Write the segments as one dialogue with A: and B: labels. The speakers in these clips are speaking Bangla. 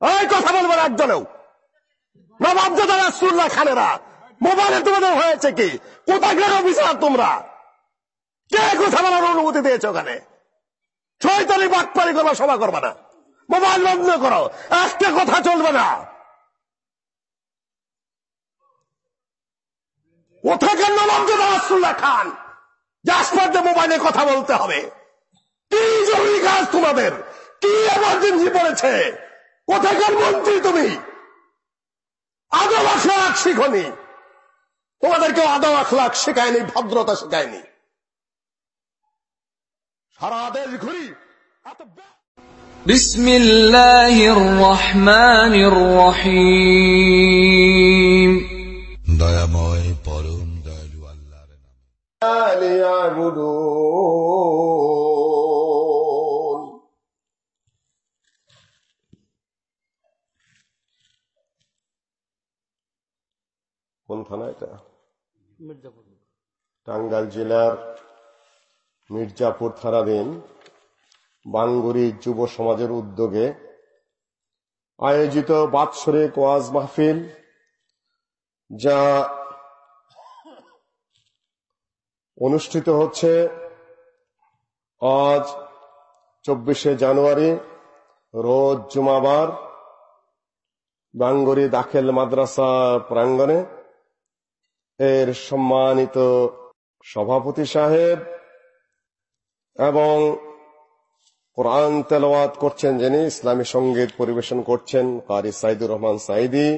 A: এই কথা বলব না একজনেও নবাবজাদা রাসুল্লাহ খানেরা? মোবাইলে তোমাদের হয়েছে কি? অফিসার তোমরা? কে কথা বলার অনুমতি ওখানে? ছয়তালি করবা, সভা করবা না। মোবাইল বন্ধ করো। একটা কথা চলবে না। খান? মোবাইলে কথা বলতে হবে। কি জরুরি কাজ তোমাদের? কি এমার্জেন্সি পড়েছে? কোথাকার মন্ত্রী তুমি আদব আখলাক শিখনি তোমাদেরকে আদব আখলাক শেখায়নি ভদ্রতা শেখায়নি সারা দেশ ঘুরি এত ব্য-
B: بسم الله الرحمن الرحيم
C: দয়াময় পরম দয়ালু আল্লাহর নামে
A: কোন থানা এটা? টাঙ্গাইল জেলার মির্জাপুর থানাধীন বাঙ্গুরি যুব সমাজের উদ্যোগে আয়োজিত বাৎসরিক ওয়াজ মাহফিল যা অনুষ্ঠিত হচ্ছে আজ চব্বিশে জানুয়ারি রোজ জুমাবার বাঙ্গরি দাখেল মাদ্রাসা প্রাঙ্গণে। এর সম্মানিত সভাপতি সাহেব এবং কোরআন তেলাওয়াত করছেন যিনি, ইসলামী সংগীত পরিবেশন করছেন কারি সাইদুর রহমান সাইদি,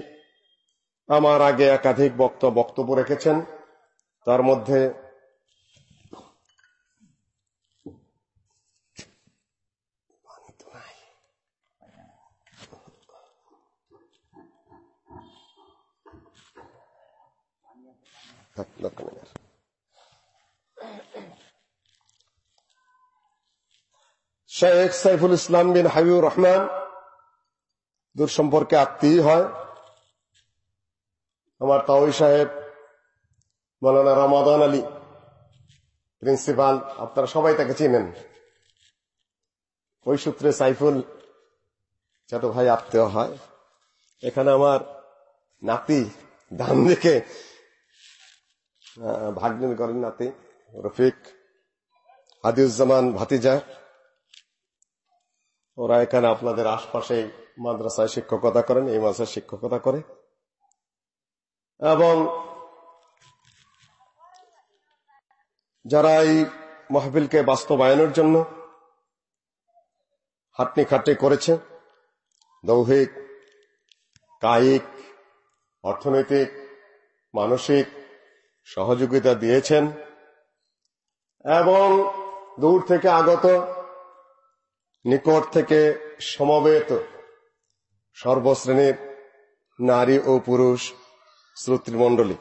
A: আমার আগে একাধিক বক্তা, বক্তব্য রেখেছেন। তার মধ্যে থাক, দরকার শেখ সাইফুল ইসলাম বিন হাবিবুর রহমান দূর সম্পর্কে আত্মীয় হয়। আমার তাওই সাহেব মৌলানা রমাদান আলী প্রিন্সিপাল আপনারা সবাই তাকে চিনেন। ওই সূত্রে সাইফুল ছোট ভাই আত্মীয় হয়। এখানে আমার নাতি দাম দেখে ভাগ্নিন করেন নাতি রফিক, হাদিউজ্জামান, ভাতিজা, ওরা এখানে আপনাদের আশপাশে মাদ্রাসায় শিক্ষকতা করেন, এই মাসে শিক্ষকতা করে। এবং যারা এই মাহফিলকে বাস্তবায়নের জন্য হাটনি খাটনি করেছে, দৌহিক, কায়িক, অর্থনৈতিক, মানসিক সহযোগিতা দিয়েছেন এবং দূর থেকে আগত, নিকট থেকে সমবেত সর্বশ্রেণীর নারী ও পুরুষ শ্রোতৃমণ্ডলী।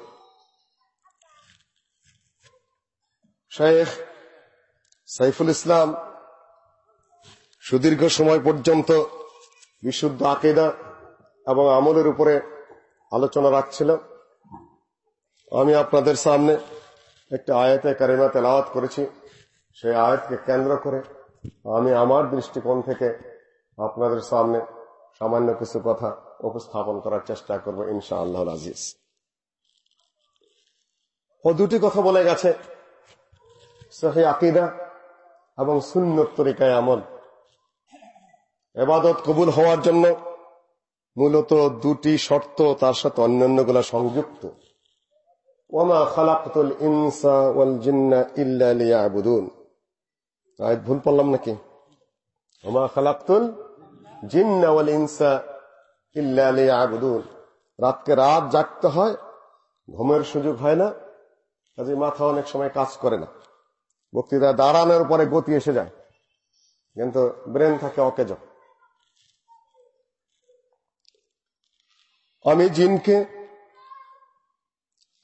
A: শেখ সাইফুল ইসলাম সুদীর্ঘ সময় পর্যন্ত বিশুদ্ধ আকেদা এবং আমলের উপরে আলোচনা রাখছিল। আমি আপনাদের সামনে একটা আয়াতে কারিমা তেলাওয়াত করেছি। সেই আয়াতকে কেন্দ্র করে আমি আমার দৃষ্টিকোণ থেকে আপনাদের সামনে সামান্য কিছু কথা উপস্থাপন করার চেষ্টা করব ইনশা আল্লাহ আজিজ। ও দুটি কথা বলে গেছে। সহি আকিদা এবং সুন্নত তরিকায় আমল। এবাদত কবুল হওয়ার জন্য মূলত দুটি শর্ত তার সাথে অন্যান্যগুলা সংযুক্ত। ওমা ইনসা ওয়াল ইল্লা ভুল পড়লাম নাকি? ওমা ইনসা ইল্লা রাতকে রাত জাগতে হয়, ঘুমের সুযোগ হয় না কাজে মাথা অনেক সময় কাজ করে না। বক্তৃতা দাঁড়ানোর পরে গতি এসে যায়, কিন্তু ব্রেন থাকে অকেজ। আমি জিনকে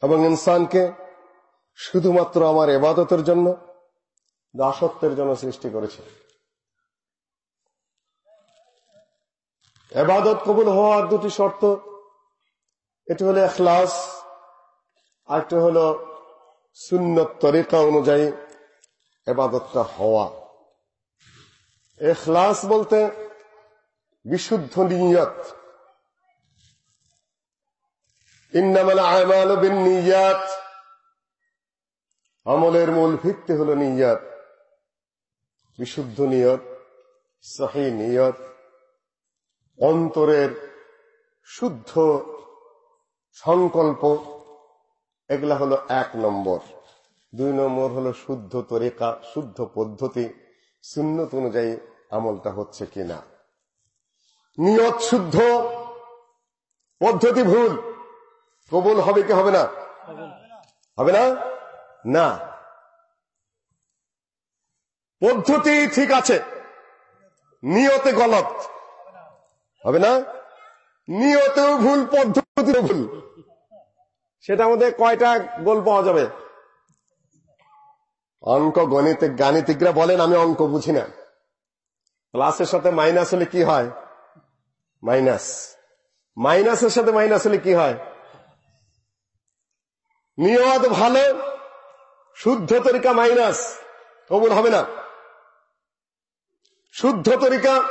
A: এবং ইনসানকে শুধুমাত্র আমার এবাদতের জন্য, দাসত্বের জন্য সৃষ্টি করেছি। এবাদত কবুল হওয়ার দুটি শর্ত, এটি হলো এখলাস আরেকটি হলো সুন্নত তরিকা অনুযায়ী এবাদতটা হওয়া। এখলাস বলতে বিশুদ্ধ নিয়ত ইন্নামাল আমাল বিন নিয়াত আমলের মূল ভিত্তি হল নিয়ত। বিশুদ্ধ নিয়ত, সহি নিয়ত, অন্তরের শুদ্ধ সংকল্প, এগুলা হলো এক নম্বর। দুই নম্বর হলো শুদ্ধ তরিকা, শুদ্ধ পদ্ধতি, সুন্নত অনুযায়ী আমলটা হচ্ছে কিনা। নিয়ত শুদ্ধ, পদ্ধতি ভুল। কবুল হবে কি হবে না? হবে না? না। পদ্ধতি ঠিক আছে। নিয়তে গলত। হবে না? নিয়তেও ভুল পদ্ধতিও ভুল। সেটা আমাদের কয়টা গোল পাওয়া যাবে? অঙ্ক গণিত গাণিতিকরা বলেন, আমি অঙ্ক বুঝি না। প্লাসের সাথে মাইনাস হলে কি হয়? মাইনাস। মাইনাসের সাথে মাইনাস হলে কি হয়? নিয়ত ভালো, শুদ্ধ তরিকা মাইনাস, কবুল হবে না। শুদ্ধ তরিকা,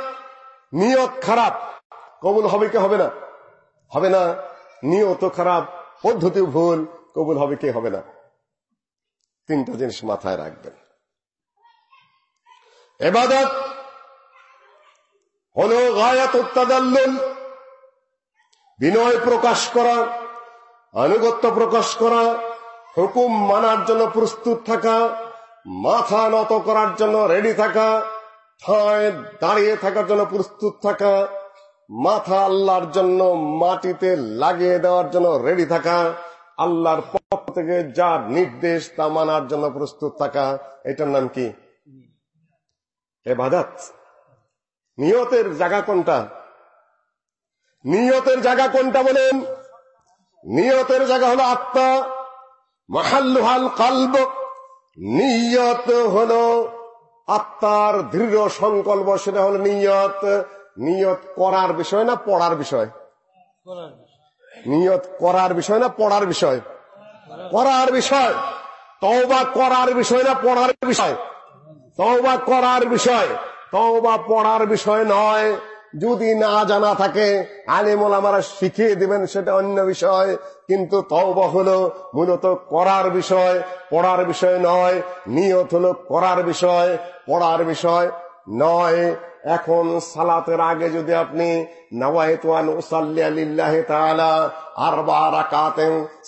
A: নিয়ত খারাপ, কবুল হবে কি হবে না? হবে না। নিয়ত খারাপ, পদ্ধতি ভুল, কবুল হবে কি হবে না? তিনটা জিনিস মাথায় রাখবেন। এবাদত হল গায়াত উত্তাদাল্লুল, বিনয় প্রকাশ করা আনুগত্য প্রকাশ করা, হুকুম মানার জন্য প্রস্তুত থাকা, মাথা নত করার জন্য রেডি থাকা, ঠায় দাঁড়িয়ে থাকার জন্য প্রস্তুত থাকা, মাথা আল্লাহর জন্য মাটিতে লাগিয়ে দেওয়ার জন্য রেডি থাকা, আল্লাহর পক্ষ থেকে যা নির্দেশ তা মানার জন্য প্রস্তুত থাকা, এটার নাম কি? এ এবাদাত। নিয়তের জায়গা কোনটা? নিয়তের জায়গা কোনটা বলেন? নিয়তের জায়গা হলো আত্মা, মাহাল্লুহাল কালব। নিয়ত হলো আত্মার দৃঢ় সংকল্প, সেটা হলো নিয়ত। নিয়ত করার বিষয় না পড়ার বিষয়? নিয়ত করার বিষয় না পড়ার বিষয়? করার বিষয়। তওবা করার বিষয় না পড়ার বিষয়? তওবা করার বিষয়। তওবা পড়ার বিষয় নয়। যদি না জানা থাকে, আলিমুল আমারা শিখিয়ে দিবেন সেটা অন্য বিষয়, কিন্তু তওবা হলো মূলত করার বিষয়, পড়ার বিষয় নয়, নিয়ত হলো করার বিষয়, পড়ার বিষয় নয়। এখন সালাতের আগে যদি আপনি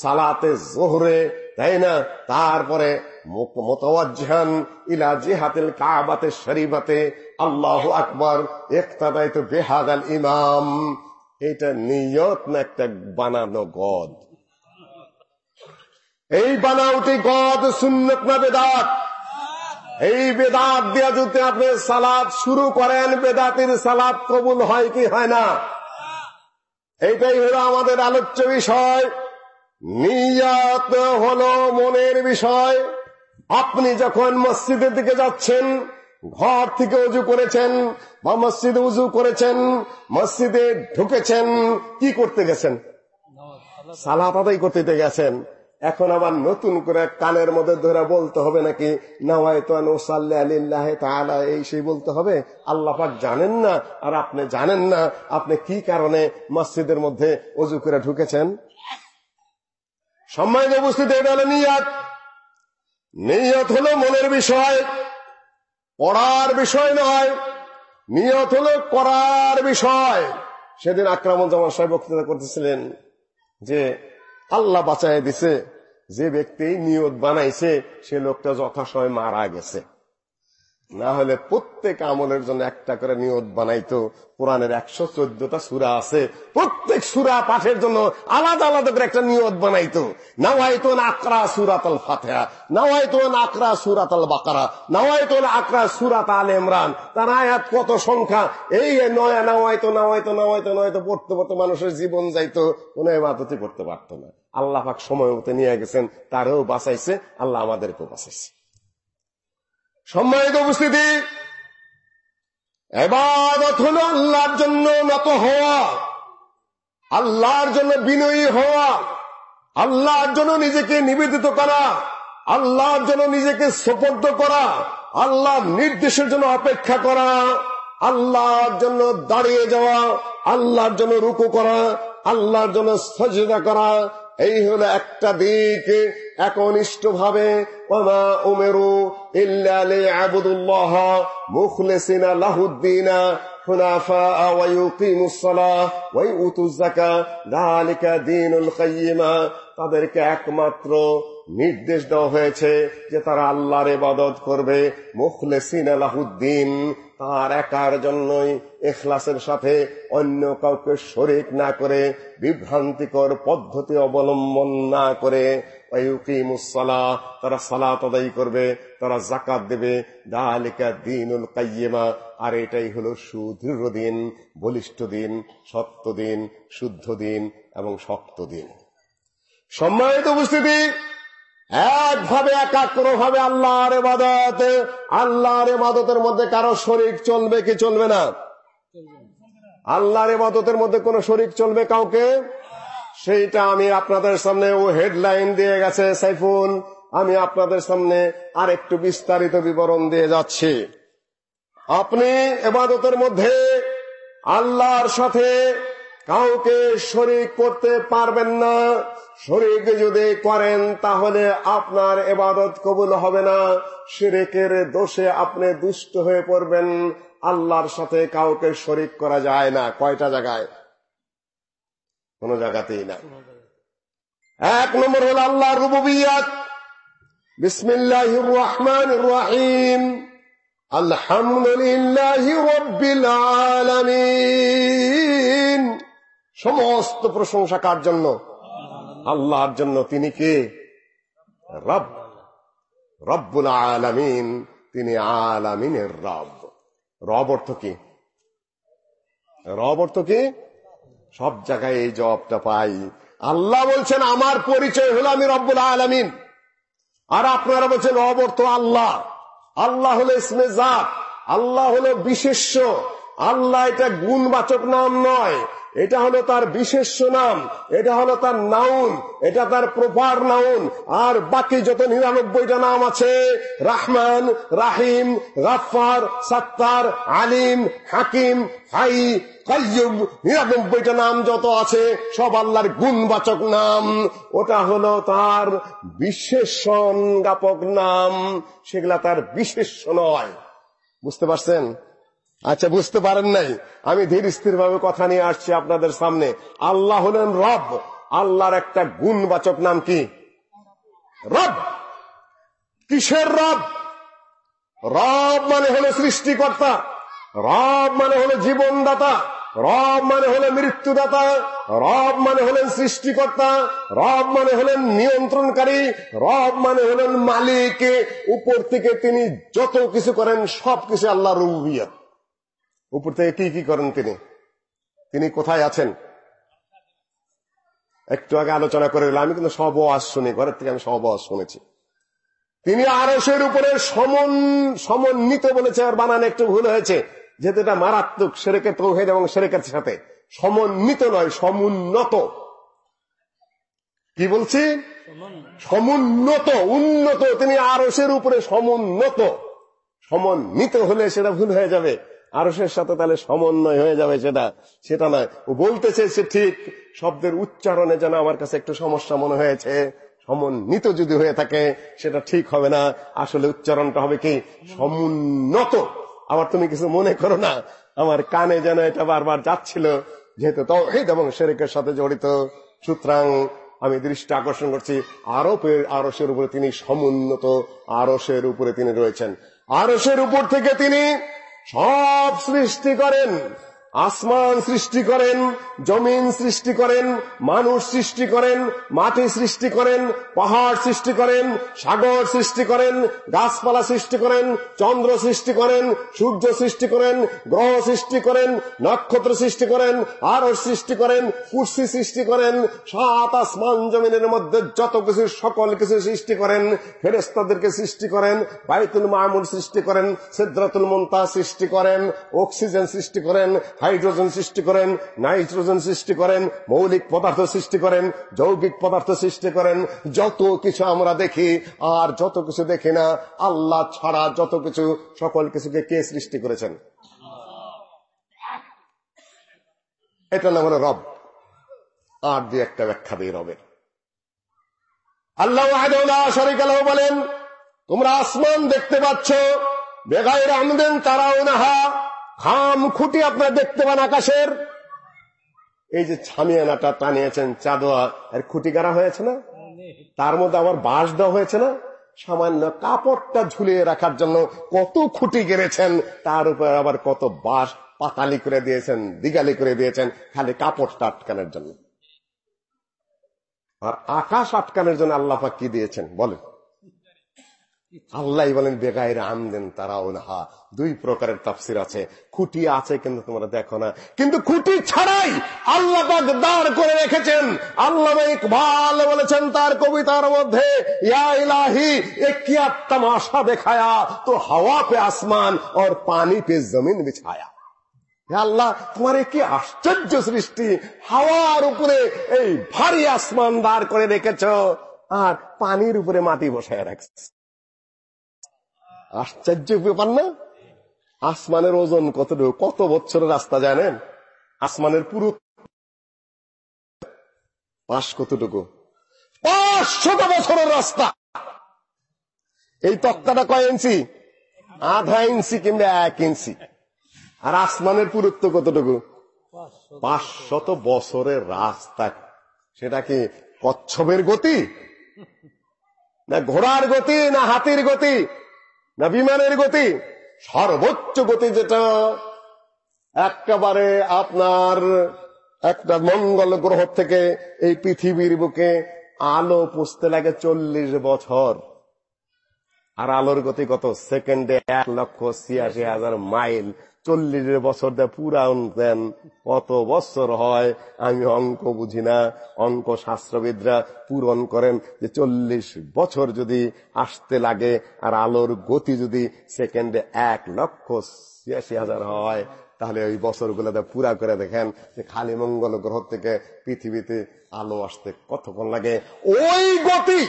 A: সালাতে জোহরে, তাই না? তারপরে মোতাওয়াজ্জাহান ইলা জিহাতিল কাবাতে শরীফাতে আল্লাহু আকবার ইকতাদাইতু বিহাদাল ইমাম। এটা নিয়ত না একটা বানানো গদ? এই বানাউটি গদ সুন্নত না বেদাত? এই বেদাত দিয়া যদি আপনি সালাদ শুরু করেন, বেদাতির সালাদ কবুল হয় কি হয় না? এইটাই হলো আমাদের আলোচ্য বিষয়। নিয়াত হলো মনের বিষয়। আপনি যখন মসজিদের দিকে যাচ্ছেন ঘর থেকে উজু করেছেন বা মসজিদে উজু করেছেন, মসজিদে ঢুকেছেন, কি করতে গেছেন? সালাত আদায় করতে গেছেন। এখন আবার নতুন করে কানের মধ্যে ধরে বলতে হবে নাকি এই সেই বলতে হবে? আল্লাহ জানেন না, আর আপনি জানেন না, আপনি কি কারণে মসজিদের মধ্যে অজু করে ঢুকেছেন? সম্মানিত উপস্থিত, এটা হলো নিয়াত। নিয়ত হলো মনের বিষয়। পড়ার বিষয় নয়, নিয়ত হলো করার বিষয়। সেদিন আক্রমণ সাহেব বক্তৃতা করতেছিলেন যে, আল্লাহ বাঁচায় দিছে, যে ব্যক্তি নিয়ত বানাইছে, সে লোকটা যথাসময় মারা গেছে। না হলে প্রত্যেক আমলের জন্য একটা করে নিয়ত বানাইতো। কোরআনের একশো চোদ্দটা সুরা আছে। প্রত্যেক সুরা পাঠের জন্য আলাদা আলাদা করে একটা নিয়ত বানাইতো। নাওয়াইতো আকরা সুরাত আল ফাতেহা নাওয়াইতো আকরা সুরাত আল বাকারা নাওয়াইতো আকরা সুরাত আল ইমরান। তার আয়াত কত সংখ্যা? এই নয়া, নাওয়াইতো নাওয়াইতো নাওয়াইতো নয়তো পড়তে পড়তে মানুষের জীবন যাইতো। কোন এবাদতি করতে পারতো না। আল্লাহ পাক সময় মতো নিয়ে গেছেন, তারও বাঁচাইছে, আল্লাহ আমাদেরকেও বাঁচাইছে। সম্মানিত উপস্থিতি, এবাদত হল আল্লাহর জন্য নত হওয়া, আল্লাহর জন্য বিনয়ী হওয়া, আল্লাহর জন্য নিজেকে নিবেদিত করা, আল্লাহর জন্য নিজেকে সোপর্দ করা, আল্লাহর নির্দেশের জন্য অপেক্ষা করা, আল্লাহর জন্য দাঁড়িয়ে যাওয়া, আল্লাহর জন্য রুকু করা, আল্লাহর জন্য সজদা করা এই হলো একটা দিক একনিষ্ঠ ভাবে ওমা উমেরু ইল্লা আবুদুল্লাহ মুখলেসিনা লাহুদ্দিনা حنفاء ويقيموا الصلاة ويؤتوا الزكاة ذلك دين القيمة তাদেরকে একমাত্র নির্দেশ দেওয়া হয়েছে যে তারা আল্লাহর ইবাদত করবে মুখলেসিন আলাহুদ্দিন তার একার জন্যই এখলাসের সাথে অন্য কাউকে শরিক না করে, বিভ্রান্তিকর পদ্ধতি অবলম্বন না করে তারা সালাত করবে, তারা জাকাত দেবে। দালিকা দিনুল কাইয়েমা, আর এটাই হলো সুদৃঢ় দিন, বলিষ্ঠ দিন, সত্য দিন, শুদ্ধ দিন এবং শক্ত দিন। সম্মানিত উপস্থিতি একভাবে একাগ্র ভাবে আল্লাহর এবাদত আল্লাহর এবাদতের মধ্যে কারও শরিক চলবে কি চলবে না? আল্লাহর এবাদতের মধ্যে কোন শরিক চলবে কাউকে? সেইটা আমি আপনাদের সামনে ও হেডলাইন দিয়ে গেছে সাইফুল আমি আপনাদের সামনে আর একটু বিস্তারিত বিবরণ দিয়ে যাচ্ছি। আপনি এবাদতের মধ্যে আল্লাহর সাথে কাউকে শরিক করতে পারবেন না। শরিক যদি করেন, তাহলে আপনার এবাদত কবুল হবে না। শিরিকের দোষে আপনি দুষ্ট হয়ে পড়বেন। আল্লাহর সাথে কাউকে শরিক করা যায় না। কয়টা জায়গায়? কোন জায়গাতেই না। এক নম্বর হল আল্লাহ রুবিয়াত বিসমিল্লাহ রহমান রাহিম আলহামদুলিল্লাহ রব্বিল সমস্ত প্রশংসা কার জন্য? আল্লাহর জন্য তিনি কে? রব। রব্বুল আলামিন, তিনি আলামিনের রব। রব অর্থ কি? রব অর্থ কি? সব জায়গায় এই জবটা পাই। আল্লাহ বলছেন, আমার পরিচয় হলো আমি রব্বুল আলামিন। আর আপনারা বলছেন, রব অর্থ আল্লাহ। আল্লাহ হলো ইসমে জাত। আল্লাহ হলো বিশেষ্য। আল্লাহ এটা গুণবাচক নাম নয়। এটা হলো তার বিশেষ নাম এটা হলো তার নাউন, এটা তার প্রপার নাউন। আর বাকি যত নিরানব্বইটা নাম আছে, রাহমান, রাহিম গাফার সত্তার, আলিম, হাকিম, হাই কাইয়ুব নিরানব্বইটা নাম যত আছে, সব আল্লাহর গুণবাচক নাম। ওটা হলো তার বিশেষণ জ্ঞাপক নাম। সেগুলা তার বিশেষ নয়। বুঝতে পারছেন? আচ্ছা বুঝতে পারেন নাই? আমি ধীর স্থির ভাবে কথা নিয়ে আসছি আপনাদের সামনে। আল্লাহ হলেন রব। আল্লাহর একটা গুণবাচক নাম কি? রব। কিসের রব? রব মানে হলো সৃষ্টিকর্তা। রব মানে হলো জীবনদাতা। রব মানে হলেন মৃত্যুদাতা। রব মানে হলেন সৃষ্টিকর্তা। রব মানে হলেন নিয়ন্ত্রণকারী। রব মানে হলেন মালিক। উপর থেকে তিনি যত কিছু করেন, সবকিছু আল্লাহ রুবিয়ত উপর থেকে কি কি করেন তিনি? তিনি কোথায় আছেন? একটু আগে আলোচনা করে আমি কিন্তু সব আজ শুনি, ঘরের থেকে আমি সব আজ শুনেছি। তিনি আরসের উপরে সমন, সমন্বিত বলেছে আর বানান একটু ভুল হয়েছে, যেহেতু এটা মারাত্মক সেরেকে তৌহেদ এবং সেরেকের সাথে। সমন্বিত নয়, সমুন্নত। কি বলছি? সমুন্নত, উন্নত, তিনি আরসের উপরে সমুন্নত। সমন্বিত হলে সেটা ভুল হয়ে যাবে। আরসের সাথে তাহলে সমন্বয় হয়ে যাবে সেটা সেটা নয়। ও বলতেছে সে ঠিক, শব্দের উচ্চারণে যেন আমার কাছে একটু সমস্যা মনে হয়েছে। সমন্বিত যদি হয়ে থাকে, সেটা ঠিক হবে না। আসলে উচ্চারণটা হবে কি? সমুন্নত। আবার তুমি কিছু মনে করো না। আমার কানে যেন এটা বারবার যাচ্ছিল। যেহেতু তহিদ এবং শেরেকের সাথে জড়িত, সুতরাং আমি দৃষ্টি আকর্ষণ করছি, আরবের আরসের উপরে তিনি সমুন্নত আরসের উপরে তিনি রয়েছেন। আরসের উপর থেকে তিনি সব সৃষ্টি করেন। আসমান সৃষ্টি করেন জমিন সৃষ্টি করেন মানুষ সৃষ্টি করেন মাটি সৃষ্টি করেন পাহাড় সৃষ্টি করেন সাগর সৃষ্টি করেন গাছপালা সৃষ্টি করেন চন্দ্র সৃষ্টি করেন সূর্য সৃষ্টি করেন গ্রহ সৃষ্টি করেন নক্ষত্র সৃষ্টি করেন আরও সৃষ্টি করেন কুর্সি সৃষ্টি করেন সাত আসমান জমিনের মধ্যে যত কিছু সকল কিছু সৃষ্টি করেন ফেরেস্তাদেরকে সৃষ্টি করেন বাইতুল মাহমুল সৃষ্টি করেন সিদ্ধাতুল মন্তা সৃষ্টি করেন অক্সিজেন সৃষ্টি করেন হাইড্রোজেন সৃষ্টি করেন, নাইট্রোজেন সৃষ্টি করেন, মৌলিক পদার্থ সৃষ্টি করেন, যৌগিক পদার্থ সৃষ্টি করেন, যত কিছু আমরা দেখি আর যত কিছু দেখি না, আল্লাহ ছাড়া যত কিছু, সকল কিছুকে কে সৃষ্টি করেছেন? এটা নাম হলো রব। আর দিয়ে একটা ব্যাখ্যা দিয়ে রবের। আল্লাহ শরিক বলেন, তোমরা আসমান দেখতে পাচ্ছ বেগায়ের আমদেন তারাও নাহা খাম খুঁটি আপনারা দেখতে পান আকাশের। এই যে ছামিয়ানাটা টানিয়েছেন চাঁদোয়া আর খুঁটি গাড়া হয়েছে না? তার মধ্যে আবার বাঁশ দেওয়া হয়েছে না? সামান্য কাপড়টা ঝুলিয়ে রাখার জন্য কত খুঁটি গেড়েছেন, তার উপর আবার কত বাঁশ পাতালি করে দিয়েছেন, দিগালি করে দিয়েছেন, খালি কাপড়টা আটকানোর জন্য। আর আকাশ আটকানোর জন্য আল্লাহ কি দিয়েছেন? বলেন। আল্লাহ বলেন, বেগায়ের আমদেন তারাও না দুই প্রকারের তাফসির আছে। খুঁটি আছে কিন্তু তোমরা দেখো না। কিন্তু খুঁটি ছাড়াই আল্লাহ দাঁড় করে রেখেছেন। আল্লাহ ইকবাল বলেছেন তার কবিতার মধ্যে, ইয়া ইলাহি দেখায়া তো হাওয়া পে আসমান और পানি পে জমিন বিছায়া। আল্লাহ, তোমার এ কি আশ্চর্য সৃষ্টি! হাওয়ার উপরে এই ভারী আসমান দাঁড় করে রেখেছ, আর পানির উপরে মাটি বসায় রাখছ। আশ্চর্য ব্যাপার না? আসমানের ওজন কতটুকু কত বছরের রাস্তা জানেন? আসমানের পুরো পাশ কতটুকু? পাঁচশত বছরের রাস্তা। এই তক্তাটা কয় ইঞ্চি? আধা ইঞ্চি কিংবা এক ইঞ্চি। আর আসমানের পুরুত্ব কতটুকু? পাঁচশত বছরের রাস্তা। সেটা কি কচ্ছপের গতি? না ঘোড়ার গতি, না হাতির গতি? না বিমানের গতি, সর্বোচ্চ গতি যেটা, একেবারে আপনার একটা মঙ্গল গ্রহ থেকে এই পৃথিবীর বুকে আলো পুষতে লাগে চল্লিশ বছর। আর আলোর গতি কত? সেকেন্ডে এক লক্ষ ছিয়াশি হাজার মাইল। চল্লিশ বছর দেয় পুরাণ দেন, কত বছর হয়, আমি অঙ্ক বুঝি না। অঙ্ক শাস্ত্রবিদরা পূরণ করেন যে চল্লিশ বছর যদি আসতে লাগে, আর আলোর গতি যদি সেকেন্ডে এক লক্ষ ছিয়াশি হাজার হয়, তাহলে ওই বছরগুলোতে পুরা করে দেখেন যে খালি মঙ্গল গ্রহ থেকে পৃথিবীতে আলো আসতে কতক্ষণ লাগে। ওই গতি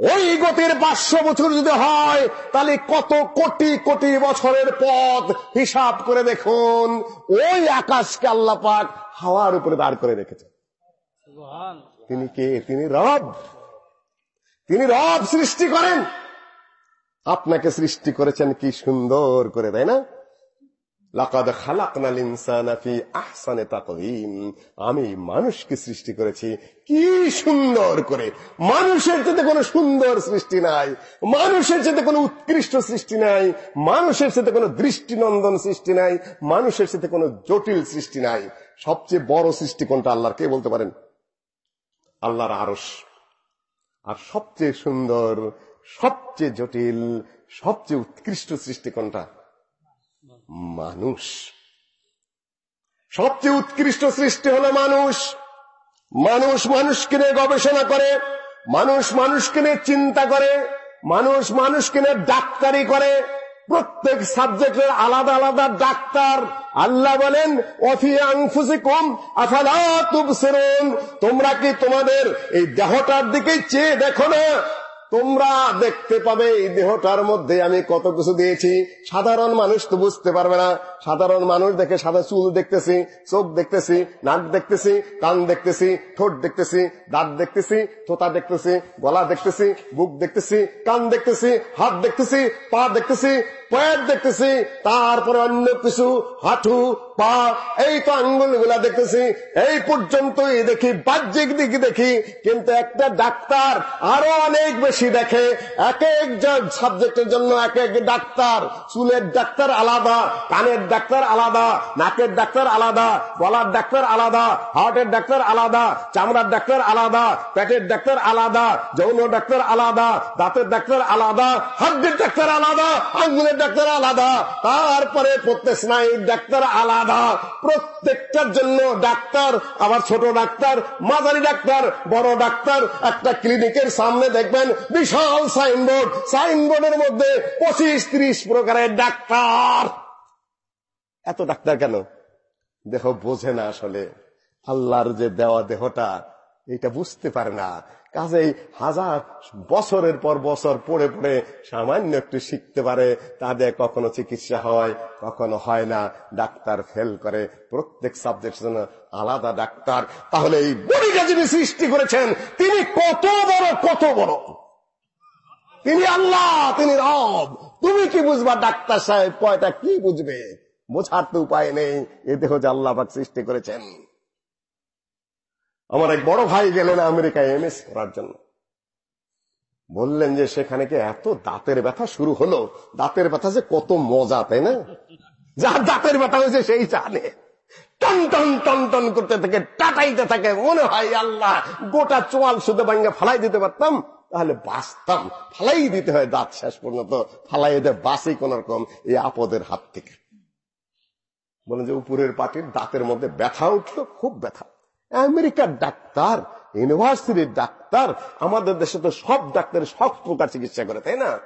A: ওই গতির পাঁচশো বছর যদি হয় তাহলে কত কোটি কোটি বছরের পথ হিসাব করে দেখুন। ওই আকাশকে আল্লাহ পাক হাওয়ার উপরে দাঁড় করে রেখেছে তিনি কে? তিনি রব। তিনি রব সৃষ্টি করেন। আপনাকে সৃষ্টি করেছেন কি সুন্দর করে তাই না? আমি মানুষকে সৃষ্টি করেছি। কি সুন্দর করে। মানুষের সাথে কোনো সুন্দর সৃষ্টি নাই। মানুষের সাথে কোনো উৎকৃষ্ট সৃষ্টি নাই। মানুষের সাথে কোনো দৃষ্টিনন্দন সৃষ্টি নাই। মানুষের সাথে কোনো জটিল সৃষ্টি নাই। সবচেয়ে বড় সৃষ্টি কোনটা আল্লাহর? কে বলতে পারেন? আল্লাহর আরস আর সবচেয়ে সুন্দর, সবচেয়ে জটিল, সবচেয়ে উৎকৃষ্ট সৃষ্টি কোনটা? মানুষ। সবচেয়ে উৎকৃষ্ট সৃষ্টি হলো মানুষ। মানুষ মানুষকে নিয়ে গবেষণা করে, মানুষ মানুষকে নিয়ে চিন্তা করে, মানুষ মানুষকে নিয়ে ডাক্তারি করে। প্রত্যেক সাবজেক্টের আলাদা আলাদা ডাক্তার। আল্লাহ বলেন তোমরা কি তোমাদের এই দেহটার দিকে চেয়ে দেখো না? তোমরা দেখতে পাবে এই দেহটার মধ্যে আমি কত কিছু দিয়েছি। সাধারণ মানুষ তো বুঝতে পারবে না। সাধারণ মানুষ দেখে সাদা চুল দেখতেছি, চোখ দেখতেছি, নাক দেখতেছি, কান দেখতেছি, ঠোঁট দেখতেছি, দাঁত দেখতেছি থোতা দেখতেছি, গলা দেখতেছি, বুক দেখতেছি, কান দেখতেছি, হাত দেখতেছি, পা দেখতেছি পয়ের দেখতেছি তারপরে অন্য কিছু হাঁটু পা এই তো আঙ্গুলগুলা দেখতেছি এই পর্যন্তই দেখি বাহ্যিক দিক দেখি কিন্তু একটা ডাক্তার আরও অনেক বেশি দেখে এক এক সাবজেক্টের জন্য এক এক ডাক্তার চুলের ডাক্তার আলাদা কানের ডাক্তার আলাদা নাকের ডাক্তার আলাদা গলার ডাক্তার আলাদা হার্টের ডাক্তার আলাদা চামড়ার ডাক্তার আলাদা পেটের ডাক্তার আলাদা যৌন ডাক্তার আলাদা দাঁতের ডাক্তার আলাদা হাড্ডির ডাক্তার আলাদা আঙ্গুলের ডাক্তার আলাদা, তারপরে প্রত্যেক স্নায়ুর ডাক্তার আলাদা। প্রত্যেকটার জন্য ডাক্তার, আবার ছোট ডাক্তার মাদারি ডাক্তার, বড় ডাক্তার, একটা ক্লিনিকের সামনে দেখবেন বিশাল সাইনবোর্ড। সাইনবোর্ডের মধ্যে পঁচিশ, ত্রিশ প্রকারের ডাক্তার। এত ডাক্তার কেন? দেহ বোঝে না আসলে। আল্লাহর যে দেওয়া দেহটা, এটা বুঝতে পারে না। কাজেই হাজার বছরের পর বছর পড়ে পড়ে সামান্য একটু শিখতে পারে তাদের কখনো চিকিৎসা হয়, কখনো হয় না। ডাক্তার ফেল করে প্রত্যেক সাবজেক্ট জন্য আলাদা ডাক্তার। তাহলে এই বডিটা যিনি সৃষ্টি করেছেন, তিনি কত বড় কত বড়? তিনি আল্লাহ, তিনি রব। তুমি কি বুঝবা ডাক্তার সাহেব, কয়টা কি বুঝবে? বোঝার তো উপায় নেই। এ দেহ যে আল্লাহ সৃষ্টি করেছেন। আমার এক বড় ভাই গেলেন আমেরিকায় এমএস করার জন্য। বললেন যে, সেখানে কি এত দাঁতের ব্যথা শুরু হলো? দাঁতের ব্যথা যে কত মজা, তাই না? যার দাঁতের ব্যথা হয়েছে, সেই জানে। টন টন টন টন করতে থাকে, টাটাইতে থাকে। মনে হয়, আল্লাহ, গোটা চোয়াল শুধু ভাঙ্গে ফালাই দিতে পারতাম। তাহলে বাঁচতাম। ফালাই দিতে হয় দাঁত শেষ পর্যন্ত। ফালাই দিয়ে বাঁচি কোন রকম এই আপদের হাত থেকে। বলেন যে, উপরের পাটির দাঁতের মধ্যে ব্যথা উঠল, খুব ব্যথা। আমেরিকার ডাক্তার ইউনিভার্সিটির ডাক্তার আমাদের দেশে তো সব ডাক্তার সব প্রকার চিকিৎসা করে তাই না?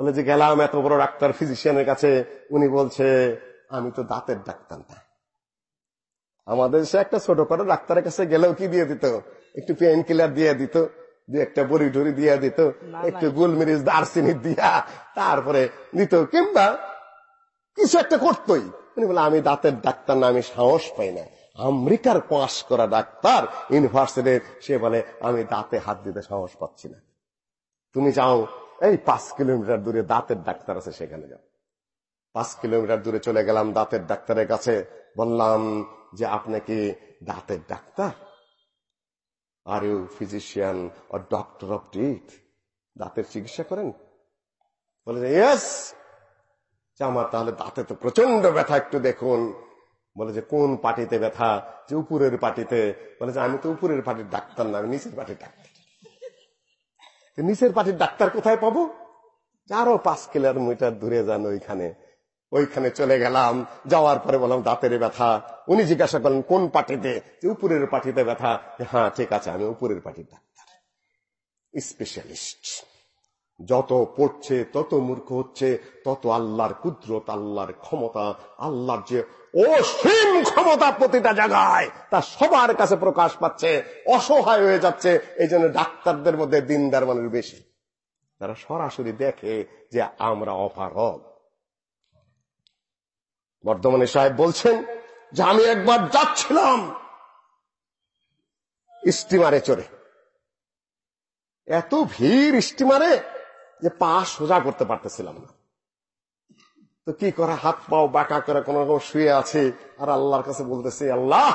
A: বলে যে গেলাম এত বড় ডাক্তার ফিজিশিয়ানের কাছে উনি বলছে আমি তো দাঁতের ডাক্তার না। আমাদের দেশে একটা ছোট করে ডাক্তারের কাছে গেলেও কি দিয়ে দিত? একটু পেন কিলার দিয়ে দিত দু একটা বড়ি টড়ি দিয়ে দিত একটু গোলমরিচ দারচিনি দিয়া তারপরে দিত কিংবা কিছু একটা করতোই। উনি বলে আমি দাঁতের ডাক্তার না আমি সাহস পাই না। আমেরিকার পাশ করা ডাক্তার ইউনিভার্সিটির সে বলে, আমি দাঁতে হাত দিতে সাহস পাচ্ছি না। তুমি যাও, এই পাঁচ কিলোমিটার দূরে দাঁতের ডাক্তার আছে, সেখানে যাও। পাঁচ কিলোমিটার দূরে চলে গেলাম দাঁতের ডাক্তারের কাছে। বললাম যে, আপনি কি দাঁতের doctor? Are you physician or doctor of teeth দাঁতের চিকিৎসা করেন? বলে ইয়েস আমার তাহলে দাঁতে তো প্রচণ্ড ব্যথা, একটু দেখুন। বলে যে, কোন পাটিতে ব্যথা? যে উপরের পাটিতে বলে যে, আমি তো উপরের পাটির ডাক্তার না, আমি নিচের পাটির ডাক্তার। নিচের পাটির ডাক্তার কোথায় পাবো? আরও পাঁচ কিলোমিটার দূরে যান ওইখানে। ওইখানে চলে গেলাম, যাওয়ার পরে বললাম, দাঁতের ব্যথা। উনি জিজ্ঞাসা করলেন, কোন পাটিতে যে, উপরের পাটিতে ব্যথা। হ্যাঁ ঠিক আছে, আমি উপরের পাটির ডাক্তার। স্পেশালিস্ট। যত পড়ছে, তত মূর্খ হচ্ছে, তত আল্লাহর কুদরত, আল্লাহর ক্ষমতা, আল্লাহর যে অসীম ক্ষমতা প্রতিটা জায়গায় তা সবার কাছে প্রকাশ পাচ্ছে, অসহায় হয়ে যাচ্ছে। এই জন্য ডাক্তারদের মধ্যে দিনদার মানুষ বেশি। তারা সরাসরি দেখে যে আমরা অপারগ। বর্ধমানে সাহেব বলছেন যে আমি একবার যাচ্ছিলাম স্টিমারে চড়ে। এত ভিড় স্টিমারে যে পা সোজা করতে পারতেছিলাম না। তো কি করা হাত পাও বাঁকা করে কোন রকম শুয়ে আছে? আর আল্লাহর কাছে বলতেছে, আল্লাহ,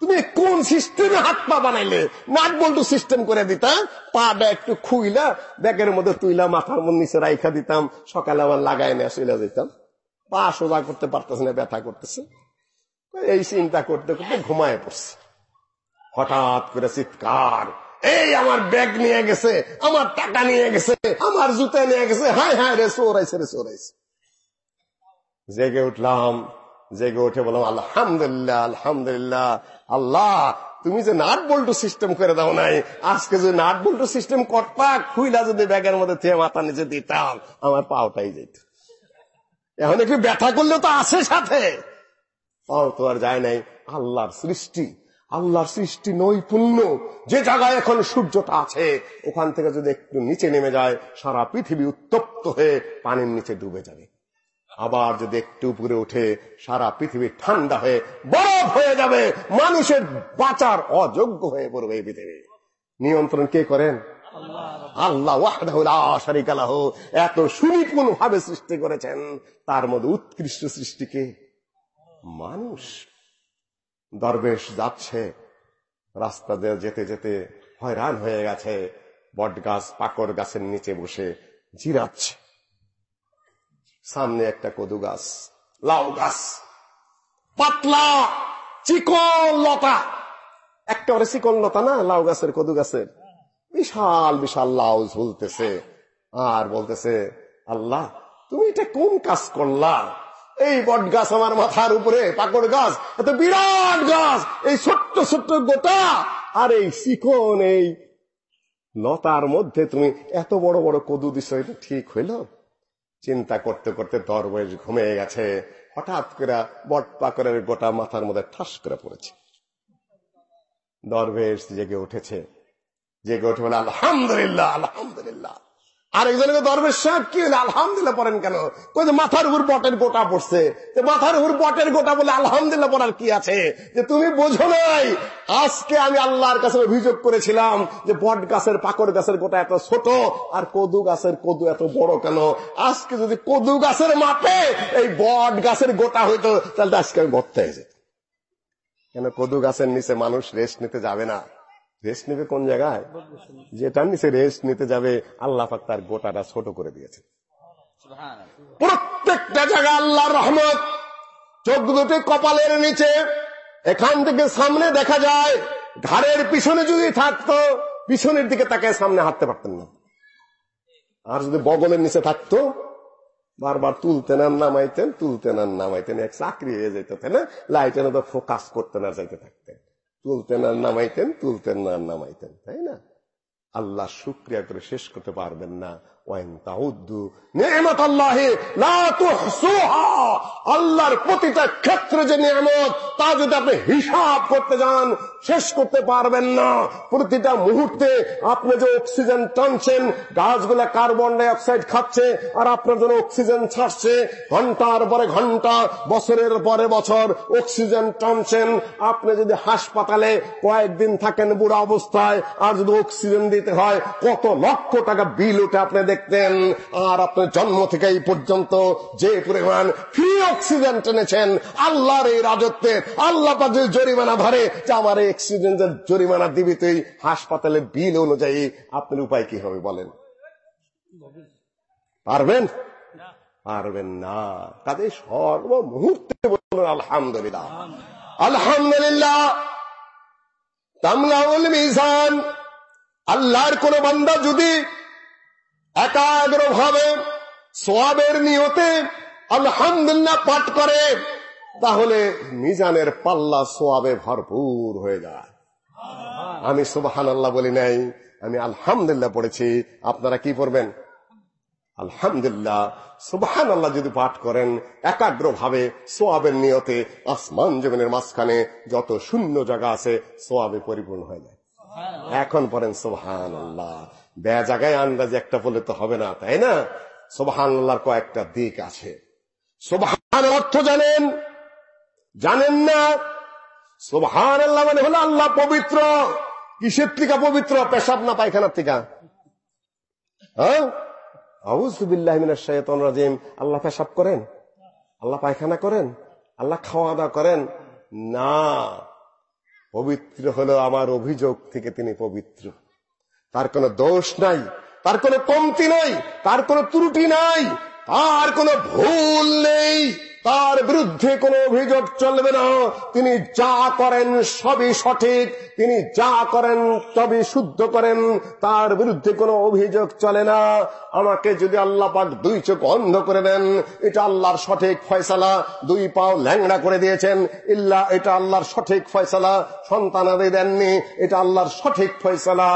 A: তুমি কোন সিস্টেমে হাত পা বানাইলে? নাট বল্টু সিস্টেম করে দিতাম পাটা একটু খুইলা, ব্যাগের মধ্যে তুইলা, মাথার মধ্যে নিচে রাইখা দিতাম, সকালে আমার লাগাই নিয়ে শুইলা দিতাম পা সোজা করতে পারতেছে না, ব্যথা করতেছে। এই চিন্তা করতে করতে ঘুমায় পড়ছে। হঠাৎ করে চিৎকার, এই আমার ব্যাগ নিয়ে গেছে, আমার টাকা নিয়ে গেছে, আমার জুতা নিয়ে গেছে, হায় হায় রে, চোরাইছে রে, চোরাইছে। জেগে উঠলাম, জেগে উঠে বললাম, আলহামদুলিল্লাহ আলহামদুলিল্লাহ, আল্লাহ, তুমি যে নাট বল্টু সিস্টেম করে দাও নাই, আজকে যদি নাট বল্টু সিস্টেম করতা খুইলা যদি ব্যাগের মধ্যে থেকে মাথা নিচে দিতাম, আমার পাওটাই যেত। এখন একটু ব্যথা করলে তো আছে সাথে। পাও তো আর যায় নাই। আল্লাহর সৃষ্টি আল্লাহর সৃষ্টি নৈপুণ্য। যে জায়গায় এখন সূর্যটা আছে, ওখান থেকে যদি একটু নিচে নেমে যায়, সারা পৃথিবী উত্তপ্ত হয়ে পানির নিচে ডুবে যাবে। আবার যদি একটু উপরে উঠে সারা পৃথিবী ঠান্ডা হয়ে, বরফ হয়ে যাবে, মানুষের বাঁচার অযোগ্য হয়ে পড়বে এই পৃথিবী। নিয়ন্ত্রণ কে করেন? আল্লাহ ওয়াহদাহ এত সুনিপুণ ভাবে সৃষ্টি করেছেন, তার মধ্যে উৎকৃষ্ট সৃষ্টিকে মানুষ। দরবেশ যাচ্ছে, রাস্তা দিয়ে যেতে যেতে হয়রান হয়ে গেছে বট গাছ পাকড় গাছের নিচে বসে জিরাচ্ছে। সামনে একটা কদু গাছ, লাউ গাছ, পাতলা চিকন লতা। একেবারে চিকন লতা না, লাউ গাছের কদু গাছের। বিশাল বিশাল লাউ ঝুলতেছে। আর বলতেছে, আল্লাহ, তুমি এটা কোন কাজ করলা? এই বট গাছ আমার মাথার উপরে, পাকড় গাছ, এত বিরাট গাছ, এই ছোট্ট ছোট্ট গোটা। আর এই চিকন এই লতার মধ্যে তুমি এত বড় বড় কদু দিছ, এটা ঠিক হইল? চিন্তা করতে করতে দরবেশ ঘুমিয়ে গেছে। হঠাৎ করে বট পাকড়ের গোটা মাথার মধ্যে ঠাস করে পড়েছে। দরবেশ জেগে উঠেছে। জেগে উঠে বলে, আলহামদুলিল্লাহ আলহামদুলিল্লাহ। আরেকজনকে দরবেশ সাহেব, কি হলো? আলহামদুলিল্লাহ পড়েন কেন? যে মাথার উপর বটের গোটা পড়ছে। মাথার উপর বটের গোটা বলে আলহামদুলিল্লাহ পড়ার কি আছে? যে তুমি বোঝো নাই, আজকে আমি আল্লাহর কাছে অভিযোগ করেছিলাম যে বট গাছের পাকড় গাছের গোটা এত ছোট, আর কদু গাছের কদু এত বড় কেন? আজকে যদি কদু গাছের মাপে এই বট গাছের গোটা হইতো, তাহলে আজকে আমি গর্তে হয়ে যেত কেন কদু গাছের নিচে মানুষ রেস্ট নিতে যাবে না? রেস্ট নেবে কোন জায়গায়? যেটার নিচে রেস্ট নিতে যাবে আল্লাহ পাক তার গোটাটা ছোট করে দিয়েছে প্রত্যেকটা জায়গায় আল্লাহর রহমত। চোখ দুটি কপালের নিচে। এখান থেকে সামনে দেখা যায় ঘাড়ের পিছনে যদি থাকতো পিছনের দিকে তাকে সামনে হাঁটতে পারতেন না। আর যদি বগলের নিচে থাকতো বারবার তুলতেন আর নামাইতেন তুলতেন আর নামাইতেন এক চাকরি হয়ে যেত তাই না? লাইটের তো ফোকাস করতেন আর যাইতে থাকতেন। তুলতেন আর নামাইতেন, তুলতেন আর নামাইতেন, তাই না? আল্লাহ শুক্রিয়া করে শেষ করতে পারবেন না। আল্লাহর প্রতিটা ক্ষেত্রে যে নিয়ামত, তা যদি আপনি হিসাব করতে যান, শেষ করতে পারবেন না। প্রতিটা মুহূর্তে আপনি যে অক্সিজেন টানছেন, গাছগুলা কার্বন ডাই অক্সাইড খাচ্ছে, আর আপনার জন্য অক্সিজেন ছাড়ছে, ঘণ্টার পরে ঘণ্টা, বছরের পরে বছর অক্সিজেন টানছেন। আপনি যদি হাসপাতালে কয়েকদিন থাকেন বুড়া অবস্থায়, আর যদি অক্সিজেন দিতে হয়, কত লক্ষ টাকা বিল উঠে আপনি দেখতেন আর আপনার জন্ম থেকে এই পর্যন্ত যে পরিমাণ ফ্রি অক্সিজেন টেনেছেন, আল্লাহর এই রাজত্বে, আল্লাহ পাক জরিমানা ধরে, যে আমার এই অক্সিজেনের জরিমানা দিবি তুই হাসপাতালের বিল অনুযায়ী আপনার উপায় কি হবে বলেন? পারবেন? পারবেন না। কাজে সর্ব মুহূর্তে বলুন, আলহামদুলিল্লাহ। আলহামদুলিল্লাহ। তামলাউল আল্লাহর কোন বান্দা যদি একাগ্র ভাবে সোয়াবের নিয়তে আলহামদুলিল্লাহ পাঠ করে, তাহলে মিজানের পাল্লা সোয়াবে ভরপুর হয়ে যায়। আমি সুবাহান আল্লাহ বলি নাই, আমি আলহামদুলিল্লাহ পড়েছি, আপনারা কি পড়বেন? আলহামদুলিল্লাহ সুবহান আল্লাহ যদি পাঠ করেন একাগ্র ভাবে সোয়াবের নিয়তে আসমান জমিনের মাঝখানে যত শূন্য জায়গা আছে, সোয়াবে পরিপূর্ণ হয়ে যায়। এখন পড়েন সোবহান আল্লাহ বে জায়গায় আন্দাজে একটা বলে তো হবে না, তাই না? সোবহান আল্লাহর কয়েকটা দিক আছে। সোবহান অর্থ জানেন জানেন না? সোবাহান আল্লাহ মানে হলো আল্লাহ পবিত্র। কিসের থেকে পবিত্র? পেশাব না পায়খানার থেকে? হ্যাঁ? আল্লাহ পেশাব করেন? আল্লাহ পায়খানা করেন? আল্লাহ খাওয়া দাওয়া করেন? না। পবিত্র হলো আমার অভিযোগ থেকে তিনি পবিত্র। তার কোনো দোষ নাই, তার কোনো কমতি নাই, তার কোনো ত্রুটি নাই, তার কোনো ভুল নেই। তার বিরুদ্ধে কোনো অভিযোগ চলবে না। তিনি যা করেন সবই সঠিক, তিনি যা করেন সবই শুদ্ধ করেন, তার বিরুদ্ধে কোনো অভিযোগ চলে না। আমাকে যদি আল্লাহ পাক দুই চোখ অন্ধ করে দেন, এটা আল্লাহর সঠিক ফয়সালা। দুই পাও ল্যাংড়া করে দিয়েছেন, ইল্লা এটা আল্লাহর সঠিক ফয়সালা। সন্তানাদি দেননি, এটা আল্লাহর সঠিক ফয়সালা।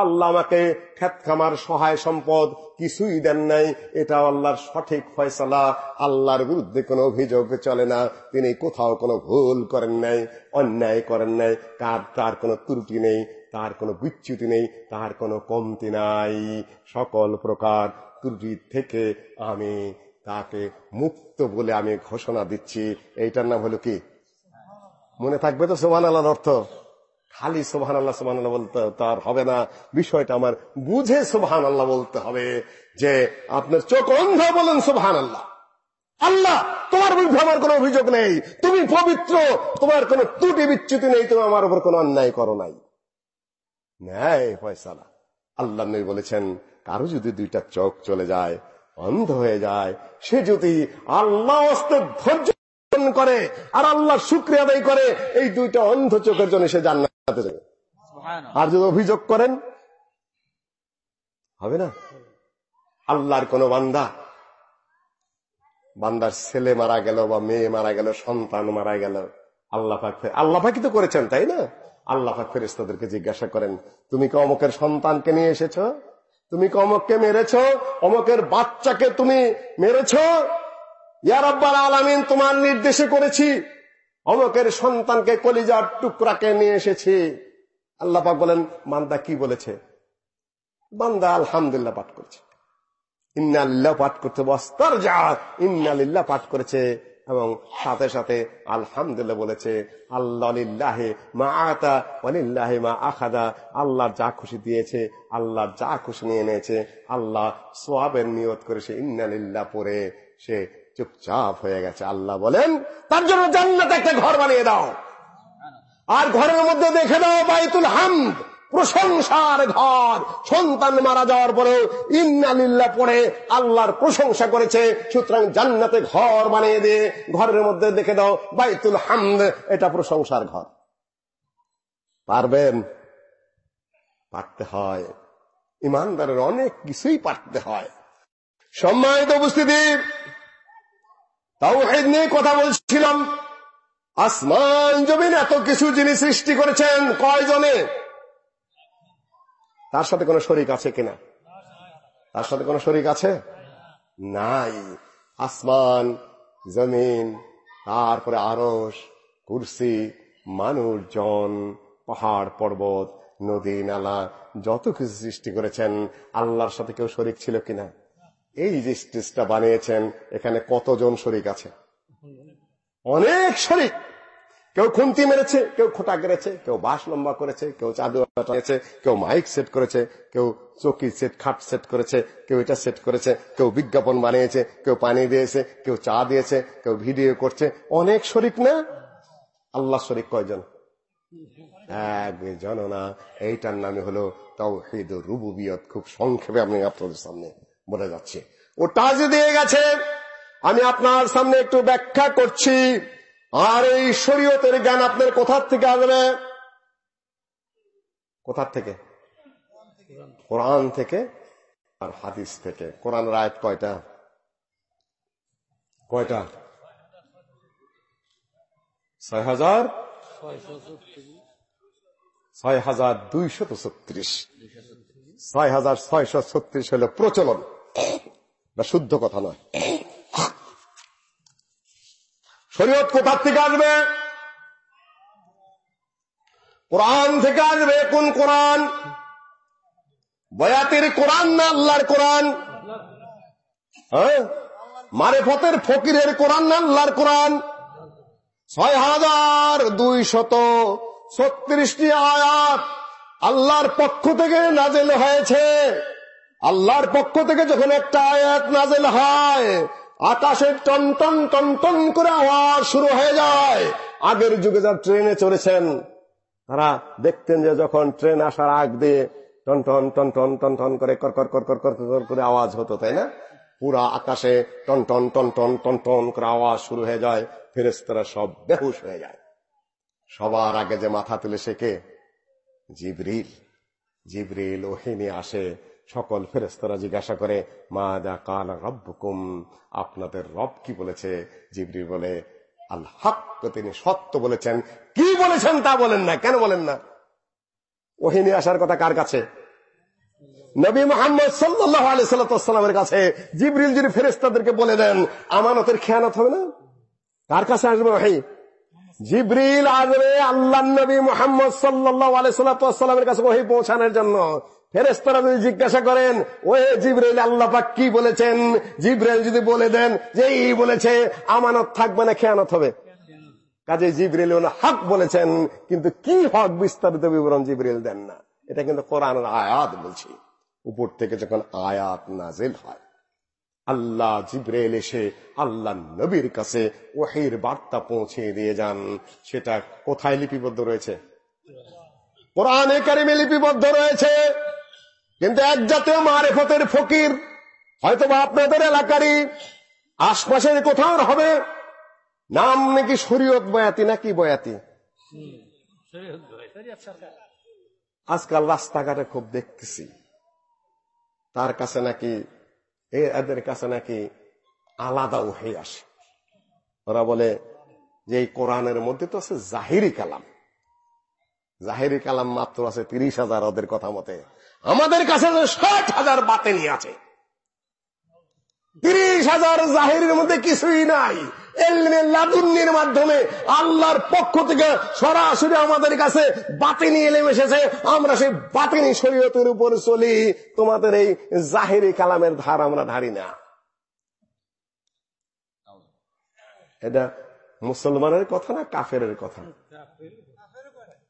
A: আল্লাহ আমাকে খেত খামার, সহায় সম্পদ কিছুই দেন নাই। এটা আল্লাহর সঠিক ফয়সালা। আল্লাহর বিরুদ্ধে কোনো অভিযোগ চলে না। তিনি কোথাও কোনো ভুল করেন নাই, অন্যায় করেন নাই। কার তার কোনো ত্রুটি নেই, তার কোনো বিচ্যুতি নেই, তার কোনো কমতি নাই। সকল প্রকার ত্রুটি থেকে আমি তাকে মুক্ত বলে আমি ঘোষণা দিচ্ছি। এইটার নাম হলো কি? মনে থাকবে তো সোমান আল্লাহর অর্থ? খালি সোহান আল্লাহ সোহান আল্লাহ বলতে তার হবে না। বিষয়টা আমার বুঝে সোহান আল্লাহ বলতে হবে যে আপনার চোখ অন্ধ বলেন সোহান আল্লাহ আল্লাহ তোমার বিরুদ্ধে আমার কোনো অভিযোগ নেই। তুমি পবিত্র, তোমার কোনো ত্রুটি বিচ্যুতি নেই, তুমি আমার উপর কোনো অন্যায় করো নাই। ন্যায় ফয়সালা। আল্লাহ নবী বলেছেন, কারও যদি দুইটা চোখ চলে যায়, অন্ধ হয়ে যায়, সে যদি আল্লাহ অস্তে ধৈর্য করে আর আল্লাহ শুক্রিয়া আদায় করে, এই দুইটা অন্ধ চোখের জন্য সে জান্নাতে যাবে আর যদি অভিযোগ করেন হবে না? আল্লাহর কোন বান্দা বান্দার ছেলে মারা গেল বা মেয়ে মারা গেল সন্তান মারা গেল আল্লাহ পাক আল্লাহ পাকি তো করেছেন তাই না? আল্লাহ পাক ফেরেস্তাদেরকে জিজ্ঞাসা করেন তুমি কি অমকের সন্তানকে নিয়ে এসেছ? তুমি কি অমককে মেরেছ? অমকের বাচ্চাকে তুমি মেরেছ? ইয়ারব্বার আলামিন তোমার নির্দেশে করেছি অমকের সন্তানকে কলিজার টুকরাকে নিয়ে এসেছি। আল্লাহ পাক বলেন, বান্দা কি বলেছে? বান্দা আলহামদুলিল্লাহ পাঠ করেছে। ইন্নাল্লাহ পাঠ করতে বস্তার যা ইন্নালিল্লাহ পাঠ করেছে এবং সাথে সাথে আলহামদুলিল্লাহ বলেছে, আল্লাহ মা আতা অলিল্লাহে মা আখাদা। আল্লাহ যা খুশি দিয়েছে, আল্লাহ যা খুশি নিয়ে নিয়েছে আল্লাহ সোয়াবের নিয়ত করেছে। ইন্নালিল্লাহ পরে সে চুপচাপ হয়ে গেছে, আল্লাহ বলেন, তার জন্য জান্নাত একটা ঘর বানিয়ে দাও। আর ঘরের মধ্যে দেখে দাও বাইতুল হামদ, প্রশংসার ঘর। সন্তান মারা যাওয়ার পরে ইন্নালিল্লা পড়ে, আল্লাহর প্রশংসা করেছে, সুতরাং জান্নাতে ঘর বানিয়ে দিয়ে ঘরের মধ্যে দেখে দাও বাইতুল হামদ, এটা প্রশংসার ঘর। পারবেন? পারতে হয়। ইমানদারের অনেক কিছুই পারতে হয়। সম্মানিত উপস্থিতি তাও নিয়ে কথা বলছিলাম। আসমান, জমিন এত কিছু জিনিস সৃষ্টি করেছেন, কয়জনে? তার সাথে কোনো শরিক আছে কিনা? তার সাথে কোনো শরিক আছে? নাই। আসমান, জমিন, তারপরে আরস কুরসি, মানুষজন, পাহাড়, পর্বত, নদী, নালা, যত কিছু সৃষ্টি করেছেন, আল্লাহর সাথে কেউ শরিক ছিল কিনা? এই যে স্টেজটা বানিয়েছেন, এখানে কতজন শরিক আছে? অনেক শরিক! কেউ খুন্তি মেরেছে, কেউ খোটা গেড়েছে, কেউ বাঁশ লম্বা করেছে, কেউ চাদু টানিয়েছে কেউ মাইক সেট করেছে, কেউ চকি সেট, খাট সেট করেছে, কেউ এটা সেট করেছে, কেউ বিজ্ঞাপন বানিয়েছে, কেউ পানি দিয়েছে, কেউ চা দিয়েছে, কেউ ভিডিও করছে। অনেক শরিক না? আল্লাহ শরিক কয়জন? একজন না। এইটার নামে হলো তাও রুবুবিয়ত। খুব সংক্ষেপে আমি আপনাদের সামনে বলে যাচ্ছে। ওটা যে দিয়ে গেছে। আমি আপনার সামনে একটু ব্যাখ্যা করছি। আর এই শরীয়তের জ্ঞান আপনার কোথার থেকে আসবে? কোথার থেকে? কোরআন থেকে আর হাদিস থেকে। কোরআন রায়ত কয়টা? কয়টা? ছয় হাজার? ছয় হাজার দুইশত ছত্রিশ। ছয় হাজার ছয়শো ছত্রিশ হল প্রচলন। বা শুদ্ধ কথা নয়। শরীয়ত কোথার থেকে আসবে? কোরআন থেকে আসবে, কোন কোরআন? বয়াতের কোরআন না আল্লাহর কোরআন? হ্যাঁ? মারেফতের ফকিরের কোরআন না আল্লাহর কোরআন? ছয় হাজার দুই শত ছত্রিশটি আয়াত আল্লাহর পক্ষ থেকে নাজেল হয়েছে। আল্লাহর পক্ষ থেকে যখন একটা আয়াত নাজেল হয়, আকাশে টন টন টন করে আওয়াজ শুরু হয়ে যায়। আগের যুগে যা ট্রেনে চড়েছেন, তারা দেখতেন যে যখন ট্রেন আসার আগ দিয়ে টন টন টন টন টন টন করে কর কর কর কর কর কর করে আওয়াজ হতো, তাই না? পুরা আকাশে টন টন টন টন টন টন করে আওয়াজ শুরু হয়ে যায় ফেরেস্তারা সব বেহুশ হয়ে যায়। সবার আগে যে মাথা তুলে শেখে, জিবরিল জিবরিল ওহিনী আসে সকল ফেরেস্তরা জিজ্ঞাসা করে মা দা কাল রব্বকুম? আপনাদের রব কি বলেছে? জিবরি বলে, আল হক তিনি সত্য বলেছেন। কি বলেছেন তা বলেন না, কেন বলেন না? ওহিনী আসার কথা কার কাছে? নবী মোহাম্মদ সাল্লাহ আলি সাল্লামের কাছে। জিবরিল যদি ফেরেস্তাদেরকে বলে দেন, আমানতের খেয়ানত হবে না? কার কাছে আসবে ওহি? জিবরিল আসবে আল্লাহ নবী মোহাম্মদ সাল্লাহ আলি সাল্লামের কাছে ওহি পৌঁছানোর জন্য। ফেরেস্তারা যদি জিজ্ঞাসা করেন ওয়ে জিব্রাইল আল্লাহ পাক কি বলেছেন? জিব্রাইল যদি বলে দেন যে এই বলেছে, আমানত থাকবে না, খেয়ানত হবে। কাজে জিব্রাইল হক বলেছেন, কিন্তু কি হক বিস্তারিত বিবরণ জিব্রাইল দেন না। এটা কিন্তু কোরআনের আয়াত বলছি। উপর থেকে যখন আয়াত নাজেল হয়, আল্লাহ জিব্রাইল এসে আল্লাহ নবীর কাছে ওহির বার্তা পৌঁছে দিয়ে যান। সেটা কোথায় লিপিবদ্ধ রয়েছে? কোরআনে কারিমে লিপিবদ্ধ রয়েছে। কিন্তু এক জাতীয় মারেফতের ফকির হয়তো বা আপনাদের এলাকারই আশপাশের কোথাও হবে। নাম নাকি শরীয়ত বয়াতি, নাকি বয়াতি? আজকাল রাস্তাঘাটে খুব দেখতেছি। তার কাছে নাকি এদের কাছে নাকি আলাদা হয়ে আসে। ওরা বলে যে এই কোরআনের মধ্যে তো আছে জাহিরি কালাম। জাহিরি কালাম মাত্র আছে তিরিশ হাজার ওদের কথা মতে। আমাদের কাছে ষাট হাজার বাতেনি আছে, তিরিশ হাজার জাহিরের মধ্যে কিছুই নাই। লাদুন্নির মাধ্যমে আল্লাহর পক্ষ থেকে সরাসরি আমাদের কাছে বাতিনি এলেম এসেছে। আমরা সেই বাতিনি শরীয়তের উপর চলি। তোমাদের এই জাহেরি কালামের ধার আমরা ধারি না। এটা মুসলমানের কথা না কাফের কথা?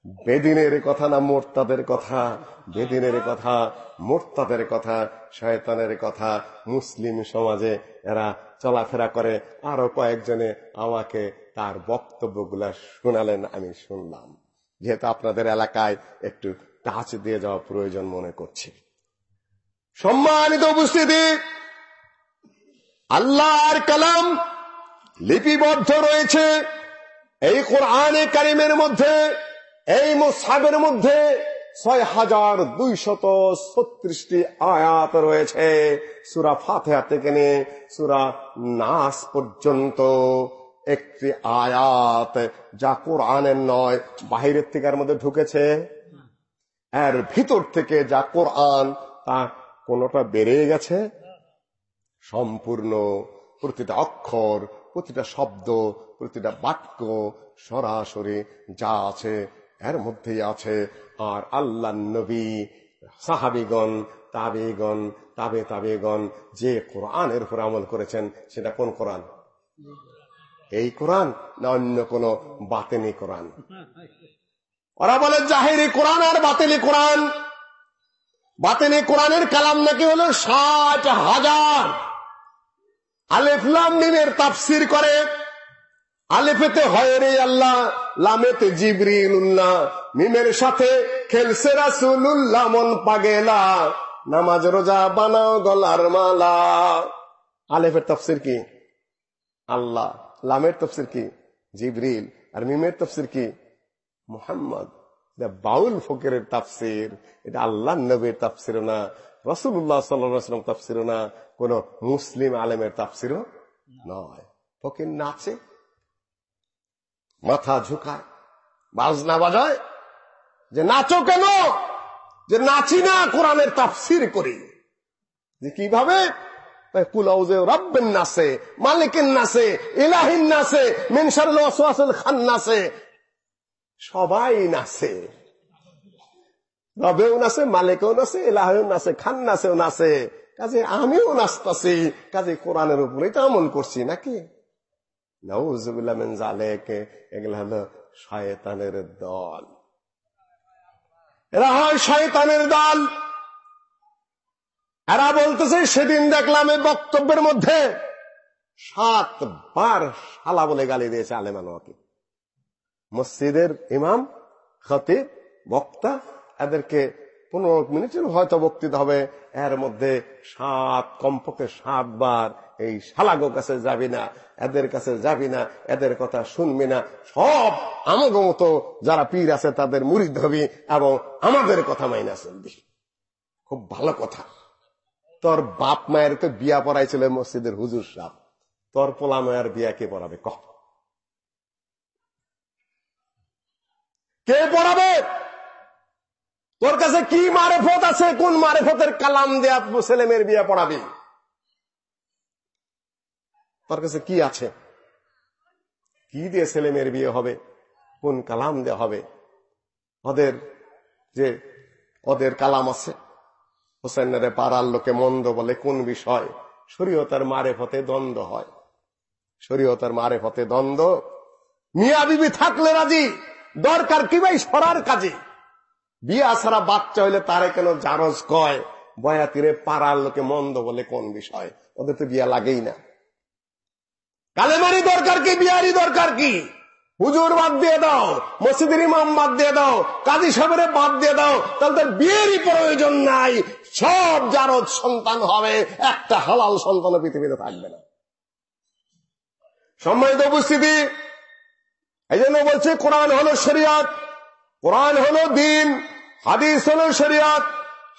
A: বেদিনের কথা না মোর্তাদের কথা? বেদিনের কথা, মোর্তাদের কথা, শয়তানের কথা। মুসলিম সমাজে এরা চলাফেরা করে। আরও কয়েকজনে আমাকে তার বক্তব্যগুলা শোনালেন, আমি শুনলাম। যেহেতু আপনাদের এলাকায় একটু টাচ দিয়ে যাওয়া প্রয়োজন মনে করছি। সম্মানিত উপস্থিতি, আল্লাহর কালাম লিপিবদ্ধ রয়েছে এই কোরআনে কারিমের মধ্যে। এই মুসাবের মধ্যে ছয় হাজার দুইশত ছত্রিশটি আয়াত রয়েছে। সুরা ফাতেহা থেকে নিয়ে সুরা নাস পর্যন্ত একটি আয়াত যা কোরআনের নয়, বাহিরের থেকে এর মধ্যে ঢুকেছে। এর ভিতর থেকে যা কোরআন, তা কোনটা বেড়ে গেছে। সম্পূর্ণ প্রতিটা অক্ষর, প্রতিটা শব্দ, প্রতিটা বাক্য সরাসরি যা আছে এর মধ্যেই আছে, আর আল্লাহ নবী, সাহাবিগণ, তাবেগণ, তাবে তাবেগণ, যে কোরআনের উপর আমল করেছেন, সেটা কোন কোরআন? এই কোরআন না অন্য কোন বাতেনি কোরআন? ওরা বলে, জাহেরি কোরআন আর বাতেনি কোরআন। বাতেনি কোরআনের কালাম নাকি হলো ষাট হাজার। আলেফলাম মিমের তাফসির করে। আলেফেতে হয় রে আল্লাহ, লামেতে জিবরিলুল্লাহ মিমের সাথে খেলছে রাসুল্লাহ মন পাগেলা। নামাজ রোজা বানাও গলার মালা। আলেফের তফসির কি? আল্লাহ। লামের তফসির কি? জিবরিল। আর মিমের তফসির কি? মুহাম্মদ। বাউল ফকিরের তাফসির। এটা আল্লাহ নবীর তাফসির না রসুল্লাহ সাল্লাম তাফসির না, কোন মুসলিম আলেমের তাফসিরও নয়। ফকির নাচে মাথা ঝুঁকায়, বাজনা বাজায়, যে নাচো কেন? যে নাচি না, কোরআনের তাফসির করি। যে কীভাবে? খান সবাই নাচে। নাচে নাচে এলাহেও নাচে নাচে। কাজে আমিও নাচতাছি, কাজে কোরআনের উপরেই তো আমল করছি নাকি? এগুলো হলো শয়তানের দল। এরা হয় শয়তানের দল। এরা বলতেছে, সেদিন দেখলাম এই বক্তব্যের মধ্যে সাতবার শালা বলে গালি দিয়েছে আলেমানোয়াকে মসজিদের ইমাম, খতিব, বক্তা, এদেরকে পনেরো মিনিটের হয়তো বক্তৃতা হবে। এর মধ্যে সাত, কমপক্ষে সাতবার এই শালাগো কাছে যাবি না, এদের কাছে যাবি না, এদের কথা শুনবি না। সব আমাগো মতো যারা পীর আছে তাদের মুড়িদ হবি এবং আমাদের কথা মাইনা চলবি। খুব ভালো কথা। তোর বাপ মায়ের তো বিয়া পড়াইছিল মসজিদের হুজুর সাহ তোর পোলা মায়ের বিয়া কে পড়াবে? কে পড়াবে? তোর কাছে কি মারেফত আছে? কোন মারেফতের কালাম দেয়া ছেলে মেয়ের বিয়ে পড়াবি? তোর কাছে কি আছে? কি দিয়ে ছেলে মেয়ের বিয়ে হবে? কোন কালাম দেয়া হবে? ওদের যে ওদের কালাম আছে, হোসেনের পাড়ার লোকে মন্দ বলে কোন বিষয়? শরীয়তার মারেফতে দ্বন্দ্ব হয়। শরীয়তার মারেফতে দ্বন্দ্ব। মিয়া বিবি থাকলে রাজি, দরকার কি ভাই সরার কাজে? বিয়া ছাড়া বাচ্চা হইলে তারে কেন জারজ কয়? বয়াতিরে পাড়ার লোকে মন্দ বলে কোন বিষয়? ওদের তো বিয়া লাগেই না। কালেমারি দরকার কি? বিয়ারি দরকার কি? হুজুর বাদ দিয়ে দাও, মসজিদের ইমাম বাদ দিয়ে দাও, কাজী সাহেবের বাদ দিয়ে দাও, তাহলে তার বিয়েরই প্রয়োজন নাই। সব জারদ সন্তান হবে, একটা হালাল সন্তান পৃথিবীতে থাকবে না। সম্মানিত উপস্থিতি এই জন্য বলছে কোরআন হলো শরিয়াত, কোরআন হলো দিন। হাদিস হলো শরিয়াত,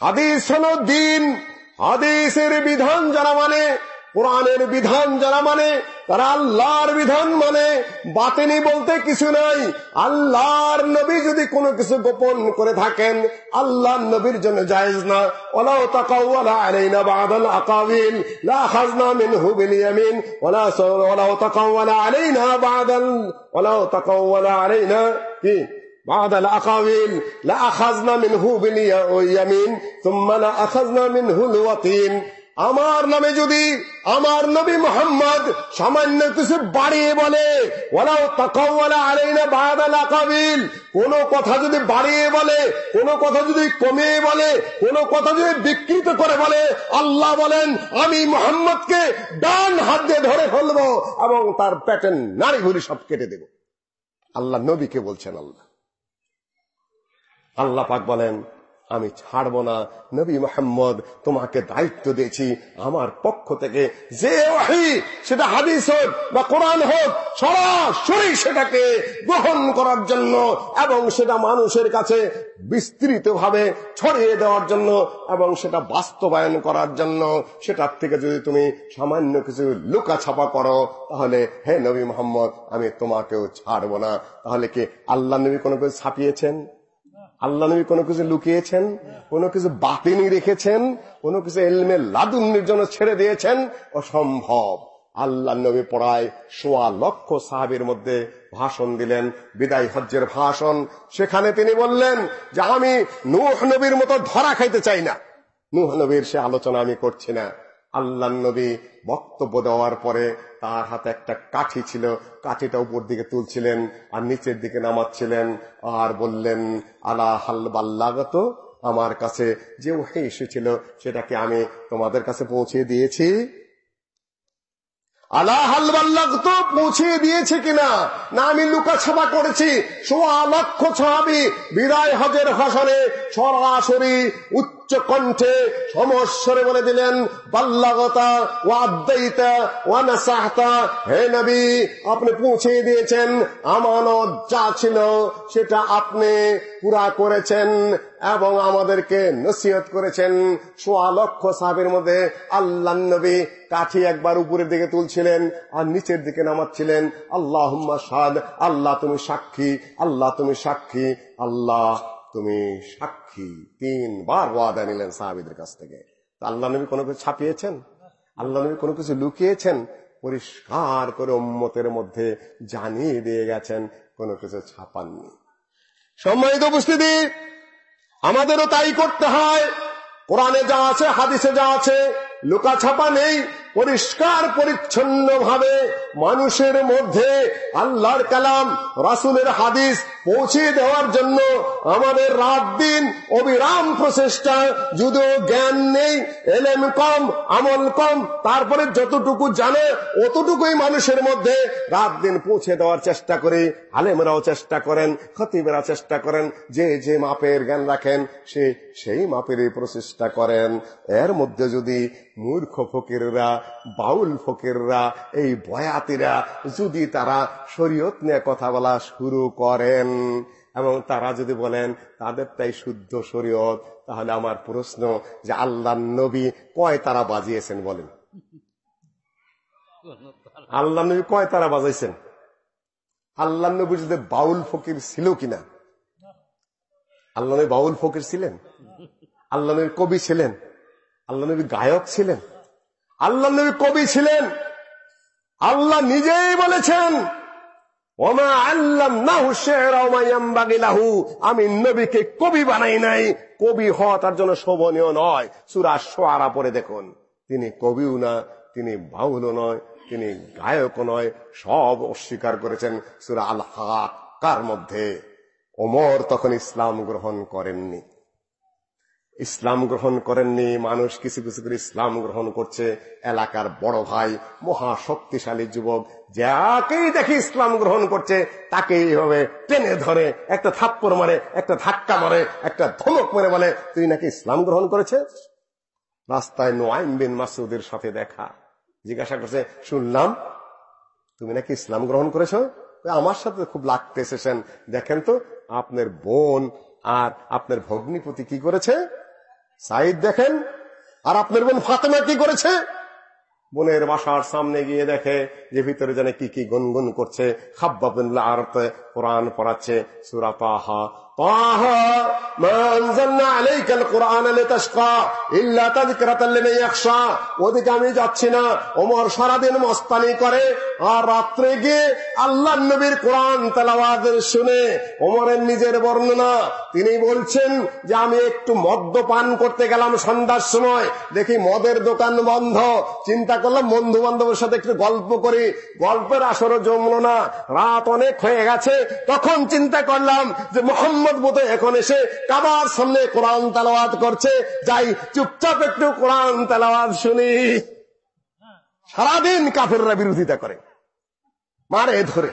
A: হাদিস হলো দিন। হাদিসের বিধান যারা মানে কোরআনের বিধান যারা মানে তারা আল্লাহর বিধান মানে। বাতেনি বলতে কিছু নাই। আল্লাহর নবী যদি কোনো কিছু গোপন করে থাকেন, আল্লাহর নবীর জন্য জায়েজ না। ওলাও তাকাওয়ালা আলাইনা বাদাল আকাবিল। লা খাজনা মিনহু ইয়ামিন। ওলা ওলাও তাকাওয়ালা আলাইনা বাদাল। ওলাও তাকাওয়ালা আলাইনা কি? بعد الأقاويل لأخذنا منه باليمين ثم لأخذنا منه الوطين আমার নামে যদি আমার নবী মোহাম্মদ সামান্য কিছু বাড়িয়ে বলে ওলাও তাকাওয়ালা আলাইনা বাদাল আকাবিল কোন কথা যদি বাড়িয়ে বলে কোন কথা যদি কমিয়ে বলে কোন কথা যদি বিকৃত করে বলে আল্লাহ বলেন আমি মোহাম্মদকে ডান হাত দিয়ে ধরে ফেলবো এবং তার প্যাটেন নারী ঘুরি সব কেটে দেব আল্লাহ নবীকে বলছেন আল্লাহ আল্লাহ পাক বলেন, আমি ছাড়ব না। নবী মোহাম্মদ, তোমাকে দায়িত্ব দিয়েছি। আমার পক্ষ থেকে যে ওয়াহি, সেটা হাদিস হোক বা কোরআন হোক, সরাসরি সেটাকে গ্রহণ করার জন্য এবং সেটা মানুষের কাছে বিস্তৃত ভাবে ছড়িয়ে দেওয়ার জন্য এবং সেটা বাস্তবায়ন করার জন্য, সেটার থেকে যদি তুমি সামান্য কিছু লুকা ছাপা করো, তাহলে হে নবী মোহাম্মদ, আমি তোমাকেও ছাড়ব না। তাহলে কি আল্লাহ নবী কোনো কিছু ছাপিয়েছেন? আল্লাহ নবী কোনো কিছু লুকিয়েছেন, কোনো কিছু বাতিনি রেখেছেন, কোনো কিছু এলমে লাদুন্নির জন্য ছেড়ে দিয়েছেন, অসম্ভব। আল্লাহ নবী পড়ায় সোয়া লক্ষ সাহাবির মধ্যে ভাষণ দিলেন, বিদায় হজ্জের ভাষণ। সেখানে তিনি বললেন যে, আমি নুহ নবীর মতো ধরা খাইতে চাই না। নুহ নবীর সে আলোচনা আমি করছি না। আল্লাহ নবী বক্তব্য দেওয়ার পরে তার হাতে একটা কাঠি ছিল। কাঠিটা উপর দিকে তুলছিলেন আর নিচের দিকে নামাচ্ছিলেন আর বললেন, আলা হাল বাল্লাগত? আমার কাছে যে ওহে এসেছিল, সেটাকে আমি তোমাদের কাছে পৌঁছে দিয়েছি। আলা হাল বাল্লাগত পৌঁছে দিয়েছে কিনা? না, আমি লুকা ছাপা করেছি। সোয়া লক্ষ ছাবি বিদায় হজের হাসনে সরাসরি উচ্চ কণ্ঠে সমস্বরে বলে দিলেন, বাল্লাগতা ও আদাইতা ও নাসাহতা হে নবী, আপনি পৌঁছে দিয়েছেন। আমানত যা ছিল সেটা আপনি পুরা করেছেন এবং আমাদেরকে নসিহত করেছেন। সোয়া লক্ষ সাহেবের মধ্যে আল্লাহ নবী কাঠি একবার উপরের দিকে তুলছিলেন আর নিচের দিকে নামাচ্ছিলেন। আল্লাহ সাদ আল্লাহ তুমি সাক্ষী, আল্লাহ তুমি সাক্ষী, আল্লাহ তুমি সাক্ষী। তিনবার ওয়াদা নিলেন সাহাবিদের কাছ থেকে। আল্লাহ নবী কোনো কিছু ছাপিয়েছেন? আল্লাহ নবী কোনো কিছু লুকিয়েছেন? পরিষ্কার করে উম্মতের মধ্যে জানিয়ে দিয়ে গেছেন, কোনো কিছু ছাপাননি। সম্মানিত উপস্থিতি, আমাদেরও তাই করতে হয়। কোরআনে যা আছে, হাদিসে যা আছে লুকা ছাপা নেই, পরিষ্কার পরিচ্ছন্ন ভাবে মানুষের মধ্যে আল্লাহর কালাম, রাসুলের হাদিস পৌঁছে দেওয়ার জন্য আমাদের রাত দিন অবিরাম প্রচেষ্টা। যদিও জ্ঞান নেই, এলেম কম, আমল কম, তারপরে যতটুকু জানে অতটুকুই মানুষের মধ্যে রাত দিন পৌঁছে দেওয়ার চেষ্টা করি। আলেমরাও চেষ্টা করেন খতিবেরা চেষ্টা করেন, যে যে মাপের জ্ঞান রাখেন, সে সেই মাপেরই প্রচেষ্টা করেন। এর মধ্যে যদি মূর্খ ফকিররা, বাউল ফকিররা, এই বয়াতিরা যদি তারা শরীয়ত নিয়ে কথা বলা শুরু করেন এবং তারা যদি বলেন, তাদের তাই শুদ্ধ শরীয়ত তাহলে আমার প্রশ্ন যে আল্লাহ নবী কয় তারা বাজিয়েছেন বলেন? আল্লাহ নবী কয় তারা বাজাইছেন? আল্লাহ নবী যদি বাউল ফকির ছিল কিনা? আল্লাহ বাউল ফকির ছিলেন? আল্লাহ কবি ছিলেন? আল্লাহ নবী গায়ক ছিলেন। আল্লাহ নবী কবি ছিলেন। আল্লাহ নিজেই বলেছেন, ওমা আল্লাম নাহু আমি নবীকে কবি বানাই নাই, কবি হওয়া তার জন্য শোভনীয় নয়। সুরা সোয়ারা পরে দেখুন। তিনি কবিও না, তিনি বাউলও নয়, তিনি গায়কও নয়, সব অস্বীকার করেছেন সুরা আল হাকার মধ্যে। ওমর তখন ইসলাম গ্রহণ করেননি। ইসলাম গ্রহণ করেননি, মানুষ কিছু কিছু করে ইসলাম গ্রহণ করছে। এলাকার বড় ভাই, মহা শক্তিশালী যুবক, যাকেই দেখে ইসলাম গ্রহণ করছে তাকে এইভাবে টেনে ধরে, একটা থাপ্পড় মারে, একটা ধাক্কা মারে, একটা ধমক মারে বলে, তুই নাকি ইসলাম গ্রহণ করেছে? রাস্তায় নোয়াইম বিন মাসুদের সাথে দেখা। জিজ্ঞাসা করছে, শুনলাম, তুমি নাকি ইসলাম গ্রহণ করেছ? আমার সাথে খুব লাগতে এসেছেন দেখেন তো, আপনার বোন আর আপনার ভগ্নিপতি কি করেছে? সাইদ দেখেন, আর আপনার বোন ফাতেমা কি করেছে? বোনের বাসার সামনে গিয়ে দেখে যে ভিতরে যেন কি কি গুনগুন করছে। খাব্বাবুল্লাহ আরতে কোরআন পড়াচ্ছে সুরা তাহা طه ما أنزلنا عليك القرآن لتشقى إلا تذكرة لمن يخشى ওদিকে আমি যাচ্ছি না ওমর সারাদিন মস্তানি করে আর রাত্রে গিয়ে আল্লাহ নবীর কোরআন তেলাওয়াজ শুনে ওমরের নিজের বর্ণনা তিনি বলছেন যে আমি একটু মদ্যপান করতে গেলাম সন্ধ্যার সময় দেখি মদের দোকান বন্ধ চিন্তা করলাম বন্ধু বান্ধবের সাথে একটু গল্প করি গল্পের আসরও জমলো না রাত অনেক হয়ে গেছে তখন চিন্তা করলাম যে মোহাম্মদ বোধ এখন এসে কাবার সামনে কোরআন তালাওয়াত করছে। যাই, চুপচাপ একটু কোরআন তালাওয়াত শুনি। সারাদিন কাফেররা বিরোধিতা করে। মারে ধরে।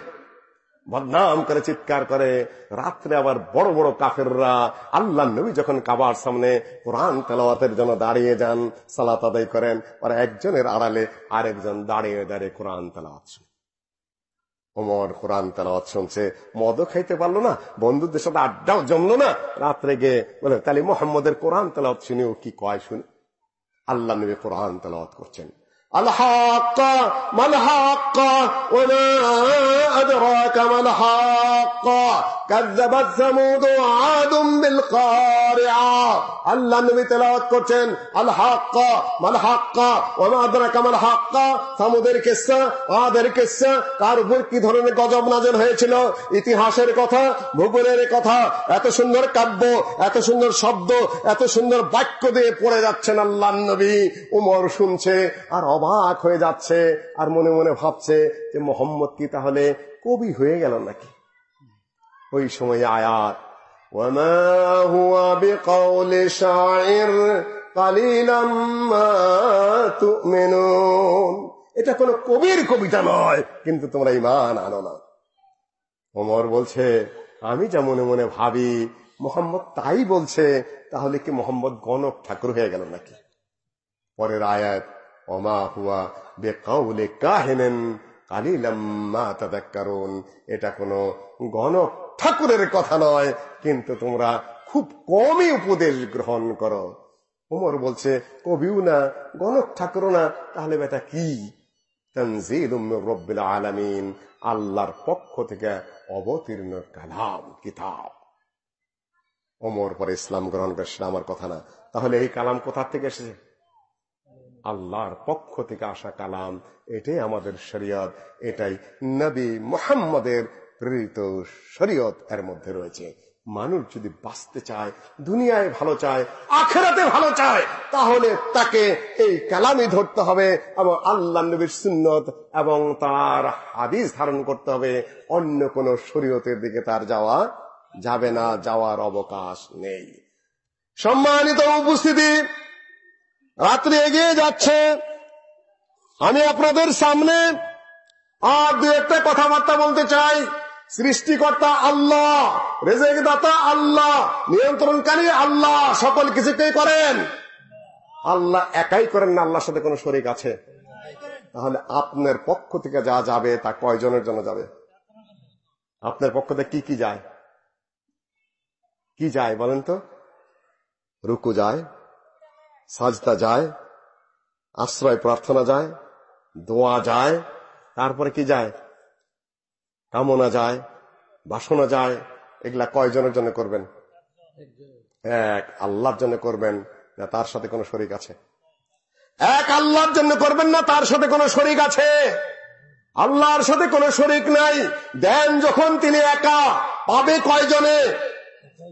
A: বদনাম করে, চিৎকার করে। রাত্রে আবার বড় বড় কাফেররা আল্লাহ নবী যখন কাবার সামনে কোরআন তেলাওয়াতের জন্য দাঁড়িয়ে যান, সালাত আদায় করেন আর একজনের আড়ালে আরেকজন দাঁড়িয়ে দাঁড়িয়ে কোরআন তেলাওয়াত শুনে। ওমর কোরআন তালাওয়াত শুনছে। মদও খাইতে পারল না, বন্ধুদের সাথে আড্ডাও জমলো না। রাত্রে গে বলে, তাহলে মোহাম্মদের কোরআন তালাওয়াত শুনে, ও কি কয় শুনে? আল্লাহ নবী কোরআন তালাওয়াত করছেন। الحق ما الحق وما أدراك ما الحق كذبت ثمود وعاد بالقارعة আল্লাহ নবী তেলাওয়াত করছেন আল হাক্কা মাল হাক্কা ওমা আদরাকা মাল হাক্কা সামুদের কিসসা আদের কিসসা কার উপর কি ধরনের গজব নাজেল হয়েছিল ইতিহাসের কথা ভূগোলের কথা এত সুন্দর কাব্য এত সুন্দর শব্দ এত সুন্দর বাক্য দিয়ে পড়ে যাচ্ছেন আল্লাহ নবী উমর শুনছে আর অবাক হয়ে যাচ্ছে আর মনে মনে ভাবছে যে মোহাম্মদ কি তাহলে কবি হয়ে গেল নাকি? ওই সময় আয়াত এটা কোন কবির কবিতা নয়, কিন্তু তোমরা ইমান আনো না। অমর বলছে, আমি যা মনে মনে ভাবি, মোহাম্মদ তাই বলছে, তাহলে কি মোহাম্মদ গণক ঠাকুর হয়ে গেল নাকি? পরের আয়াত অমা হুয়া কালিলাম্মা তাদাক্কারুন। এটা কোনো গণক ঠাকুরের কথা নয়, কিন্তু তোমরা খুব কমই উপদেশ গ্রহণ করো। উমর বলছে, কবিও না, গণক ঠাকুরও না, তাহলে বেটা কি? রব্বিল আলামিন, আল্লাহর পক্ষ থেকে অবতীর্ণ কালাম কিতাব। ওমর পরে ইসলাম গ্রহণ করে সেটা আমার কথা না। তাহলে এই কালাম কোথার থেকে এসেছে? আল্লাহর পক্ষ থেকে আসা কালাম, এটাই আমাদের শরীয়ত, এটাই নবী মোহাম্মদের প্রেরিত শরীয়ত এর মধ্যে রয়েছে। মানুষ যদি বাঁচতে চায়, দুনিয়ায় ভালো চায়, আখেরাতে ভালো চায়, তাহলে তাকে এই কালামই ধরতে হবে এবং আল্লাহ নবীর সুন্নত এবং তার হাদিস ধারণ করতে হবে। অন্য কোন শরীয়তের দিকে তার যাওয়া যাবে না, যাওয়ার অবকাশ নেই। সম্মানিত উপস্থিতি রাত্রি এগিয়ে যাচ্ছে। আমি আপনাদের সামনে আর দু একটা কথাবার্তা বলতে চাই। সৃষ্টিকর্তা আল্লাহ রেজেক দাতা আল্লাহ, নিয়ন্ত্রণকারী আল্লাহ, সকল কিছুকেই করেন। আল্লাহ একাই করেন না, আল্লাহর সাথে কোনো শরিক আছে। তাহলে আপনার পক্ষ থেকে যা যাবে তা কয়জনের জন্য যাবে? আপনার পক্ষ থেকে কি কি যায়? কি যায় বলেন তো? রুকু যায়। সাজতা যায়, আশ্রয় প্রার্থনা যায়, দোয়া যায়, তারপরে কি যায়? কামনা যায়, বাসনা যায়, এগুলা কয়জনের জন্য করবেন? এক, আল্লাহর জন্য করবেন, না তার সাথে কোনো শরিক আছে? এক, আল্লাহর জন্য করবেন, না তার সাথে কোনো শরিক আছে? আল্লাহর সাথে কোনো শরিক নাই। দেন যখন তিনি একা, পাবে কয়জনে?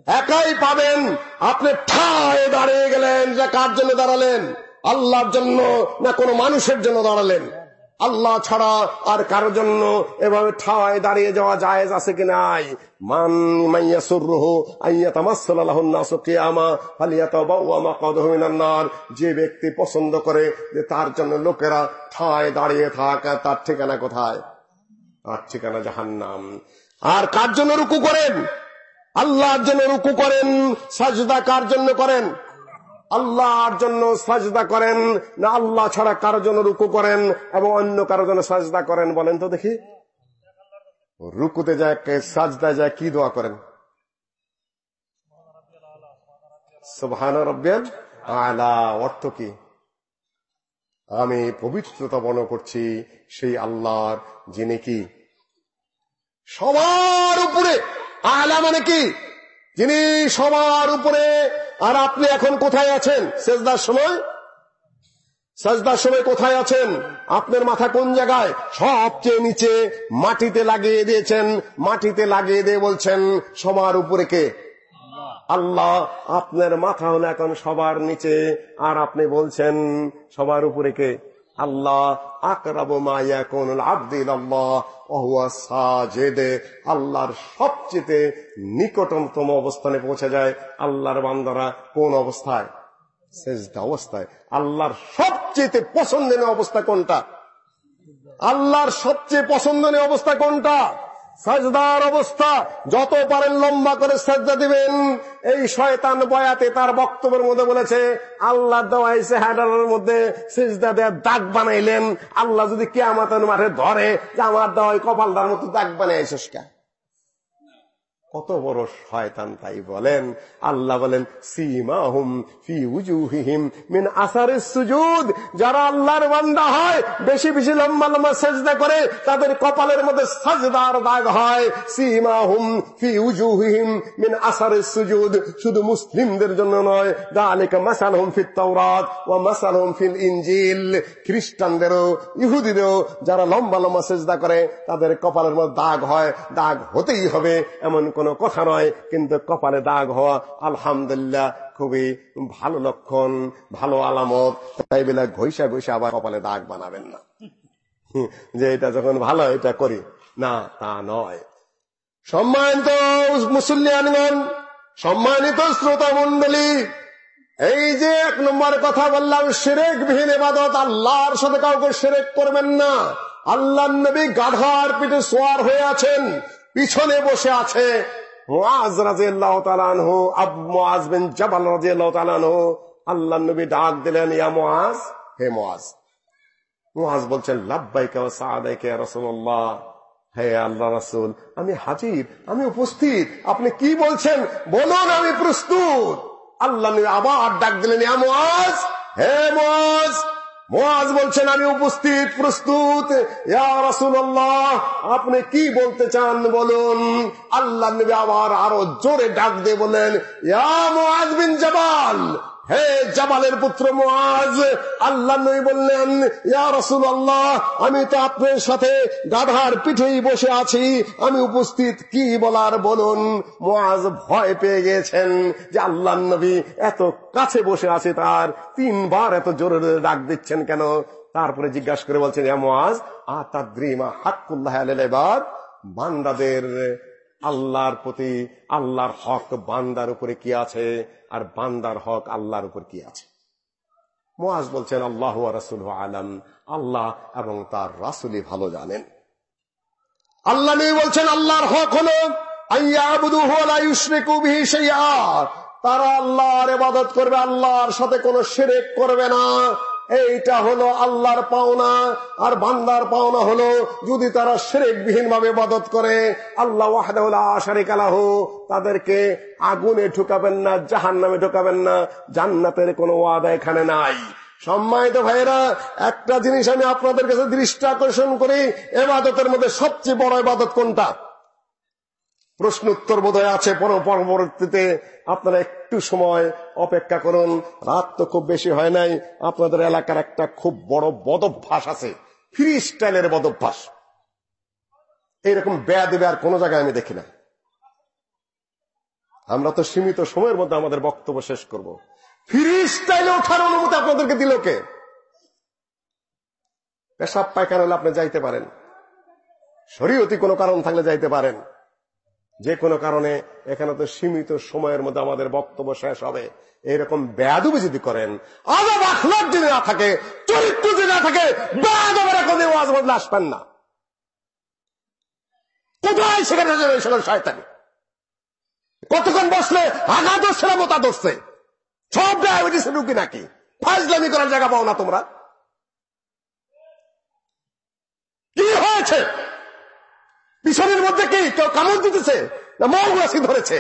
A: একাই পাবেন। আপনি ঠায় দাঁড়িয়ে গেলেন যে কার জন্য দাঁড়ালেন? আল্লাহর জন্য না কোনো মানুষের জন্য দাঁড়ালেন? আল্লাহ ছাড়া আর কারও জন্য এভাবে ঠায় দাঁড়িয়ে যাওয়া জায়েজ আছে কি নাই? মান যে ব্যক্তি পছন্দ করে যে তার জন্য লোকেরা ঠায় দাঁড়িয়ে থাকা, তার ঠিকানা কোথায়? তার ঠিকানা জাহান্নাম। আর কার জন্য রুকু করেন? আল্লাহর জন্য রুকু করেন, সাজদা কার জন্য করেন? আল্লাহর জন্য সাজদা করেন, না আল্লাহ ছাড়া কারও জন্য রুকু করেন এবং অন্য কারও জন্য সাজদা করেন বলেন তো দেখি। রুকুতে যায় সাজদা যায় কি দোয়া করেন? সুবহান রব্বিয়াল আলা, অর্থ কি? আমি পবিত্রতা বর্ণ করছি সেই আল্লাহর, যিনি কি? সবার উপরে আলা মানে কি? যিনি সবার উপরে, আর আপনি এখন কোথায় আছেন? শেষদার সময়? সাজদার সময় কোথায় আছেন? আপনার মাথা কোন জায়গায়? সবচেয়ে নিচে মাটিতে লাগিয়ে দিয়েছেন, মাটিতে লাগিয়ে দিয়ে বলছেন, সবার উপরে কে? আল্লাহ, আপনার মাথা হলো এখন সবার নিচে, আর আপনি বলছেন, সবার উপরে কে? আল্লাহ, আকরাবু মা ইয়াকুনুল আবদিল আল্লাহ ওহুয়া সাজেদে, আল্লাহর সবচেয়ে নিকটতম অবস্থানে পৌঁছে যায় আল্লাহর বান্দারা কোন অবস্থায়? সেজদা অবস্থায়। আল্লাহর সবচেয়ে পছন্দনীয় অবস্থা কোনটা? আল্লাহর সবচেয়ে পছন্দনীয় অবস্থা কোনটা? সাজদার অবস্থা। যত পারেন লম্বা করে সাজদা দিবেন। এই শয়তান বয়াতে তার বক্তব্যের মধ্যে বলেছে, আল্লাহ দেওয়াইছে হ্যাডারের মধ্যে সিজদা দেওয়ার দাগ বানাইলেন। আল্লাহ যদি কে মাঠে ধরে, যে আমার দেওয়াই কপালদার মতো দাগ বানাই কে? কত বড় শয়তান তাই বলেন। আল্লাহ বলেন, সীমাহুম ফি উজুহিহিম মিন আসারিস সুজুদ। যারা আল্লাহর বান্দা হয়, বেশি বেশি লম্বা লম্বা সেজদা করে, তাদের কপালের মধ্যে সাজদার দাগ হয়। সীমাহুম ফি উজুহিহিম মিন আসারিস সুজুদ। শুধু মুসলিমদের জন্য নয়, দালিকা মাসালহুম ফিত তাওরাত ওয়া মাসালহুম ফিল ইনজিল। খ্রিস্টানদেরও, ইহুদিদেরও যারা লম্বা লম্বা সেজদা করে, তাদের কপালের মধ্যে দাগ হয়। দাগ হতেই হবে, এমন কোনো কথা নয়, কিন্তু কপালে দাগ হওয়া, আলহামদুলিল্লাহ, খুবই ভালো লক্ষণ, ভালো আলামত। তাই বেলা ঘইসা ঘইসা আবার কপালে দাগ বানাবেন না। যে এটা যখন ভালো, এটা করি। না, তা নয়। সম্মানিত মুসল্লিয়ানগণ, সম্মানিত শ্রোতা মন্ডলী এই যে এক নম্বর কথা বললাম সেরেক বিহীন এবাদত আল্লাহর সাথে কাউকে সেরেক করবেন না। আল্লাহ নবী গাধার পিঠে সোয়ার হয়ে আছেন। পিছনে বসে আছে আল্লাহ নবী ডাক দিলেন হে মোয়াজ বলছেন, লাব্বাইকা ওয়া সাআদাইকা হে আল্লাহ রাসূল, আমি হাজির, আমি উপস্থিত। আপনি কি বলছেন? বলুন, আমি প্রস্তুত। আল্লাহ আবার ডাক দিলেন, ইয়া মোয়াজ হে মোয়াজ মোয়াজ বলছেন, আমি উপস্থিত, প্রস্তুত। আপনি কি বলতে চান বলুন? আল্লাহ আবার আরও জোরে ডাক দিয়ে বলেন ইয়া মোয়াজ বিন জাবাল হে জামালের পুত্র মোয়াজ আল্লাহ নই বললেন, ইয়া রাসূলুল্লাহ, আমি তো আপনার সাথে গাধার পিঠেই বসে আছি। আমি উপস্থিত কি বলার বলুন? মোয়াজ ভয় পেয়ে গেছেন যে আল্লাহ নবী এত কাছে বসে আছে তার। তিনবার এত জোরে ডাক দিচ্ছেন কেন? তারপরে জিজ্ঞাসা করে বলছেন, ইয়া মোয়াজ আতাদ্রিমা হাক্কুল্লাহ আলাল ইবাদ? বান্দাদের আল্লাহর প্রতি, আল্লাহর হক বান্দার উপরে কি আছে? আর বান্দার হক আল্লাহর উপর কি আছে? মোয়াজ বলছেন, আল্লাহ রাসুল আলম। আল্লাহ এবং তার রাসুলি ভালো জানেন। আল্লাহ নেই বলছেন, আল্লাহর হক হল তারা আল্লাহর এবাদত করবে, আল্লাহর সাথে কোন সেরেক করবে না। এইটা হলো আল্লাহর পাওনা, আর বান্দার পাওনা হলো যদি তারা সেরেক বিহীন ভাবে মদত করে, আল্লাহ ওয়াহদাহ তাদেরকে আগুনে ঢুকাবেন না জাহান নামে ঢুকাবেন না, জান্নাতের কোনো ওয়াদা এখানে নাই। সম্মানিত ভাইয়েরা, একটা জিনিস আমি আপনাদের কাছে দৃষ্টি আকর্ষণ করি এবাদতের মধ্যে সবচেয়ে বড় এবাদত কোনটা? প্রশ্ন উত্তর বোধহয় আছে পরবর্তীতে আপনারা একটু সময় অপেক্ষা করুন। রাত তো খুব বেশি হয় নাই, আপনাদের এলাকার একটা খুব বড় বদভ্যাস আছে ফ্রি স্টাইলের বদভ্যাস। এইরকম ব্যয় দেবে আর কোন জায়গায় আমি দেখি না। আমরা তো সীমিত সময়ের মধ্যে আমাদের বক্তব্য শেষ করব। ফ্রি স্টাইলে ওঠার অনুমতি আপনাদেরকে দিল কে? পেশাব পায়খানা হলে আপনি যাইতে পারেন। শরীয়তি কোনো কারণ থাকলে যাইতে পারেন। যে কোনো কারণে এখানে তো সীমিত সময়ের মধ্যে আমাদের বক্তব্য শেষ হবে। এরকম ব্যাদুবি যদি করেন, আদব আখলাক যদি না থাকে, চরিত্র যদি না থাকে বদলে আসবেন না। কোথায় সেখানে শয়তানি? কতক্ষণ বসলে আগা দোষছে না মোতা দোষছে সব ডায়াবেটিস রুগী নাকি? ফাজলামি করার জায়গা পাও না তোমরা। কি হয়েছে? পিছনের মধ্যে কি কেউ কামড় দিতেছে? না মৌরাশি ধরেছে।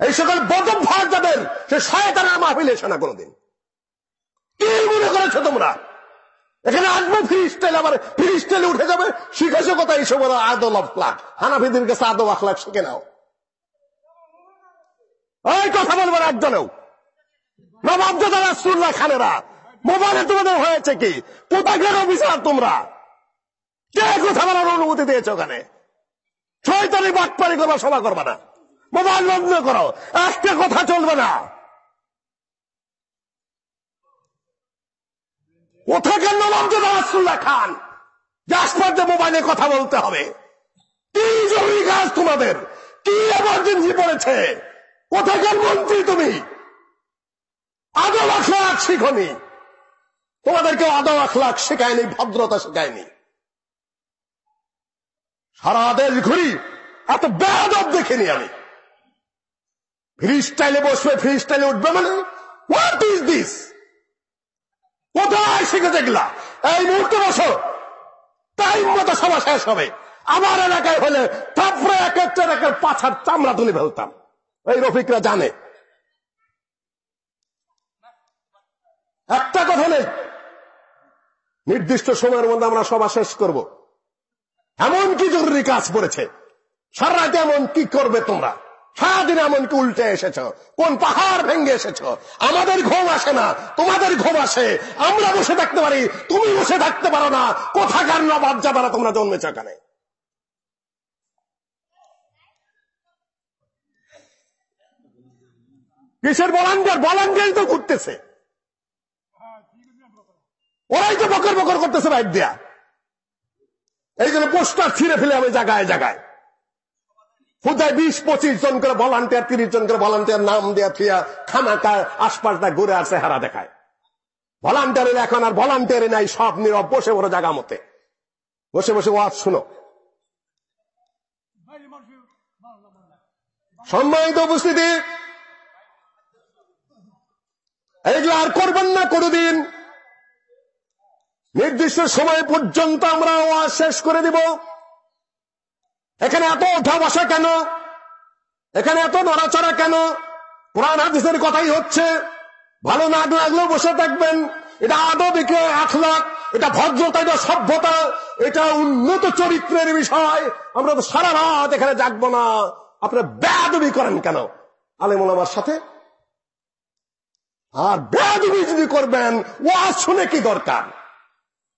A: এই সকল বদভ্যাস যাদের, সে শয়তানের মাহফিল এসে না কোনোদিন। কি মনে করেছ তোমরা? এখানে আসবে ফ্রি স্টাইল আবার ফ্রি স্টাইলে উঠে যাবে। শিখেছো কথা এইসব আদল আখলাখ হানাফিদের কাছে আদব আখলাখ শিখে নাও। ওই কথা বলব একজনেও নবাবজাদা রাসুল্লাহ খানেরা। মোবাইলে তোমাদের হয়েছে কি? কোথাকার বিচার তোমরা। কে কথা বলার অনুমতি দিয়েছে ওখানে? ছয়তারি বাটপারি করবা, সভা করবা না। মোবাইল বন্ধ করো, একটা কথা চলবে না। কোথাকার নবাবজাদা রাসুল্লাহ খান? যে আসপার্দে মোবাইলে কথা বলতে হবে। কি জরুরি কাজ তোমাদের? কি এমার্জেন্সি পড়েছে? কোথাকার মন্ত্রী তুমি? আদব আখলাখ শিখনি। তোমাদেরকে আদব আখলাখ শেখায়নি, ভদ্রতা শেখায়নি। সারা দেশ ঘুরি, এত বেদব দেখিনি আমি। ফ্রি স্টাইলে বসবে ফ্রি স্টাইলে উঠবে মানে হোয়াট ইজ দিস কোথায় শিখেছে গেলা এই মুহূর্তে বসো। টাইম মতো সভা শেষ হবে। আমার এলাকায় হলে তারপরে এক একটা একের পাছার চামড়া তুলে ফেলতাম। এই রফিকরা জানে। একটা কথা নেই। নির্দিষ্ট সময়ের মধ্যে আমরা সভা শেষ করব। এমন কি জরুরি কাজ পড়েছে সারা রাতে এমন কি করবে তোমরা? সারাদিন এমন কি উল্টে এসেছ? কোন পাহাড় ভেঙে এসেছ? আমাদের ঘুম আসে না, তোমাদের ঘুম আসে। আমরা বসে থাকতে পারি, তুমি বসে থাকতে পারো না। কোথাকার নবাব যাবারা তোমরা জন্মেছ এখানে? কিসের বলান্ডার বলান্ডারই তো ঘুরতেছে। ওরাই তো বকর বকর করতেছে বাইক দিয়া। এই জন্য পোস্টার ছিঁড়ে ফেলে আমি জায়গায় জায়গায়। খুদায় বিশ, পঁচিশ জন করে ভলান্টিয়ার, তিরিশ জন করে ভলান্টিয়ার নাম দেয়া থিয়া খামাকা আশপাশটা ঘুরে আর হারা দেখায়। ভলান্টিয়ারের এখন আর ভলান্টিয়ারে নাই, সব নীরব, বসে বড় জায়গা মতে। বসে বসে ওয়াজ শুনো। সম্মানিত উপস্থিতি, এইগুলো আর করবেন না কোনদিন। নির্দিষ্ট সময় পর্যন্ত আমরা ওয়াজ শেষ করে দিব। এখানে এত ওঠা বসা কেন? এখানে এত নড়াচড়া কেন? কোরআন হাদিসের কথাই হচ্ছে, ভালো না লাগলেও বসে থাকবেন। এটা আদবিক আখলাক, এটা ভদ্রতা, এটা সভ্যতা, এটা উন্নত চরিত্রের বিষয়। আমরা তো সারা রাত এখানে জাগবো না। আপনারা বেদবি করেন কেন? আলেমুল আমার সাথে? আর বেদবি যদি করবেন, ওয়াজ শুনে কি দরকার?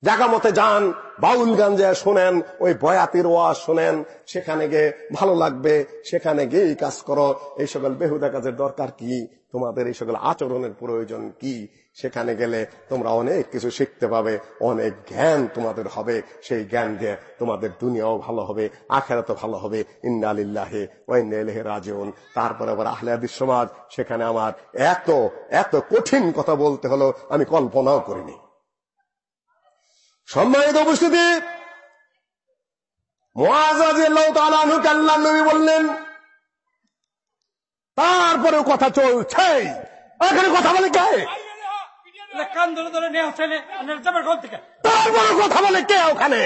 A: জায়গা মতে যান বাউল গান যে শোনেন, ওই বয়াতির ওয়াজ শোনেন, সেখানে গিয়ে ভালো লাগবে, সেখানে গিয়ে এই কাজ করো। এই সকল বেহুদা কাজের দরকার কি? তোমাদের এই সকল আচরণের প্রয়োজন কি? সেখানে গেলে তোমরা অনেক কিছু শিখতে পাবে, অনেক জ্ঞান তোমাদের হবে, সেই জ্ঞান দিয়ে তোমাদের দুনিয়াও ভালো হবে, আখেরাতও ভালো হবে। ইন্দালিল্লাহে ওয়াইন্দাহে রাজিউন। তারপরে আবার আহলে হাদিস সমাজ, সেখানে আমার এত এত কঠিন কথা বলতে হলো, আমি কল্পনাও করিনি। সম্মানিত উপস্থিতি আল্লাহ নবী বললেন তারপরেও কথা চলছে। এখানে কথা বলে কে?
D: কান ধরে ধরে
A: তারপরে কথা বলে কে ওখানে?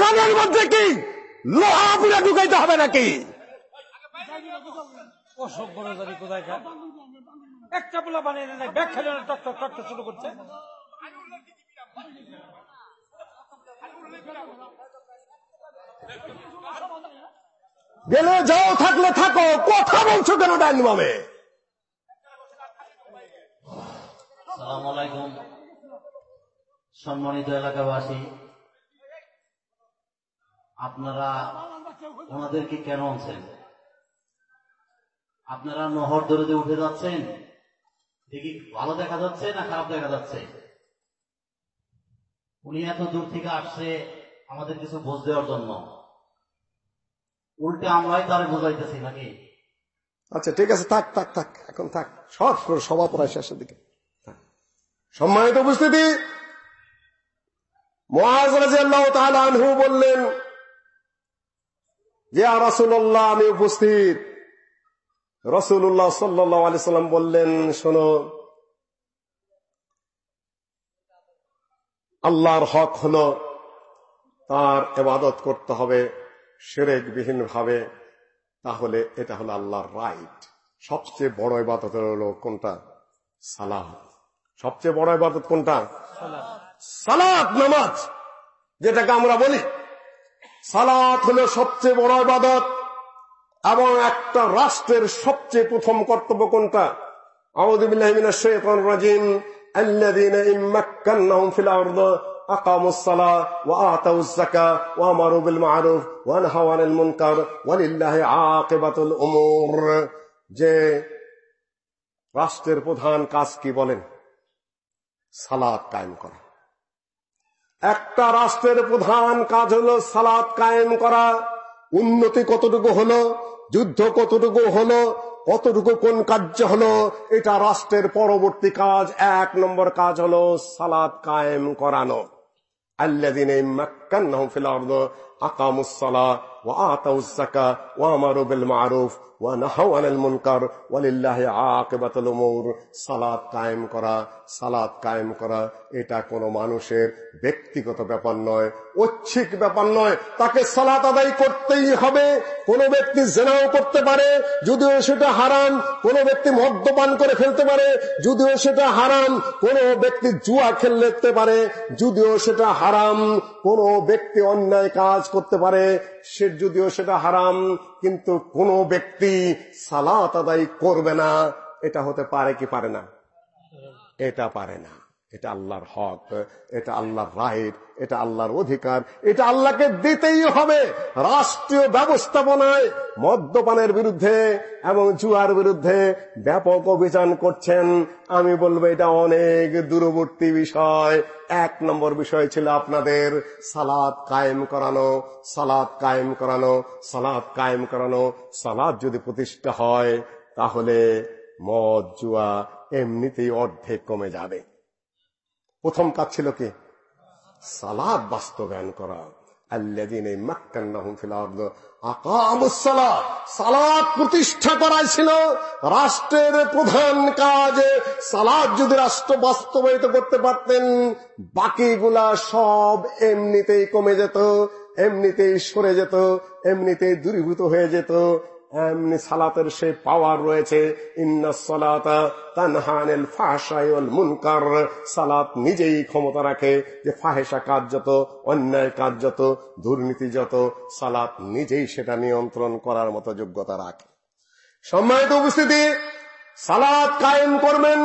A: কানের মধ্যে কি? লোহা পুরা ঢুকাইতে হবে নাকি?
D: একটা পোলা বানিয়ে নেয় ব্যাগ খেলে টক টক টক শুরু করছে।
A: গেলে যাও, থাকলে থাকো, কথা বলছো কেন ডাইন
E: আলাইকুম। সম্মানিত এলাকাবাসী, আপনারা ওনাদেরকে কেন আনছেন? আপনারা নহর দরদে উঠে যাচ্ছেন, দেখি ভালো দেখা যাচ্ছে না খারাপ দেখা যাচ্ছে? উনি এত দূর থেকে আসছে আমাদের কিছু বোঝ দেওয়ার জন্য। উল্টে আমরাই তারে বোঝাইতেছি নাকি?
A: আচ্ছা ঠিক আছে, থাক থাক থাক, এখন থাক। সব সভা প্রায় শেষের দিকে। সম্মানিত উপস্থিতি বললেন যে আমি উপস্থিত। রসুল্লাহ সাল্লাম বললেন, শোনো আল্লাহর হক হল তার এবাদত করতে হবে সেরেকবিহীন ভাবে তাহলে এটা হলো আল্লাহর রাইট। সবচেয়ে বড় ইবাদত হলো কোনটা? সালাহ সবচেয়ে বড় ইবাদত কোনটা? সালাত। নামাজ। যেটাকে আমরা বলি। সালাত হলো সবচেয়ে বড় ইবাদত এবং একটা রাষ্ট্রের সবচেয়ে প্রথম কর্তব্য কোনটা? আউদ্দিন রাজিম। الذين إن مكناهم في الأرض أقاموا الصلاة وآتوا الزكاة وأمروا بالمعروف ونهوا عن المنكر ولله عاقبة الأمور যে রাষ্ট্রের প্রধান কাজ কি বলেন সালাদ কায়েম করা একটা রাষ্ট্রের প্রধান কাজ হলো সালাদ কায়েম করা উন্নতি কতটুকু হলো যুদ্ধ কতটুকু হলো কতটুকু কোন কার্য হলো? এটা রাষ্ট্রের পরবর্তী কাজ। এক নম্বর কাজ হলো সালাদ কায়েম করানো। আল্লাদিন আকামুসালা ও আতাউসাকা ও আমারুবিল মারুফ। সালাত কায়েম করা, সালাত কায়েম করা, এটা কোন মানুষের ব্যক্তিগত ব্যাপার নয়, ঐচ্ছিক ব্যাপার নয়। তাকে সালাত আদায় করতেই হবে। কোন ব্যক্তি জেনাও করতে পারে, যদিও সেটা হারান কোন ব্যক্তি মদ্যপান করে ফেলতে পারে, যদিও সেটা হারাম। কোন ব্যক্তি জুয়া খেলতে পারে, যদিও সেটা হারাম। কোন ব্যক্তি অন্যায় কাজ করতে পারে, সে যদিও সেটা হারাম। কিন্তু কোন ব্যক্তি সালাত আদায় করবে না, এটা হতে পারে কি পারে না? এটা পারে না। এটা আল্লাহর হক, এটা আল্লাহর রাইট এটা আল্লাহর অধিকার, এটা আল্লাহকে দিতেই হবে। রাষ্ট্রীয় ব্যবস্থাপনায় মদ্যপানের বিরুদ্ধে এবং জুয়ার বিরুদ্ধে ব্যাপক অভিযান করছেন। আমি বলব এটা অনেক দূরবর্তী বিষয়। এক নম্বর বিষয় ছিল আপনাদের সালাদ কায়েম করানো সালাদ কায়েম করানো সালাদ কায়েম করানো। সালাদ যদি প্রতিষ্ঠা হয়, তাহলে মদ, জুয়া এমনিতেই অর্ধেক কমে যাবে। প্রথম কাজ ছিল কি? সালাদ বাস্তবায়ন করা। আল্লাদিনে সালাত প্রতিষ্ঠা রাষ্ট্রের প্রধান কাজ। সালাদ যদি রাষ্ট্র বাস্তবায়িত করতে পারতেন, বাকিগুলা সব এমনিতেই কমে যেত, এমনিতেই সরে যেত, এমনিতেই দূরীভূত হয়ে যেত। এমনি সালাতের সে পাওয়ার রয়েছে। সালাতা সালাত নিজেই ক্ষমতা রাখে যে ফাহেসা কাজ যত, অন্যায় কাজ যত, দুর্নীতি যত, সালাত নিজেই সেটা নিয়ন্ত্রণ করার মতো যোগ্যতা রাখে। সম্মানিত উপস্থিতি সালাদ কায়েম করবেন।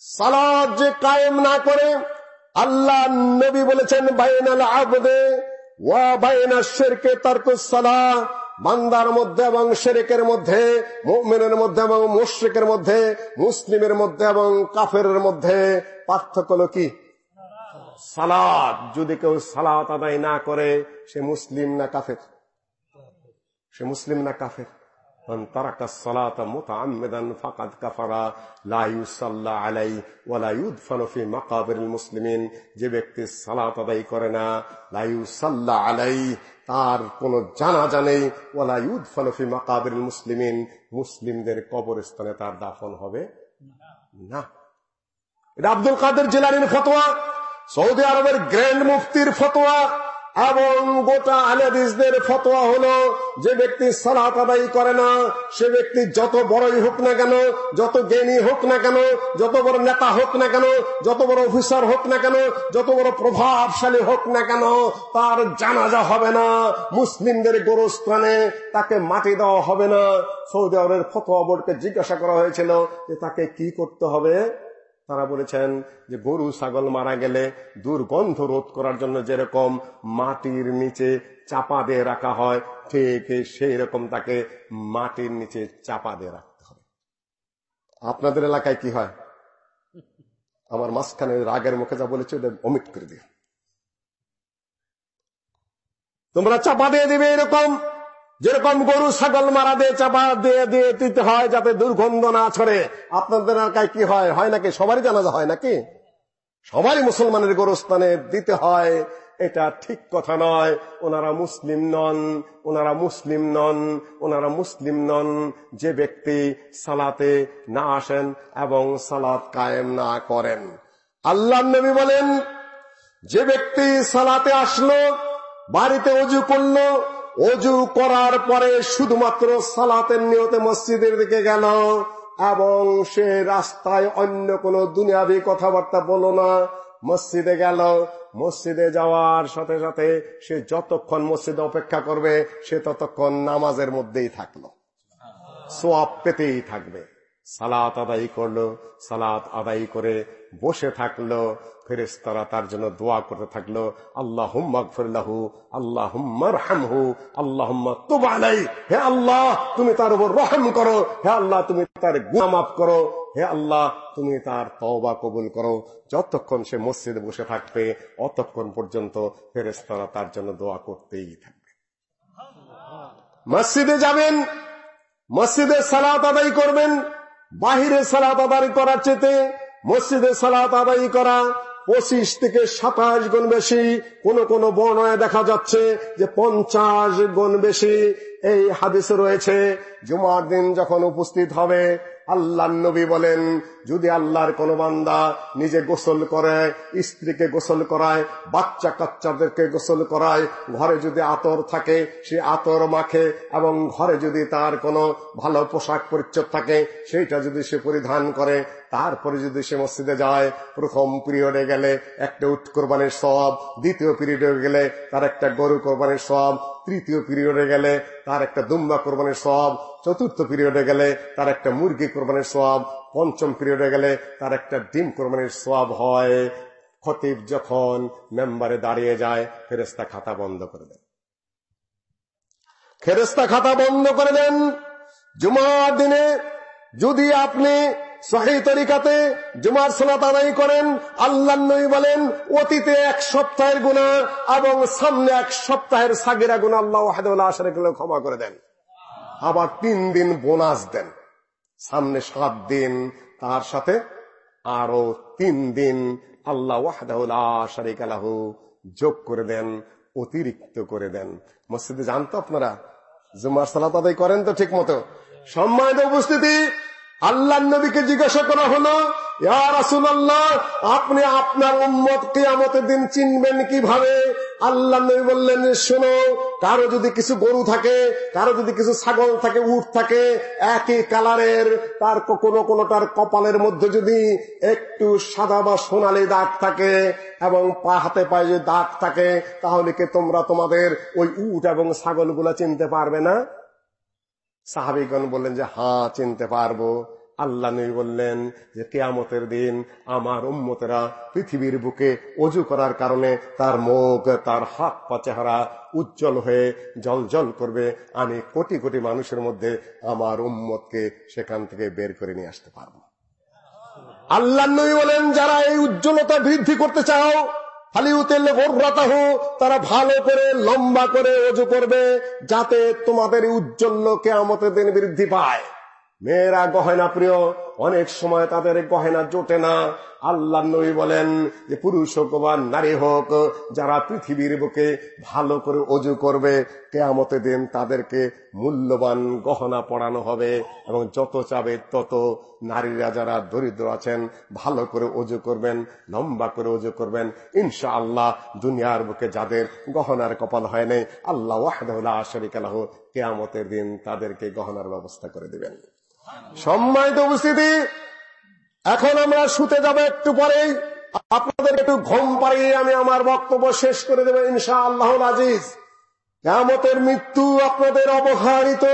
A: সালাদ যে কায়েম না করে আল্লাহ নবী বলেছেন, বাইনাল আবদে ওয়া বাইনা শেরকে তারকুস সালাহ। বান্দার মধ্যে এবং শেরেকের মধ্যে, মোমেনের মধ্যে এবং মুশ্রিকের মধ্যে, মুসলিমের মধ্যে এবং কাফের মধ্যে পার্থক্য কি? সালাদ। যদি কেউ সালাত আদায় না করে, সে মুসলিম না কাফের? সে মুসলিম না কাফের? من ترك الصلاة متعمدا فقد كفر لا يصلى عليه ولا يدفن في مقابر المسلمين যে ব্যক্তি সালাত আদায় করে না লা ইউসাল্লা আলাই তার কোন জানাজা নেই ওয়ালা ইউদফানু ফি মাকাবির মুসলিমিন মুসলিমদের কবরস্থানে তার দাফন হবে না এটা আব্দুল কাদের জেলানির ফতোয়া সৌদি আরবের গ্র্যান্ড মুফতির ফতোয়া এবং গোটা আলেদিসদের ফতোয়া হলো, যে ব্যক্তি সালাত আদায় করে না, সে ব্যক্তি যত বড়ই হোক না কেন, যত জ্ঞানী হোক না কেন, যত বড় নেতা হোক না কেন, যত বড় অফিসার হোক না কেন, যত বড় প্রভাবশালী হোক না কেন, তার জানাজা হবে না। মুসলিমদের গোরস্থানে তাকে মাটি দেওয়া হবে না। সৌদি আরবের ফতোয়া বোর্ডকে জিজ্ঞাসা করা হয়েছিল যে তাকে কি করতে হবে? তারা বলেছেন যে গরু, ছাগল মারা গেলে দুর্গন্ধ রোধ করার জন্য যেরকম মাটির নিচে চাপা দিয়ে রাখা হয়, ঠিক সেই রকম তাকে মাটির নিচে চাপা দিয়ে রাখতে হবে। আপনাদের এলাকায় কি হয়? আমার মাঝখানে রাগের মুখে যা বলেছে ওটা অমিট করে দিয়ে তোমরা চাপা দিয়ে দিবে এরকম যেরকম গরু, ছাগল মারা দিয়ে, চাপা দিয়ে দিয়ে দিতে হয় যাতে দুর্গন্ধ না ছড়ে। আপনাদের এলাকায় কি হয়? হয় নাকি? সবারই জানাজা হয় নাকি? সবারই মুসলমানের গোরস্থানে দিতে হয়। এটা ঠিক কথা নয়। ওনারা মুসলিম নন, ওনারা মুসলিম নন, ওনারা মুসলিম নন। যে ব্যক্তি সালাতে না আসেন এবং সালাত কায়েম না করেন। আল্লাহ নবী বলেন, যে ব্যক্তি সালাতে আসলো, বাড়িতে অজু করল অজু করার পরে শুধুমাত্র সালাতের নিয়তে মসজিদের দিকে গেল, এবং সে রাস্তায় অন্য কোনো দুনিয়াবি কথাবার্তা বলো না, মসজিদে গেল। মসজিদে যাওয়ার সাথে সাথে সে যতক্ষণ মসজিদে অপেক্ষা করবে, সে ততক্ষণ নামাজের মধ্যেই থাকল। সোয়াব পেতেই থাকবে। সালাত আদায় করল, সালাত আদায় করে বসে থাকল ফেরেস্তারা তার জন্য দোয়া করতে থাকল আল্লাহ হুম্মাগফিরলাহু আল্লাহ হুম্মার হামহু আল্লাহ হুম্মা তুবালাই হে আল্লাহ তুমি তার উপর রহম করো, হে আল্লাহ তুমি তার গুনাহ মাফ করো, হে আল্লাহ তুমি তার তওবা কবুল করো। যতক্ষণ সে মসজিদে বসে থাকবে, অতক্ষণ পর্যন্ত ফেরেস্তারা তার জন্য দোয়া করতেই থাকবে। মসজিদে যাবেন, মসজিদে সালাত আদায় করবেন, বাহিরে সালাত আদায় করার চেতে মসজিদে সালাত আদায় করা পঁচিশ থেকে সাতাশ গুণ বেশি কোন কোন বর্ণায় দেখা যাচ্ছে যে পঞ্চাশ গুণ বেশি এই হাদিসে রয়েছে। জুমার দিন যখন উপস্থিত হবে আল্লাহ নবী বলেন, যদি আল্লাহর কোন বান্দা নিজে গোসল করে, স্ত্রীকে গোসল করায়, বাচ্চা কাচ্চাদেরকে গোসল করায়, ঘরে যদি আতর থাকে, সে আতর মাখে এবং ঘরে যদি তার কোনো ভালো পোশাক পরিচ্ছদ থাকে, সেইটা যদি সে পরিধান করে, তারপরে যদি সে মসজিদে যায়, প্রথম পিরিয়ডে গেলে একটা উট কোরবানির সব দ্বিতীয় পিরিয়ডে গেলে তার একটা গরু কোরবানির সব তৃতীয় পিরিয়ডে গেলে তার একটা দুম্বা কোরবানির সব চতুর্থ পিরিয়ডে গেলে তার একটা মুরগি কোরবানির সব পঞ্চম পিরিয়ডে গেলে তার একটা ডিম কোরবানির সব হয়। খতিব যখন মেম্বারে দাঁড়িয়ে যায় ফেরেস্তা খাতা বন্ধ করে দেন। ফেরেস্তা খাতা বন্ধ করে দেন। জুমার দিনে যদি আপনি সহি তরিকাতে জুমার সালাত আদায় করেন আল্লাহ নবী বলেন, অতীতে এক সপ্তাহের গুণা এবং সামনে এক সপ্তাহের সাগিরা গুণা আল্লাহ ওয়াহেদুল্লাহ আশারে ক্ষমা করে দেন। আবার তিন দিন বোনাস দেন। সামনে সাত দিন, তার সাথে আরও তিন দিন আল্লাহ শারিক যোগ করে দেন, অতিরিক্ত করে দেন। মসজিদে জানতো আপনারা? জুমার সালাত আদায় করেন তো ঠিক মতো সম্মানিত উপস্থিতি আল্লাহ নবীকে জিজ্ঞাসা করা হলো আপনি আপনার উম্মত কেয়ামতের দিন চিনবেন কীভাবে? আল্লাহ নবী বললেন, শোনো কারও যদি কিছু গরু থাকে, কারও যদি কিছু ছাগল থাকে উঠ থাকে, একই কালারের, তার কোনো কোনোটার কপালের মধ্যে যদি একটু সাদা বা সোনালি দাগ থাকে এবং পা হাতে পায়ে যদি দাগ থাকে, তাহলে কি তোমরা তোমাদের ওই উট এবং ছাগলগুলা চিনতে পারবে না? সাহাবিগণ বললেন যে হ্যাঁ চিনতে পারব। আল্লাহ নবী বললেন যে, কেয়ামতের দিন আমার উম্মতেরা পৃথিবীর বুকে অজু করার কারণে তার মুখ, তার হাত পা চেহারা উজ্জ্বল হয়ে জল জল করবে। আমি কোটি কোটি মানুষের মধ্যে আমার উম্মতকে সেখান থেকে বের করে নিয়ে আসতে পারব। আল্লাহ নবী বলেন, যারা এই উজ্জ্বলতা বৃদ্ধি করতে চাও তারা ভালো করে, লম্বা করে অজু করবে, যাতে তোমাদের উজ্জ্বল কেয়ামতের দিন বৃদ্ধি পায়। মেয়েরা গহনা প্রিয়, অনেক সময় তাদের গহেনা জোটে না। আল্লাহ নবী বলেন যে পুরুষ হোক বা নারী হোক, যারা পৃথিবীর বুকে ভালো করে অজু করবে, কেয়ামতে দিন তাদেরকে মূল্যবান গহনা পড়ানো হবে এবং যত চাবে তত নারীরা যারা দরিদ্র আছেন, ভালো করে অজু করবেন, লম্বা করে অজু করবেন। ইনশা আল্লাহ দুনিয়ার বুকে যাদের গহনার কপাল হয় নাই, আল্লাহ ওয়াহদুল্লাহ শরিক আলাহ কেয়ামতের দিন তাদেরকে গহনার ব্যবস্থা করে দিবেন। সম্মানিত উপস্থিতি, এখন আমরা শুতে যাব একটু পরেই। আপনাদের একটু ঘুম পাড়িয়ে আমি আমার বক্তব্য শেষ করে দেব ইনশা আল্লাহ আজিজ। কেমতের মৃত্যু আপনাদের অবহারিত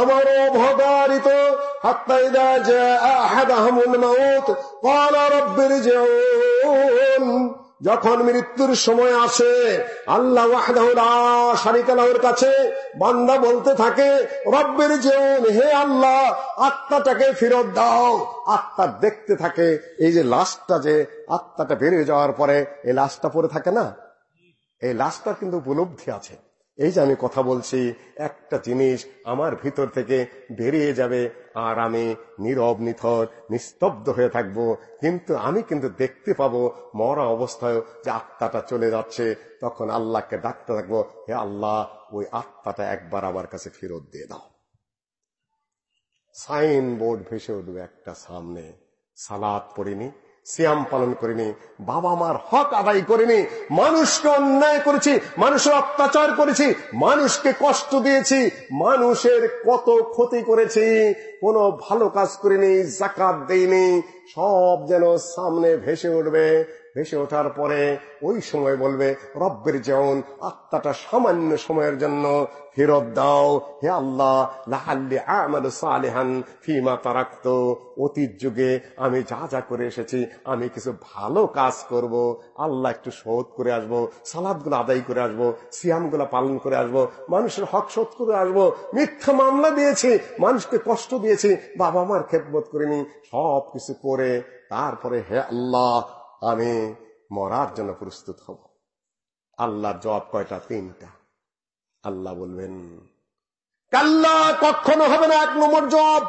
A: আমার অবধারিত। হাত্তাইদা যে আহাদ আহমুল মাউত রব্বের যেন যখন মৃত্যুর সময় আসে, আল্লাহ শারিকালাহর কাছে বান্দা বলতে থাকে, রব্বের যেন হে আল্লাহ, আত্মাটাকে ফেরত দাও। আত্মা দেখতে থাকে, এই যে লাশটা যে আত্মাটা বেরিয়ে যাওয়ার পরে, এই লাশটা পরে থাকে না? এই লাশটার কিন্তু উপলব্ধি আছে। এই যে আমি কথা বলছি, একটা জিনিস আমার ভিতর থেকে বেরিয়ে যাবে, আর আমি নীরব, নিথর, নিস্তব্ধ হয়ে থাকব। কিন্তু আমি কিন্তু দেখতে পাবো মরা অবস্থায় যে আত্মাটা চলে যাচ্ছে। তখন আল্লাহকে ডাকতে থাকব, হে আল্লাহ, ওই আত্মাটা একবার আমার কাছে ফেরত দিয়ে দাও। সাইন বোর্ড ভেসে উঠবে একটা সামনে। সালাদ পড়িনি সিয়াম পালন করিনি বাবা মার হক আদায় করিনি, মানুষকে অন্যায় করেছি, মানুষের অত্যাচার করেছি, মানুষকে কষ্ট দিয়েছি, মানুষের কত ক্ষতি করেছি, কোনো ভালো কাজ করিনি, জাকাত দেইনি, সব যেন সামনে ভেসে উঠবে। ভেসে ওঠার পরে ওই সময় বলবে, রব্বের যেমন আত্মাটা সামান্য সময়ের জন্য ফেরত দাও, হে আল্লাহ অতীত যুগে আমি যা যা করে এসেছি, আমি কিছু ভালো কাজ করব, আল্লাহ একটু শোধ করে আসব, সালাদগুলো আদায় করে আসব, সিয়ামগুলো পালন করে আসব, মানুষের হক শোধ করে আসব, মিথ্যা মামলা দিয়েছি, মানুষকে কষ্ট দিয়েছি বাবা মার খেদমত করিনি সব কিছু করে তারপরে হে আল্লাহ আমি মরার জন্য প্রস্তুত হব। আল্লাহর জবাব কয়টা? তিনটা। আল্লাহ বলবেন, কাল্লা কখনো হবে না, এক নম্বর জবাব।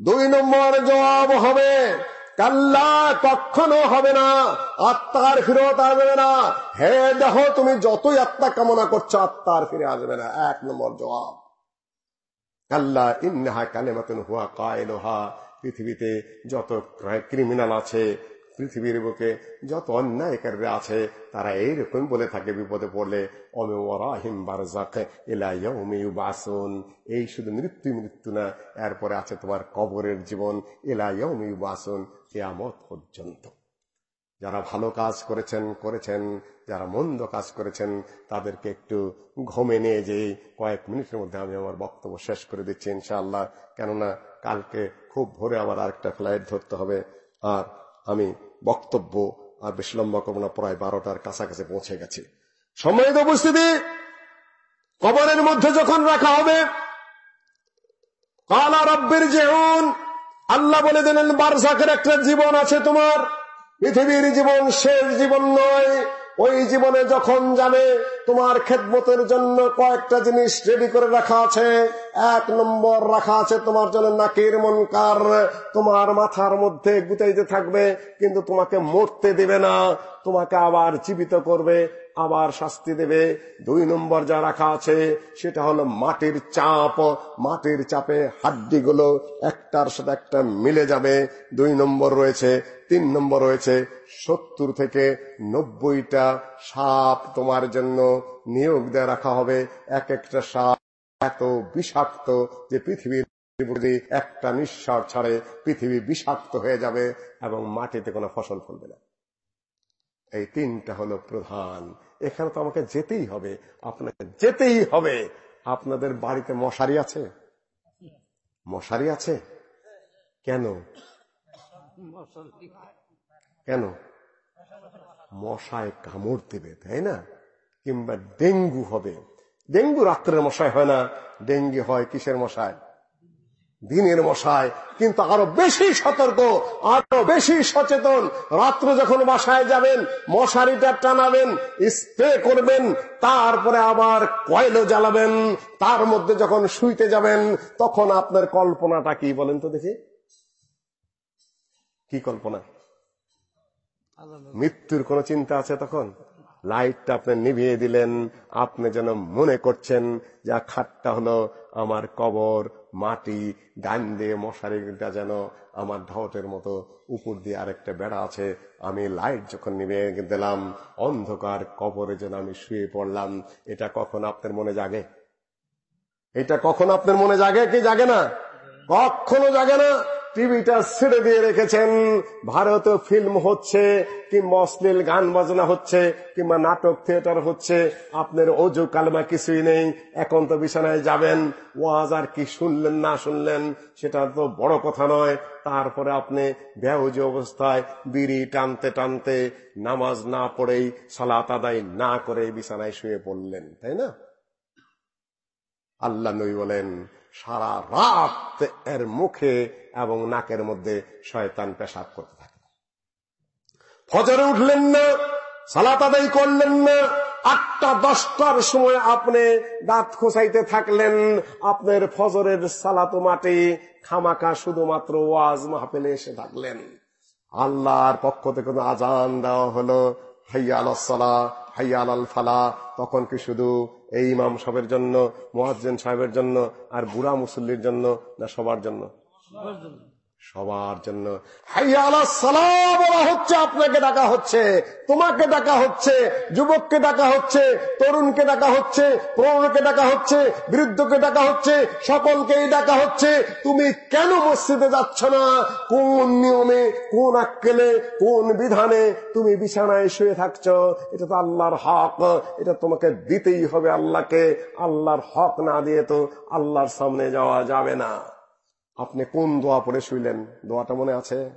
A: দুই নম্বর জবাব হবে, কাল্লা কখনো হবে না, আত্মার ফিরত আসবে না। হে দেহ, তুমি যতই আত্মা কামনা করছ, আত্মার ফিরে আসবে না। এক নম্বর জবাব। কাল্লা ইন্নাহা কালেমাতুন হুয়া কায়লোহা। পৃথিবীতে যত ক্রিমিনাল আছে পৃথিবীর বুকে যত অন্যায়কারীরা আছে, তারা এইরকম বলে থাকে, বিপদে পড়লে ওরাহিম এই শুধু মৃত্যু মৃত্যু না, এরপরে আছে তোমার কবরের জীবন এলাইয়মিউ বাসন কেয়ামত পর্যন্ত। যারা ভালো কাজ করেছেন করেছেন। যারা মন্দ কাজ করেছেন, তাদেরকে একটু ঘমে নিয়ে যে কয়েক মিনিটের মধ্যে আমি আমার বক্তব্য শেষ করে দিচ্ছি ইনশাআল্লাহ। কেননা, কালকে খুব ভোরে আমার আরেকটা ফ্লাইট ধরতে হবে। আর আমি বক্তব্য আর বেশি লম্বা করব না, প্রায় বারোটার কাছাকাছি পৌঁছে গেছি। সম্মানিত উপস্থিতি, কবরের মধ্যে যখন রাখা হবে, কালা রব্বের জেউন, আল্লাহ বলে দিলেন বারসাকের একটা জীবন আছে তোমার। পৃথিবীর জীবন শেষ জীবন নয়। ওই জীবনে যখন যাবে, তোমার খেদমতের জন্য কয়েকটা জিনিস রেডি করে রাখা আছে। এক নম্বর রাখা আছে তোমার জন্য নাকের মনকার। তোমার মাথার মধ্যে গুতাইতে থাকবে, কিন্তু তোমাকে মরতে দেবে না। তোমাকে আবার জীবিত করবে। আবার শাস্তি দেবে। দুই নম্বর যা রাখা আছে, সেটা হলো মাটির চাপ। মাটির চাপে হাড্ডিগুলো একটার সাথে একটা মিলে যাবে। দুই নম্বর রয়েছে, তিন নম্বর রয়েছে, সত্তর থেকে নব্বইটা সাপ তোমার জন্য নিয়োগ দিয়ে রাখা হবে। এক একটা সাপ এত বিষাক্ত যে পৃথিবীর একটা নিঃশ্বাস ছাড়ে পৃথিবী বিষাক্ত হয়ে যাবে এবং মাটিতে কোনো ফসল ফলবে না। এই তিনটা হলো প্রধান। এখানে তো আমাকে যেতেই হবে। আপনাকে যেতেই হবে। আপনাদের বাড়িতে মশারি আছে? মশারি আছে? কেন? কেন? মশায় কামড় দেবে, তাই না? কিংবা ডেঙ্গু হবে। ডেঙ্গু রাত্রের মশায় হয় না। ডেঙ্গি হয় কিসের মশায়? দিনের মশায় কিন্তু আরও বেশি সতর্ক আরও বেশি সচেতন। রাত্র যখন বাসায় যাবেন মশারিটা টানাবেন স্প্রে করবেন তারপরে আবার কয়লো জ্বালাবেন তার মধ্যে যখন শুইতে যাবেন তখন আপনার কল্পনাটা কি বলেন তো দেখি। কি কল্পনা? মৃত্যুর কোন চিন্তা আছে তখন? লাইটটা আপনি নিভিয়ে দিলেন, আপনি যেন মনে করছেন, যা খাটটা হলো আমার কবর, মাটি গান দিয়ে মশারিটা যেন আমার ঢটের মতো, উপর দিয়ে আরেকটা বেড়া আছে, আমি লাইট যখন নিভে দিলাম, অন্ধকার কবরে যেন আমি শুয়ে পড়লাম, এটা কখন আপনার মনে জাগে? এটা কখন আপনার মনে জাগে কি জাগে না? কখনো জাগে না? টিভিটা ছেড়ে দিয়ে রেখেছেন। ভারতীয় ফিল্ম হচ্ছে, কিংবা অশ্লীল গান বাজনা হচ্ছে, কিংবা নাটক থিয়েটার হচ্ছে। আপনার অজু কালমা কিছুই নেই, এখন তো বিছানায় যাবেন। ওয়াজ আর কি শুনলেন, না শুনলেন, সেটা তো বড় কথা নয়। তারপরে আপনি বেহজ অবস্থায় বিড়ি টানতে টানতে নামাজ না পড়েই, সালাত আদায় না করে বিছানায় শুয়ে পড়লেন, তাই না? আল্লাহ নই বলেন সারা রাত এর মুখে এবং নাকের মধ্যে শয়তান পেশাব করতে থাকে। ফজরে উঠলেন না, সালাত আদায় করলেন না, আটটা, দশটার সময় আপনি দাঁত খোসাইতে থাকলেন, আপনার ফজরের সালাত মাটি খামাকা শুধুমাত্র ওয়াজ মাহফিলে এসে থাকলেন। আল্লাহর পক্ষ থেকে আজান দেওয়া হলো, হাইয়া আলাহ হাইয়াল আল ফালা তখন কি শুধু এই ইমাম সাহেবের জন্য মোয়াজ্জেন সাহেবের জন্য আর বুড়া মুসল্লির জন্য না সবার জন্য? সবার জন্য। হচ্ছে, আপনাকে ডাকা হচ্ছে, তোমাকে ডাকা হচ্ছে, যুবককে ডাকা হচ্ছে, তরুণকে ডাকা হচ্ছে, প্রৌঢ়কে ডাকা হচ্ছে, বৃদ্ধকে ডাকা হচ্ছে, সকলকেই ডাকা হচ্ছে। তুমি কেন মসজিদে যাচ্ছ না? কোন নিয়মে, কোন আক্কেলে, কোন বিধানে তুমি বিছানায় শুয়ে থাকছ? এটা তো আল্লাহর হক। এটা তোমাকে দিতেই হবে আল্লাহকে। আল্লাহর হক না দিয়ে তো আল্লাহর সামনে যাওয়া যাবে না। আপনি কোন দোয়া পড়ে শুইলেন? দোয়াটা মনে আছে?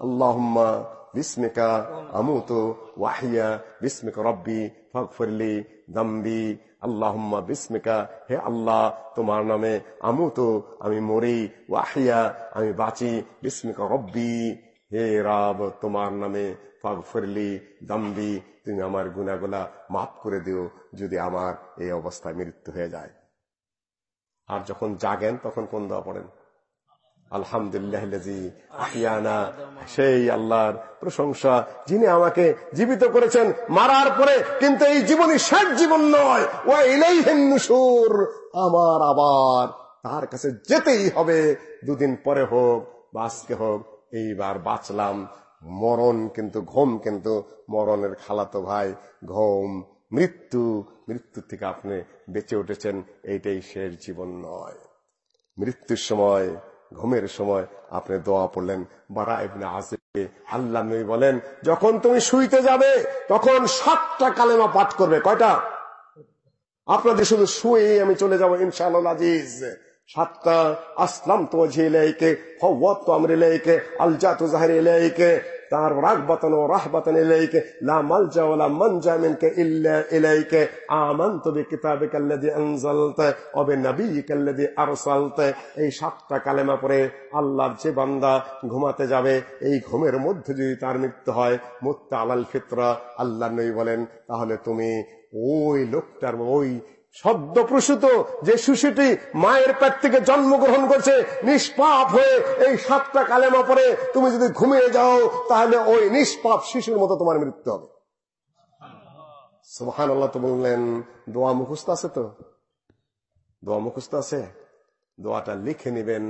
A: আল্লাহুম্মা বিস্মিকা আমুতু ওয়াহিয়া, বিস্মিকা রব্বি ফাগফিরলি দাম্বি। আল্লাহম্মা বিস্মিকা, হে আল্লাহ, তোমার নামে আমুতু, আমি মরি, ওয়াহিয়া, আমি বাঁচি, বিস্মিকা রব্বি। হে রাব, তোমার নামে ফাগফিরলি দাম্বি। তুমি আমার গুনাহগুলা মাফ করে দিও, যদি আমার এই অবস্থায় মৃত্যু হয়ে যায়। আর যখন জাগেন, তখন কোন দোয়া পড়েন? আলহামদুলিল্লাহ সেই আল্লাহর প্রশংসা, যিনি আমাকে জীবিত করেছেন মারার পরে, কিন্তু এই জীবনই শেষ জীবন নয়। ও এলেই হেন্নুসুর আমার আবার তার কাছে যেতেই হবে। দুদিন পরে হোক বা আজকে হোক, এইবার বাঁচলাম। মরণ কিন্তু, ঘুম কিন্তু মরণের খালাতো ভাই, ঘুম মৃত্যু মৃত্যু থেকে আপনি বেঁচে উঠেছেন, এইটাই শেষ জীবন নয়। মৃত্যুর সময়, ঘুমের সময় আপনি দোয়া পড়লেন, বারা ইবনে আসিফকে আল্লাহ নবী বলেন, যখন তুমি শুইতে যাবে, তখন সাতটা কালেমা পাঠ করবে। কয়টা? আপনাদের শুধু শুয়ে আমি চলে যাব, ইনশাআল্লাহ আজিজ। সাতটা আসলাম তো ঝিলাইকে ফওয়াত তো আমর ইলাইকে, আলজাতু জাহরি ইলাইকে তার রাগবাতান ও রাহবাতান ইলাইকে, লা মালজা ওয়া লা মানজা মিনকা ইল্লা ইলাইকে, আমানতু বিকিতাবিকা আল্লাযী আনজালতা ওয়া আরসালতা। এই সাতটা কালেমা পড়ে আল্লাহর যে বান্দা ঘুমাতে যাবে, এই ঘুমের মধ্যে যদি তার মৃত্যু হয় মুত্তা আলাল ফিতরা আল্লাহ নবী বলেন, তাহলে তুমি ওই লোকটার, ওই সদ্য প্রসূত যে শিশুটি মায়ের পেট থেকে জন্মগ্রহণ করছে, নিষ্পাপ হয়ে এই সাতটা কালেমা পরে তুমি যদি ঘুমিয়ে যাও, তাহলে ওই নিষ্পাপ শিশুর মতো তোমার মৃত্যু হবে। সুহান আল্লাহ তো বললেন, দোয়া মুখস্থ আছে তো? দোয়া মুখস্থ আছে? দোয়াটা লিখে নেবেন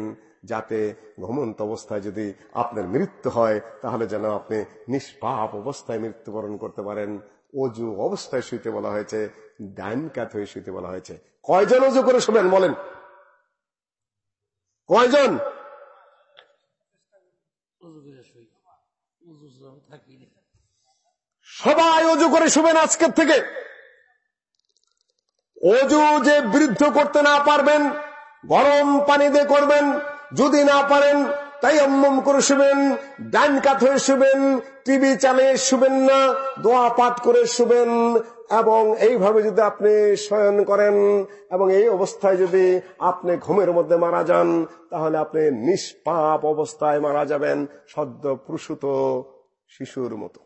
A: যাতে ঘুমন্ত অবস্থায় যদি আপনার মৃত্যু হয়, তাহলে যেন আপনি নিষ্পাপ অবস্থায় মৃত্যুবরণ করতে পারেন। অজু অবস্থায় শুইতে বলা হয়েছে ডাইন কাত হয়ে শুইতে বলা হয়েছে। কয়জন অজু করে শুবেন বলেন? কয়জন? সবাই অজু করে শুবেন আজকের থেকে। অজু যে বৃদ্ধ করতে না পারবেন গরম পানি দিয়ে করবেন যদি না পারেন তাই অম্মম করে শুবেন ডান কাত হয়ে শুবেন টিভি চালিয়ে শুবেন না দোয়া পাঠ করে শুবেন এবং এইভাবে যদি আপনি শয়ন করেন এবং এই অবস্থায় যদি আপনি ঘুমের মধ্যে মারা যান, তাহলে আপনি নিষ্পাপ অবস্থায় মারা যাবেন সদ্য প্রসূত শিশুর মতো।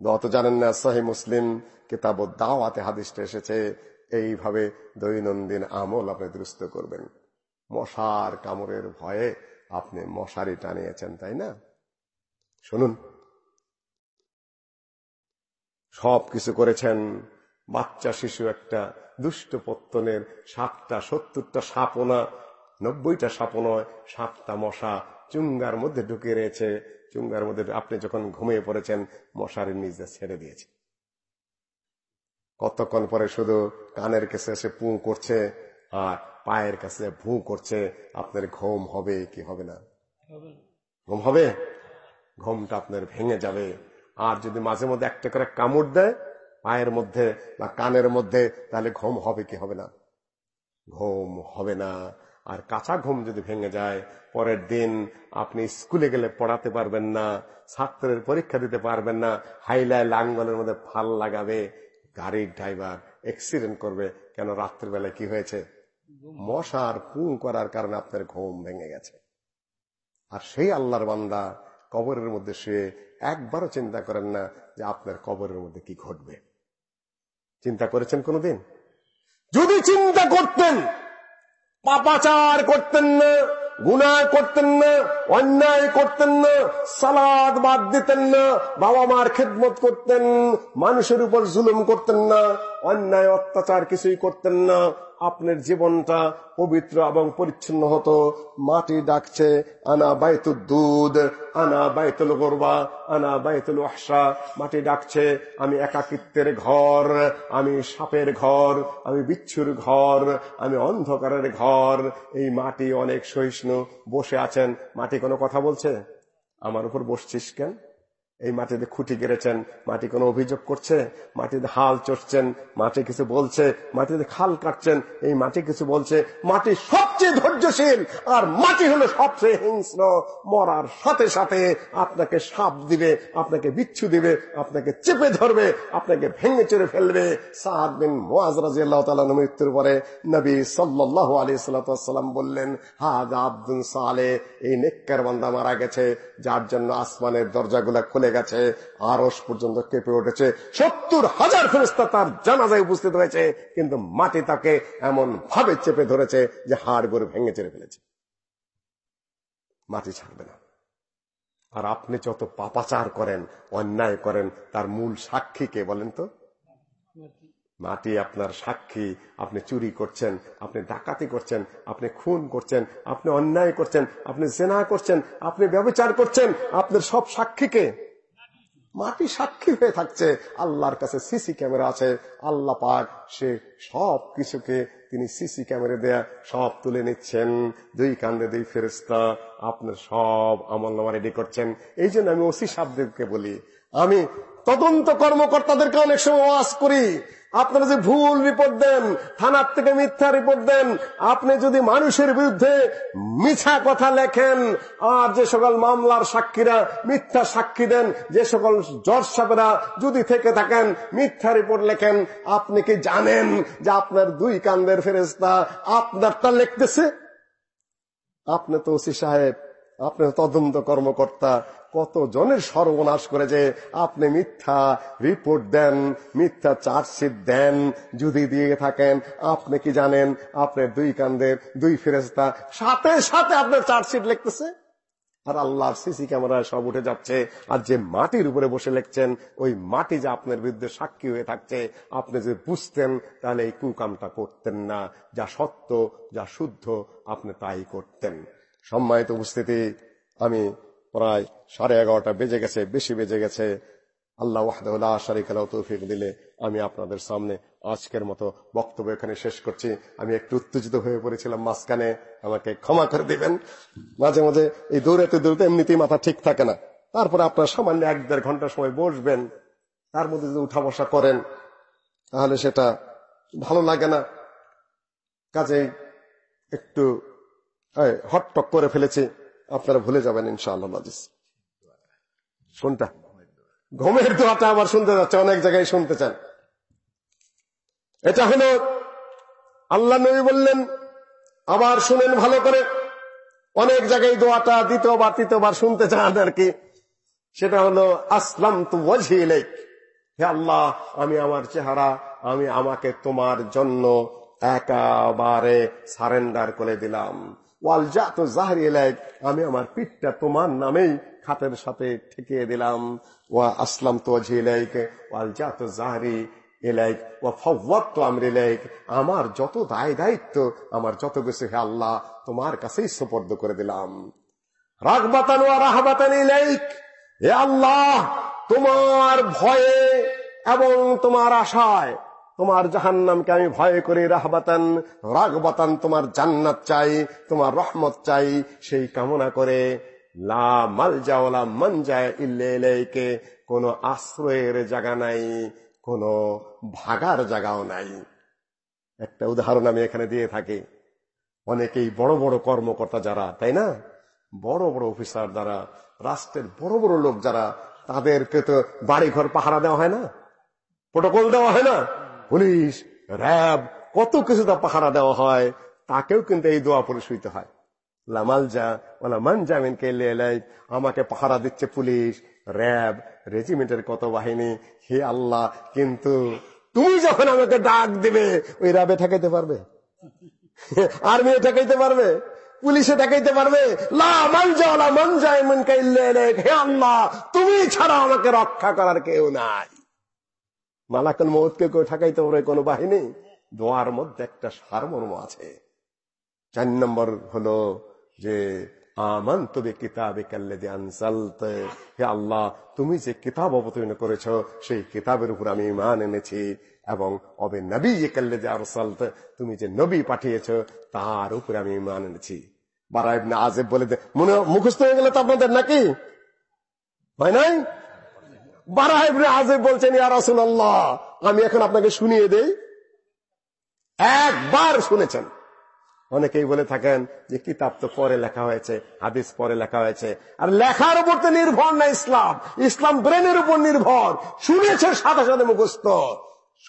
A: দোয়া তো জানেন না, সাহি মুসলিম কিতাব দাওয়াতে হাদিসটা এসেছে, এইভাবে দৈনন্দিন আমল আপনি দুরুস্ত করবেন। মশার কামড়ের ভয়ে আপনি মশারি টানিয়েছেন, তাই না? শুনুন। সব কিছু করেছেন। বাচ্চা শিশু একটা দুষ্ট পত্তনের সাতটা সত্তরটা সাপনা নব্বইটা সাপনয় সাতটা মশা চুঙ্গার মধ্যে ঢুকে রয়েছে। চুঙ্গার মধ্যে আপনি যখন ঘুমিয়ে পড়েছেন মশারির নিজে ছেড়ে দিয়েছে। কতক্ষণ পরে শুধু কানের কাছে এসে পু করছে আর পায়ের কাছে ভু করছে আপনার ঘুম হবে কি হবে না। ঘুম হবে? ঘুমটা আপনার ভেঙে যাবে। আর যদি মাঝে মধ্যে একটা করে কামড় দেয়, পায়ের মধ্যে বা কানের মধ্যে, তাহলে ঘুম হবে কি হবে না? ঘুম হবে না। আর কাঁচা ঘুম যদি ভেঙে যায়, পরের দিন আপনি স্কুলে গেলে পড়াতে পারবেন না, ছাত্রের পরীক্ষা দিতে পারবেন না হাইলাই লাঙ্গলের মধ্যে ফাল লাগাবে, গাড়ির ড্রাইভার অ্যাক্সিডেন্ট করবে, কেন রাত্রিবেলায় কি হয়েছে? মশার পু করার কারণে আপনার ঘুম ভেঙে গেছে। আর সেই আল্লাহর বান্দা কবরের মধ্যে শুয়ে একবারও চিন্তা করেন না যে আপনার কবরের মধ্যে কি ঘটবে। চিন্তা করেছেন কোনদিন? যদি চিন্তা করতেন, পাপাচার করতেন না গুনায় করতেন না, অন্যায় করতেন না, সালাদ বাদ দিতেন না বাবা মার খেদমত করতেন, মানুষের উপর জুলুম করতেন না অন্যায় অত্যাচার কিছুই করতেন না। আপনার জীবনটা পবিত্র এবং পরিচ্ছন্ন হতো। মাটি ডাকছে, আনা বাইতুল দুধ, আনা বাইতুল গরবা, আনা বাইতুল আহসা মাটি ডাকছে, আমি একাকিত্বের ঘর, আমি সাপের ঘর, আমি বিচ্ছুর ঘর, আমি অন্ধকারের ঘর। এই মাটি অনেক সহিষ্ণু বসে আছেন। মাটি কোনো কথা বলছে? আমার উপর বসছিস কেন? এই মাটিতে খুঁটি গেড়েছেন মাটি কোনো অভিযোগ করছে মাটিতে হাল চড়ছেন, মাটি কিছু বলছে মাটিতে খাল কাটছেন, এই মাটি কিছু বলছে, মাটি সবচেয়ে ধৈর্যশীল, আর মাটি হলো সবচেয়ে হিংস্র, মরার সাথে সাথে আপনাকে সাপ দিবে, আপনাকে বিচ্ছু দিবে, আপনাকে চেপে ধরবে, আপনাকে ভেঙে চড়ে ফেলবে। সাদ বিন মোয়াজ রাজিয়াল্লাহ তাআলা মৃত্যুর পরে নবী সাল্লাল্লাহু আলাইহি সাল্লাম বললেন হাজ আব্দুল সালে এই নেককার বান্দা মারা গেছে, যার জন্য আসমানের দরজাগুলা খুলে গেছে আরস পর্যন্ত কেঁপে উঠেছে। সত্তর হাজার ফেরস্তা তার জানাজায় উপস্থিত হয়েছে কিন্তু মাটি তাকে এমন ভাবে চেপে ধরেছে যে হাড় গড়ে ভেঙে চেড়ে ফেলেছে। মাটি ছাড়বে না। আর আপনি যত পাপাচার করেন, অন্যায় করেন, তার মূল সাক্ষী কে বলেন তো? মাটি আপনার সাক্ষী, আপনি চুরি করছেন, আপনি ডাকাতি করছেন, আপনি খুন করছেন, আপনি অন্যায় করছেন, আপনি জেনা করছেন, আপনি ব্যবচার করছেন, আপনার সব সাক্ষীকে মাটি সাক্ষী হয়ে থাকছে। আল্লাহর কাছে সিসি ক্যামেরা আছে। আল্লাহ পাক সে সব কিছুকে তিনি সিসি ক্যামেরা দেয়া সব তুলে নিচ্ছেন। দুই কান্দে দুই ফেরিস্তা আপনার সব আমল নামা রেডি করছেন। এই জন্য আমি ওসি সাহেবদেরকে বলি, আমি তদন্ত কর্মকর্তাদেরকে অনেক সময় ওয়াজ করি। আপনারা যে ভুল রিপোর্ট দেন, থানার থেকে মিথ্যা রিপোর্ট দেন, আপনি যদি মানুষের বিরুদ্ধে মিথ্যা কথা লেখেন, আর যে সকল মামলার সাক্ষীরা মিথ্যা সাক্ষী দেন, যে সকল জজ সাহেবরা যদি থেকে থাকেন, মিথ্যা রিপোর্ট লেখেন, আপনি কি জানেন যে আপনার দুই কান্দের ফেরেস্তা আপনারটা লিখতেছে? আপনি তো ওসি সাহেব আপনি তদন্ত কর্মকর্তা কত জনের সর্বনাশ করে যে আপনি মিথ্যা রিপোর্ট দেন, মিথ্যা চার্জশিট দেন, যদি দিয়ে থাকেন, আপনি কি জানেন আপনার দুই কান্দের দুই ফেরেস্তা সাথে সাথে আপনার চার্জশিট লিখতেছে? আর আল্লাহর সিসি ক্যামেরায় সব উঠে যাচ্ছে, আর যে মাটির উপরে বসে লিখছেন, ওই মাটি যে আপনার বিরুদ্ধে সাক্ষী হয়ে থাকছে, আপনি যে বুঝতেন, তাহলে এই কুকামটা করতেন না। যা সত্য, যা শুদ্ধ, আপনি তাই করতেন। সম্মানিত উপস্থিতি, আমি প্রায় সাড়ে এগারোটা বেজে গেছে, বেশি বেজে গেছে। আল্লাহ ওয়াহদাহ শারিকালাও তৌফিক দিলে আমি আপনাদের সামনে আজকের মতো বক্তব্য এখানে শেষ করছি। আমি একটু উত্তেজিত হয়ে পড়েছিলাম মাঝখানে, আমাকে ক্ষমা করে দিবেন। মাঝে মাঝে এই দৌড়াতে দৌড়াতে এমনিতেই মাথা ঠিক থাকে না। তারপরে আপনার সামান্য এক দেড় ঘণ্টা সময় বসবেন, তার মধ্যে যদি উঠা বসা করেন, তাহলে সেটা ভালো লাগে না। কাজেই একটু হটটক করে ফেলেছি, আপনারা ভুলে যাবেন ইনশাআল্লাহ শুনটা ঘুমের দোয়াটা আবার শুনতে যাচ্ছে, অনেক জায়গায় শুনতে চান। এটা হলো, আল্লাহ নবী বললেন, আবার শুনেন ভালো করে। অনেক জায়গায় দোয়াটা দ্বিতীয়বার, তৃতীয়বার শুনতে চান আর কি। সেটা হলো আসলাম তু ওয়াজহিলেক হে আল্লাহ, আমি আমার চেহারা, আমি আমাকে তোমার জন্য একাবারে সারেন্ডার করে দিলাম। ওয়াল জাত জাহরি এলাইক, আমি আমার পিঠটা তোমার নামেই খাতের সাথে ঠেকিয়ে দিলাম। ওয়া আসলাম তো ওয়াল জাত জাহরি এলাইক ও ফওয়াত আমরি লাইক আমার যত দায় দায়িত্ব, আমার যত কিছু হে আল্লাহ, তোমার কাছেই সুপর্দ করে দিলাম। রাগবাতান ওয়া রাহবাতান ইলাইক হে আল্লাহ, তোমার ভয়ে এবং তোমার আশায় তোমার জাহান্নামকে আমি ভয় করি রাহবাতান, রাগবাতান তোমার জান্নাত চাই, তোমার রহমত চাই, সেই কামনা করে লা মাল যাওলা মন যায় ইল্লেকে কোন আশ্রয়ের জায়গা নাই, কোন ভাগার জায়গাও নাই। একটা উদাহরণ আমি এখানে দিয়ে থাকি। অনেকেই বড় বড় কর্মকর্তা যারা, তাই না? বড় বড় অফিসার যারা, রাষ্ট্রের বড় বড় লোক যারা তাদেরকে তো বাড়িঘর পাহারা দেওয়া হয় না? প্রোটোকল দেওয়া হয় না? পুলিশ, র্যাব, কত কিছু তা পাহারা দেওয়া হয়, তাকেও কিন্তু এই দোয়া শুইতে হয়। লামাল যা ওলা মান জামিন কে আমাকে পাহারা দিচ্ছে পুলিশ, র্যাব, রেজিমেন্টের কত বাহিনী, হে আল্লাহ, কিন্তু তুমি যখন আমাকে ডাক দিবে, ওই র্যাবে ঠেকাইতে পারবে? আর্মি ঠেকাইতে পারবে? পুলিশে ঠেকাইতে পারবে? লা মান মান জামিন হে আল্লাহ, তুমি ছাড়া আমাকে রক্ষা করার কেউ নাই। মালাকুল মৌতকে কেউ ঠাকাইতে পারে কোনো বাহিনী? দোয়ার মধ্যে একটা সারমর্ম আছে। চার নম্বর হলো যে আমান তবে কিতাবে আনসালত হে আল্লাহ, তুমি যে কিতাব অবতীর্ণ করেছ, সেই কিতাবের উপর আমি ইমান এনেছি। এবং অবে নবী কাল্লেদি আরসালত, তুমি যে নবী পাঠিয়েছ, তার উপরে আমি ইমান এনেছি। বারা ইবনে আজেব বলে দে মনে মুখস্থ হয়ে গেলে তো আপনাদের নাকি? হয় নাই? বারা আজেব বলছেন, ইয়া আমি এখন আপনাকে শুনিয়ে দেই। একবার শুনেছেন। অনেকেই বলে থাকেন যে কিতাব তো পরে লেখা হয়েছে, হাদিস পরে লেখা হয়েছে। আর লেখার উপর তো নির্ভর না ইসলাম। ইসলাম ব্রেনের উপর নির্ভর। শুনেছে সাথে সাথে মুখস্থ।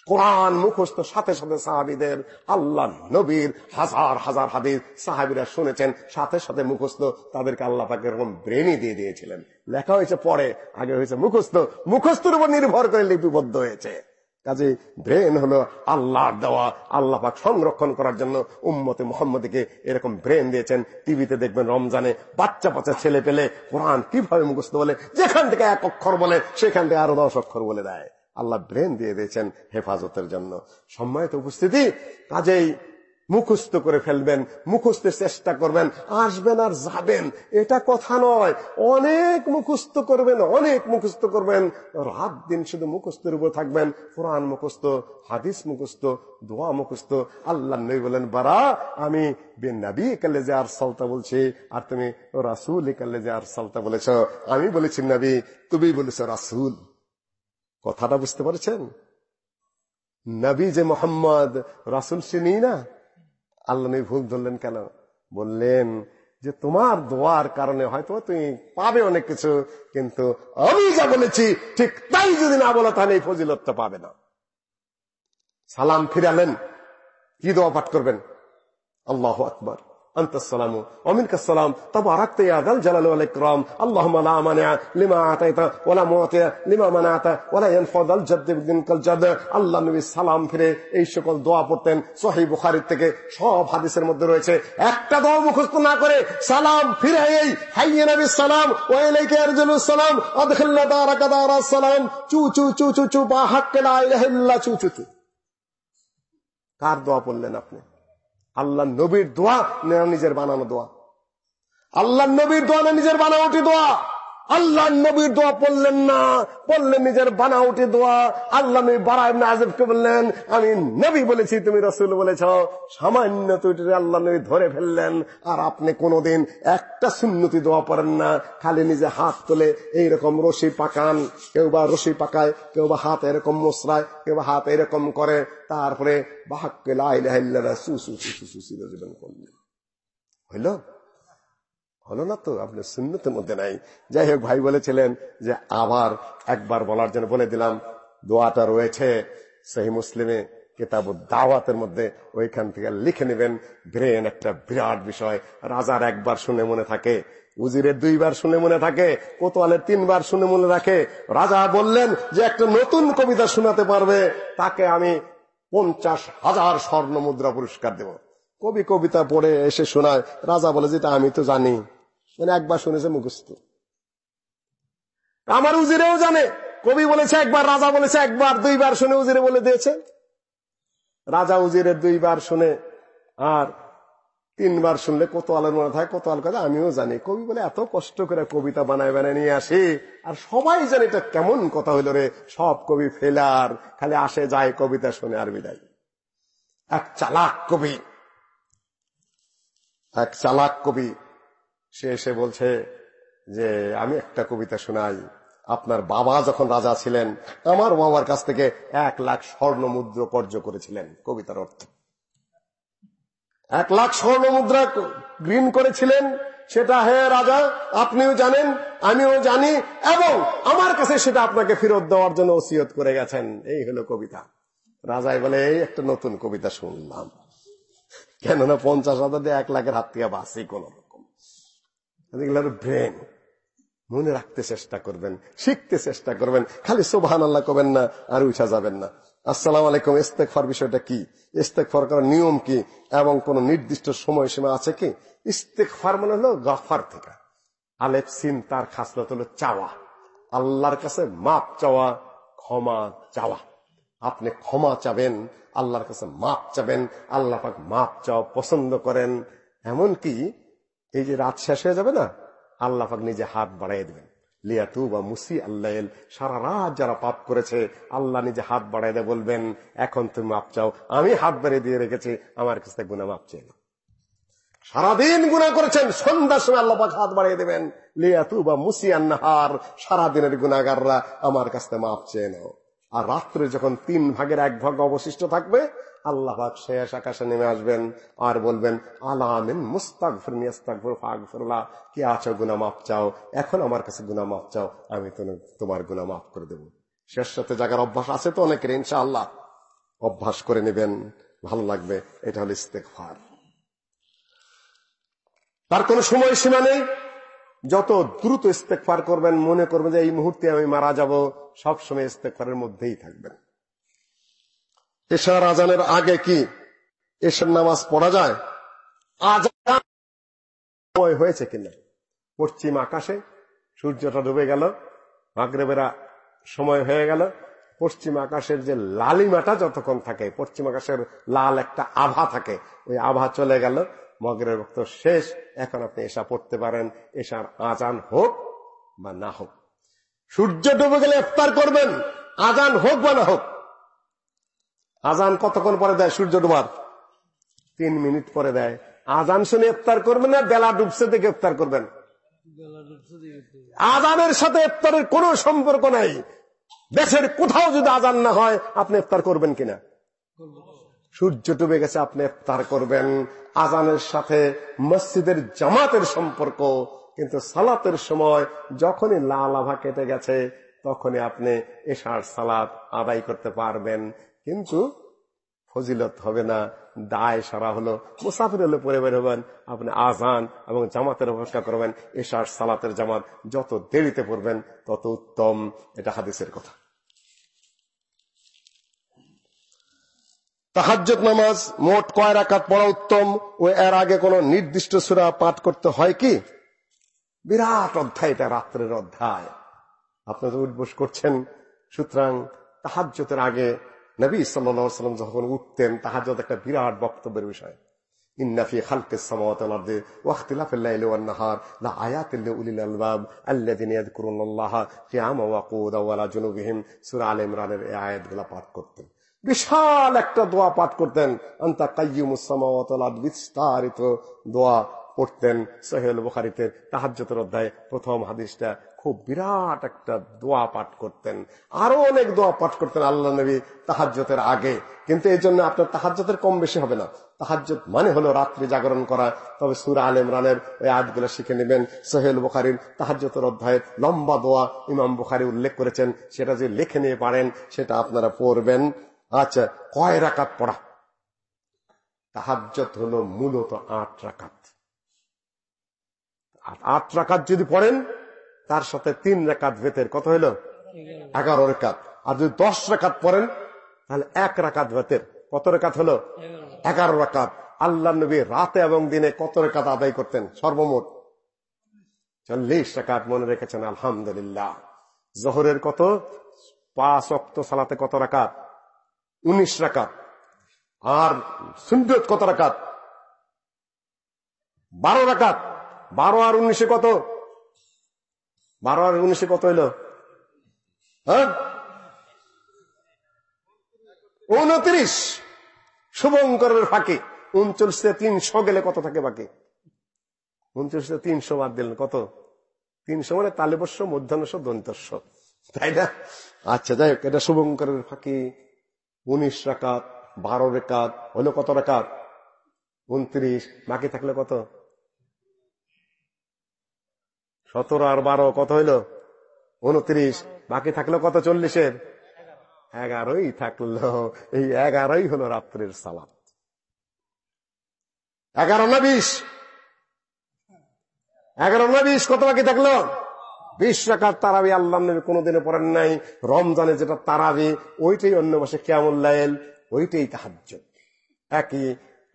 A: কোরআন মুখস্থ সাথে সাথে সাহাবিদের, আল্লাহ নবীর হাজার হাজার হাদিস সাহাবিরা শুনেছেন, সাথে সাথে মুখস্থ তাদেরকে আল্লাহ পাকে এরকম ব্রেনই দিয়ে দিয়েছিলেন। লেখা হয়েছে পরে, আগে হয়েছে মুখস্থ। মুখস্থের উপর নির্ভর করে লিপিবদ্ধ হয়েছে। কাজে ব্রেন হলো আল্লাহর দেওয়া, আল্লাহ পাক সংরক্ষণ করার জন্য উম্মতে মোহাম্মদকে এরকম ব্রেন দিয়েছেন। টিভিতে দেখবেন রমজানে বাচ্চা বাচ্চা ছেলে পেলে কোরআন কীভাবে মুখস্থ বলে, যেখান থেকে এক অক্ষর বলে, সেখান থেকে আরও দশ অক্ষর বলে দেয়। আল্লাহ ব্রেন দিয়ে দিয়েছেন হেফাজতের জন্য। সম্মানিত উপস্থিতি, কাজেই মুখস্থ করে ফেলবেন, মুখস্থের চেষ্টা করবেন, আসবেন আর যাবেন। এটা কথা নয়। অনেক মুখস্থ করবেন, অনেক মুখস্থ করবেন। রাত দিন শুধু মুখস্থের উপর থাকবেন। কোরআন মুখস্থ, হাদিস মুখস্থ, দোয়া মুখস্থ। আল্লাহ নই বলেন, বারা, আমি বেনাবি কালে যে আর সালতা বলছি, আর তুমি রাসুল কালে যে আর সালতা বলেছ, আমি বলেছি নাবি, তুমি বলেছ রাসুল। কথাটা বুঝতে পারছেন? নবী যে মোহাম্মদ, রাসুল চিনি না? আল্লাহ নবী ভুল ধরলেন কেন? বললেন যে তোমার দোয়ার কারণে হয়তো তুমি পাবে অনেক কিছু, কিন্তু আমি যা বলেছি ঠিক তাই যদি না বলো তাহলে এই ফজিলতটা পাবে না। সালাম ফিরালেন। কি দোয়া পাঠ করবেন? আল্লাহ আকবর। أنت السلام ومنك السلام تباركت يا ذا الجلال والإكرام اللهم لا مانع لما أعطيت ولا معطي لما منعت ولا ينفع ذا الجد منك الجد আল্লাহ নবী সালাম ফিরে এই সকল দোয়া পড়তেন সহি বুখারির থেকে সব হাদিসের মধ্যে রয়েছে একটা দোয়া মুখস্থ না করে সালাম ফিরে এই হাইয়ে নবী সালাম ওয়াইলাইকা আরজুলু সালাম আদখিলনা দারাকা দারা সালাম চু চু চু চু চু বা হাক্কে লা ইলাহা ইল্লা চু চু চু কার দোয়া পড়লেন আপনি আল্লাহ নবীর দোয়া না নিজের বানানো দোয়া। আল্লাহ নবীর দোয়া না নিজের বানানোটি দোয়া। আল্লাহ নবীর দোয়া পড়লেন না পড়লেন নিজের বানাউটি দোয়া আল্লাহ নবী বারায় আজবকে বললেন আমি নবী বলেছি তুমি রসুল বলেছ সামান্য তুইটি আল্লাহ নবী ধরে ফেললেন আর আপনি কোনোদিন একটা সুন্নতি দোয়া পড়েন না খালি নিজে হাত তোলে এইরকম রশি পাকান কেউ বা রশি পাকায় কেউ বা হাত এরকম মশরায় কেউ বা হাত এরকম করে তারপরে বাহাক্কে লাইলা সু সু সু সু সু চিরজীবন করলেন হইল হলো না তো? আপনার সুন্নতের মধ্যে নাই। যাই হোক, ভাই বলেছিলেন যে আবার একবার বলার জন্য বলে দিলাম, দোয়াটা রয়েছে সেই মুসলিমে কেতাব দাওয়াতের মধ্যে, ওইখান থেকে লিখে নেবেন। ব্রেন একটা বিরাট বিষয়। রাজার একবার শুনে মনে থাকে, উজিরের দুইবার শুনে মনে থাকে, কোতোয়ালের তিনবার শুনে মনে রাখে। রাজা বললেন যে একটা নতুন কবিতা শোনাতে পারবে, তাকে আমি পঞ্চাশ হাজার স্বর্ণ মুদ্রা পুরস্কার দেব। কবি কবিতা পড়ে এসে শোনায়, রাজা বলে, যেটা আমি তো জানি। মানে একবার শুনেছে মুখস্থ। আমার উজিরেও জানে, কবি বলেছে একবার, রাজা বলেছে একবার, দুইবার শুনে উজিরে বলে দিয়েছে। রাজা উজিরের দুইবার শুনে আর তিনবার শুনলে কত আলোর মনে থাকে, কত আলো কথা আমিও জানি। কবি বলে এত কষ্ট করে কবিতা বানায় বানায় নিয়ে আসি, আর সবাই জানে এটা কেমন কথা হইল রে। সব কবি ফেলার, খালি আসে, যায়, কবিতা শুনে আর বিদায়। এক চালাক কবি, এক চালাক কবি সে এসে বলছে যে, আমি একটা কবিতা শোনাই। আপনার বাবা যখন রাজা ছিলেন, আমার বাবার কাছ থেকে এক লাখ স্বর্ণ মুদ্রা কর্য করেছিলেন, কবিতার অর্থ। এক লাখ স্বর্ণ মুদ্রা গ্রিন করেছিলেন, সেটা হে রাজা, আপনিও জানেন, আমিও জানি, এবং আমার কাছে সেটা আপনাকে ফেরত দেওয়ার জন্য ওসিয়ত করে গেছেন। এই হলো কবিতা। রাজাই বলে, এই একটা নতুন কবিতা শুনলাম। কেননা পঞ্চাশ হাজার দিয়ে এক লাখের হাত থেকে বাঁচি কোনো। ব্রেন মনে রাখতে চেষ্টা করবেন, শিখতে চেষ্টা করবেন, খালি সোভান আল্লাহ করবেন না, আর উঠা যাবেন না। আসসালাম আলাইকুম, ইস্তেকফার বিষয়টা কি? ইস্তেকফার করার নিয়ম কি? এবং কোন নির্দিষ্ট সময়সীমা আছে কি? ইস্তেকফার মানে হলো গফার থেকে। আলেপ সিন তার খাসলত হলো চাওয়া। আল্লাহর কাছে মাপ চাওয়া, ক্ষমা চাওয়া। আপনি ক্ষমা চাবেন, আল্লাহর কাছে মাপ চাবেন, আল্লাহ পাক মাপ চাওয়া পছন্দ করেন। এমনকি এই যে রাত শেষ হয়ে যাবে না, আল্লাহ পাক নিজে হাত বাড়াই দেবেন। লিয়াতু বা মুসি আল্লাহ সারা রাত যারা পাপ করেছে, আল্লাহ নিজে হাত বাড়াই দেয় বলবেন, এখন তুমি মাপ চাও। আমি হাত বাড়িয়ে দিয়ে রেখেছি, আমার কাছে গুণা মাপ চাই না সারাদিন গুণা করেছেন, সন্ধ্যার সময় আল্লাহ পাক হাত বাড়িয়ে দেবেন। লিয়াতু বা মুসি আন্নাহার সারাদিনের গুণাগাররা আমার কাছে মাপ চেয়ে নাও আর রাত্রে যখন তিন ভাগের এক ভাগ অবশিষ্ট থাকবে, আল্লাহ শেষ আকাশে নেমে আসবেন আর বলবেন আলামিন মুস্তাক ফিরনি আস্তাগফির ফাগফিরলা কি আছো গুনাহ মাপ চাও? এখন আমার কাছে গুনাহ মাপ চাও, আমি তোমার গুনা মাফ করে দেব। শেষ সাথে জাগার অভ্যাস আছে তো অনেকের, ইনশাআল্লাহ। অভ্যাস করে নেবেন, ভালো লাগবে। এটা হলো ইস্তেগফার। তার কোনো সময় সীমা নেই। যত দ্রুত ইস্তেকফার করবেন, মনে করবেন যে এই মুহূর্তে আমি মারা যাব, সব সময় ইস্তেকফারের মধ্যেই থাকবেন। এশার আজানের আগে কি এশার নামাজ পড়া যায়? হয়েছে কিনা? পশ্চিম আকাশে সূর্যটা ডুবে গেল, মাগরেবেরা সময় হয়ে গেল, পশ্চিম আকাশের যে লালিমাটা যতক্ষণ থাকে, পশ্চিম আকাশের লাল একটা আভা থাকে, ওই আভা চলে গেল মগরের রক্ত শেষ, এখন আপনি এসা পড়তে পারেন, এসার আজান হোক বা না হোক। সূর্য ডুবে গেলে ইফতার করবেন, আজান হোক বা না হোক। আজান কতক্ষণ পরে দেয় সূর্য ডুবার? তিন মিনিট পরে দেয়। আজান শুনে ইফতার করবেন না, বেলা ডুবছে দেখে ইফতার করবেন? আজানের সাথে ইফতারের কোনো সম্পর্ক নাই। দেশের কোথাও যদি আজান না হয়, আপনি ইফতার করবেন কিনা? সূর্য ডুবে গেছে, আপনি ইফতার করবেন। আজানের সাথে মসজিদের জামাতের সম্পর্ক, কিন্তু সালাতের সময় যখনই লাল আভা কেটে গেছে, তখনই আপনি এশার সালাত আদায় করতে পারবেন। কিন্তু ফজিলত হবে না, দায় সারা হলো। মুসাফির হলে পরে বের হবেন, আপনি আজান এবং জামাতের অপেক্ষা করবেন। এশার সালাতের জামাত যত দেরিতে পড়বেন, তত উত্তম। এটা হাদিসের কথা। তাহাজ্জত নামাজ মোট কয় রাখাত পড়া উত্তম ও এর আগে কোন নির্দিষ্ট সুরা পাঠ করতে হয় কি? বিরাট অধ্যায় এটা, রাত্রের অধ্যায়। আপনারা উদ্বোস করছেন। সুতরাং তাহাজ্জতের আগে নবী সাল্লাম যখন উঠতেন তাহাজ্জত একটা বিরাট বক্তব্যের বিষয়। ইন্নাফি পাঠ করতেন। বিশাল একটা দোয়া পাঠ করতেন। আন্তা কাইয়ুমুসামাওয়াতাল বিস্তারিত দোয়া পড়তেন সোহেল বুখারিতে। তাহাজ্জতের অধ্যায় প্রথম হাদিসটা খুব বিরাট একটা দোয়া পাঠ করতেন। আরও অনেক দোয়া পাঠ করতেন আল্লাহ নবী তাহাজ্জতের আগে। কিন্তু এই জন্য আপনার তাহাজ্জতের কম বেশি হবে না। তাহাজ্জত মানে হলো রাত্রি জাগরণ করা। তবে সুরা আল ইমরানের ওই আয়াতগুলো শিখে নেবেন। সোহেল বুখারির তাহাজ্জতের অধ্যায়ের লম্বা দোয়া ইমাম বুখারি উল্লেখ করেছেন। সেটা যে লিখে নিয়ে পারেন, সেটা আপনারা পড়বেন। আচ্ছা কয় রাকাত পড়া? তাহাজ্জত হলো মূলত আট রাকাত। আট রাকাত যদি পড়েন, তার সাথে তিন রেখাত ভেতের কত হইল? এগারো রেখাত আর যদি দশ রেখাত পড়েন, তাহলে এক রাকাত ভেতের কত রেখাত হলো? এগারো রাকাত। আল্লাহ নবী রাতে এবং দিনে কত রেখাত আদায় করতেন? সর্বমোট চল্লিশ রেখাত মনে রেখেছেন, আলহামদুলিল্লাহ। জহরের কত? পাঁচ অক্ত সালাতে কত রাকাত? উনিশ রাকাত। আর সুন্দর কত রাকাত? বারো রাকাত। বারো আর উনিশে কত? বারো আর উনিশে কত হইল? হ্যাঁ? উনত্রিশ। শুভঙ্করের ফাঁকে। উনচল্লিশে তিনশো গেলে কত থাকে বাকি? উনচল্লিশে তিনশো বাদ দিলেন। কত? তিনশো মানে তালেবস্য, মধ্যাহ্নস্য, দন্তস্য। তাই না? আচ্ছা যাই হোক, এটা শুভঙ্করের ফাঁকি উনিশ রাকাত, বারো রেকাত, হলো কত রেকাত? উনত্রিশ। বাকি থাকলে কত? সতেরো আর বারো কত হইল? উনত্রিশ। বাকি থাকল কত চল্লিশের? এগারোই থাকল। এই এগারোই হলো রাত্রের সালাত। এগারো না বিশ? এগারো না বিশ, কত বাকি থাকল? বিশ টাকার তারাবি আল্লাহ নবী কোনোদিনে পড়েন নাই। রমজানে যেটা তারাবি, ওইটাই অন্য মাসে কেমন লাইল, ওইটাই তাহাজ্য একই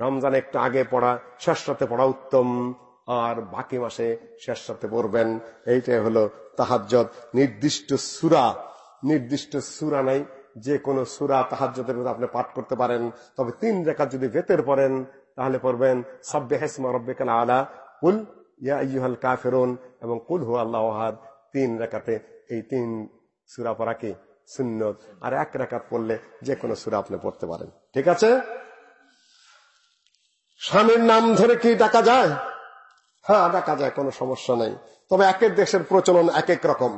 A: রমজানে একটু আগে পড়া, শেষ রাতে পড়া উত্তম, আর বাকি মাসে শেষ রাতে পড়বেন। এইটাই হলো তাহাজ্জত নির্দিষ্ট সুরা নির্দিষ্ট সুরা নাই যে কোনো সুরা তাহাজ্যদের মধ্যে আপনি পাঠ করতে পারেন। তবে তিন রেখা যদি বেতের পড়েন, তাহলে পড়বেন সাব্বে হেসমা রব্বিকাল আলা, কুল ইয়া ইয়ুহাল কাফেরুন, এবং কুল হু আল্লাহ তিন রেখাতে এই তিন সুরা পড়া কি সুন্নত। আর এক রেখাত পড়লে যে কোনো সুরা আপনি পড়তে পারেন। ঠিক আছে? স্বামীর নাম ধরে কি ডাকা যায়? হ্যাঁ ডাকা যায়, কোনো সমস্যা নেই। তবে একের দেশের প্রচলন এক এক রকম।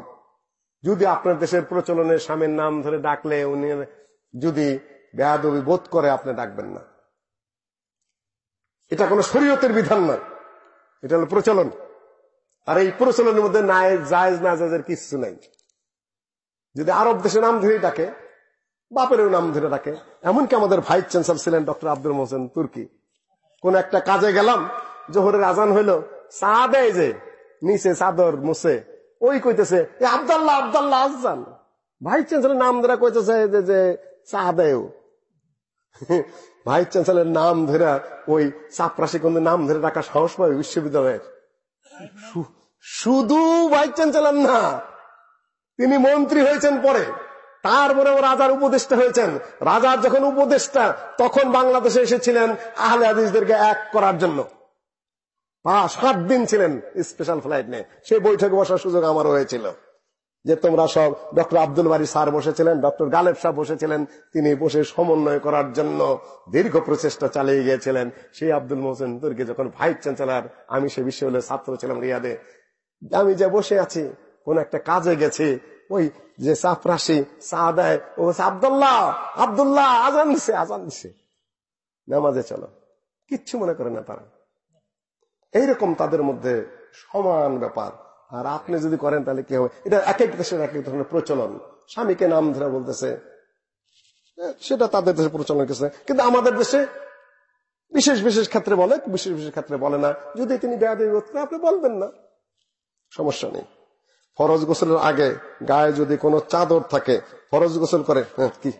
A: যদি আপনার দেশের প্রচলনে স্বামীর নাম ধরে ডাকলে উনি যদি বেয়াদবি বোধ করে, আপনি ডাকবেন না। এটা কোনো শরীয়তের বিধান নয় এটা হলো প্রচলন। আর এই প্রচলনের মধ্যে নাই, জায়েজ না জায়েজের কিছু নাই। যদি আরব দেশে নাম ধরে ডাকে, বাপেরও নাম ধরে ডাকে, এমনকি আমাদের ভাইস চ্যান্সেলর ছিলেন ডক্টর আব্দুল মোহসেন তুর্কি। কোন একটা কাজে গেলাম, জোহরের আজান হইল চা দেয় যে, নিচে চাদর মুছে, ওই কইতেছে আবদাল্লাহ আবদাল্লাহ, আজান। ভাইস চ্যান্সেলর নাম ধরে কইতেছে যে চা দেয় ভাইস চ্যান্সেলর নাম ধরে ওই চাপরাশি কোন নাম ধরে ডাকা সাহস পাবে বিশ্ববিদ্যালয়ের। শুধু ভাইস চ্যান্সেলর না, তিনি মন্ত্রী হয়েছেন পরে। তারপরে ও রাজার উপদেষ্টা হয়েছেন। রাজার যখন উপদেষ্টা, তখন বাংলাদেশে এসেছিলেন আহলে হাদিসদেরকে এক করার জন্য। পাঁচ, সাত দিন ছিলেন স্পেশাল ফ্লাইট নিয়ে সেই বৈঠকে বসার সুযোগ আমার হয়েছিল। যে তোমরা সব ডক্টর আব্দুল বারি স্যার বসেছিলেন, ডক্টর গালেব সাহ বসেছিলেন, তিনি বসে সমন্বয় করার জন্য দীর্ঘ প্রচেষ্টা চালিয়ে গিয়েছিলেন। সেই আব্দুল মোহসেন তুর্কি যখন ভাইস চ্যান্সেলর, আমি সে বিশ্ববিদ্যালয়ের ছাত্র ছিলাম রিয়াদে। আমি যে বসে আছি, কোন একটা কাজে গেছি, ওই যে চাপরাশি চা দেয় ও আব্দুল্লাহ আব্দুল্লাহ, আজান দিছে আজান দিছে। নামাজে চলো। কিচ্ছু মনে করে না তারা। এইরকম তাদের মধ্যে সমান ব্যাপার। আর আপনি যদি করেন তাহলে কি হবে? এটা এক এক দেশের এক এক ধরনের প্রচলন। স্বামীকে নাম ধরে বলতেছে সেটা তাদের দেশে প্রচলন করছে। কিন্তু আমাদের দেশে বিশেষ বিশেষ ক্ষেত্রে বলে বিশেষ বিশেষ ক্ষেত্রে বলে না। যদি তিনি বেয়াদবি বোধ করেন, আপনি বলবেন না। সমস্যা নেই। ফরজ গোসলের আগে গায়ে যদি কোনো চাদর থাকে ফরজ গোসল করে হ্যাঁ, কি?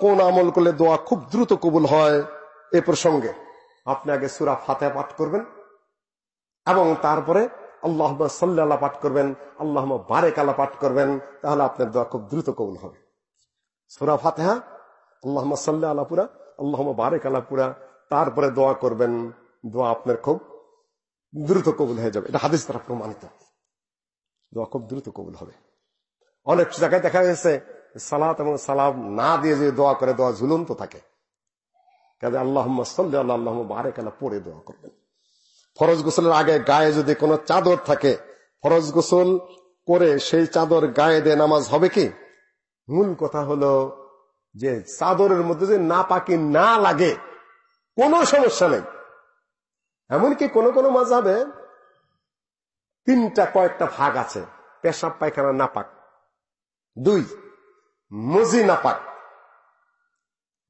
A: কোন আমল করলে দোয়া খুব দ্রুত কবুল হয়? এ প্রসঙ্গে আপনি আগে সুরা ফাতে পাঠ করবেন। এবং তারপরে আল্লাহ সাল্লাহ পাঠ করবেন আল্লাহ বারেক আল্লাহ পাঠ করবেন, তাহলে আপনার দোয়া খুব দ্রুত কবুল হবে। সুরা ফাতেহা আল্লাহ সাল্লাহ আল্লাহ পুরা আল্লাহ বারেক আল্লাহ পুরা, তারপরে দোয়া করবেন, দোয়া আপনার খুব দ্রুত কবুল হয়ে যাবে। এটা হাদিস দ্বারা প্রমাণিত। দোয়া খুব দ্রুত কবুল হবে। অনেক জায়গায় দেখা গেছে, সালাত এবং সালাম না দিয়ে যে দোয়া করে, দোয়া ঝুলন্ত থাকে। কাজে আল্লাহ সাল্লি আল্লাহ আল্লাহ বারেক আল্লাহ পড়ে দোয়া করবেন। ফরজ গোসলের আগে গায়ে যদি কোনো চাদর থাকে, ফরজ গোসল করে সেই চাদর গায়ে দিয়ে নামাজ হবে কি? মূল কথা হলো যে চাদরের মধ্যে যে না পাকি না লাগে, কোনো সমস্যা নেই। এমনকি কোন কোন মাঝাবে তিনটা কয়েকটা ভাগ আছে, পেশাব, পায়খানা, নাপাক। দুই, মজি নাপাক।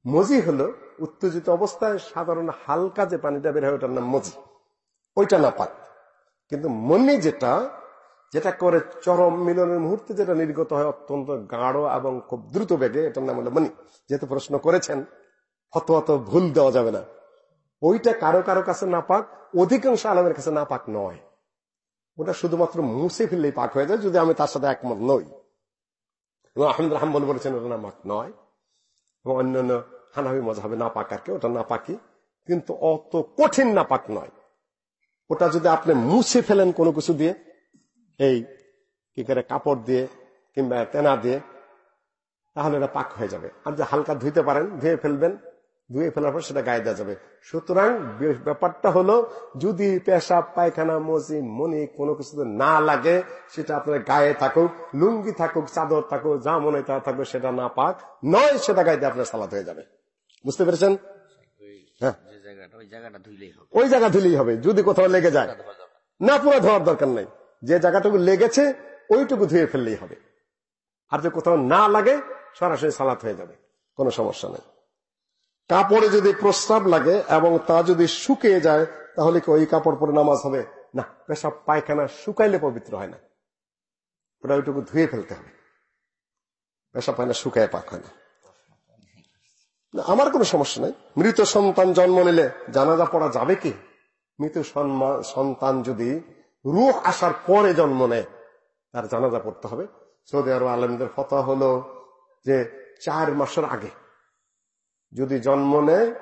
A: মজি হলো উত্তেজিত অবস্থায় সাধারণ হালকা যে পানিটা বের হয়, ওটার নাম মজি। ওইটা না নাপাক কিন্তু মনি যেটা যেটা করে চরম মিলনের মুহূর্তে যেটা নির্গত হয় অত্যন্ত গাঢ় এবং খুব দ্রুত বেগে, এটার নাম হলো মনি। যেহেতু প্রশ্ন করেছেন হত ভুল দেওয়া যাবে না। ওইটা কারও কারও কাছে নাপাক অধিকাংশ আলমের কাছে নাপাক নয়। ওটা শুধুমাত্র মুছে ফেললেই পাক হয়ে যায়, যদি আমি তার সাথে একমত নই। এবং আহমদ হাম্বল বলেছেন, ওটা নাপাক নয়। এবং অন্যান্য হানাবি মজাবে নাপাক আর কি, ওটা নাপাকি কিন্তু অত কঠিন নাপাক নয়। ওটা যদি আপনি মুছে ফেলেন কোনো কিছু দিয়ে, এই কি করে কাপড় দিয়ে কিংবা তেনা দিয়ে, তাহলে এটা পাক হয়ে যাবে। আর যে হালকা ধুইতে পারেন, ধুয়ে ফেলবেন, ধুয়ে ফেলার পর সেটা গায়ে দেওয়া যাবে। সুতরাং ব্যাপারটা হলো, যদি পেশাব পায়খানা, মজি মনি কোনো কিছু না লাগে, সেটা আপনার গায়ে থাকুক, লুঙ্গি থাকুক, চাদর থাকুক, যা মনে তা থাকুক, সেটা না পাক, নয় সেটা গায়ে দিয়ে আপনার সালাত হয়ে যাবে। বুঝতে পেরেছেন?
F: ওই ধুইলেই হবে।
A: জায়গা ধুলেই হবে যদি কোথাও লেগে যায়। না পুরো ধোয়ার দরকার নেই। যে জায়গাটুকু লেগেছে ওইটুকু ধুয়ে ফেললেই হবে। আর যে কোথাও না লাগে সরাসরি সালাত হয়ে যাবে। কোনো সমস্যা নেই। কাপড়ে যদি প্রস্রাব লাগে এবং তা যদি শুকিয়ে যায় তাহলে কি ওই কাপড় পরে নামাজ হবে? না পেশাব পায়খানা শুকাইলে পবিত্র হয় না। ওটা ওইটুকু ধুয়ে ফেলতে হবে। পেশাব পায়না শুকায় পাক হয় না, আমার কোনো সমস্যা নেই। মৃত সন্তান জন্ম নিলে জানাজা পড়া যাবে কি? মৃত সন্তান যদি রুহ আসার পরে জন্ম নেয়, তার জানাজা পড়তে হবে। সৌদি আরব আলমদের ফতোয়া হলো যে চার মাসের আগে যদি জন্ম নেয়,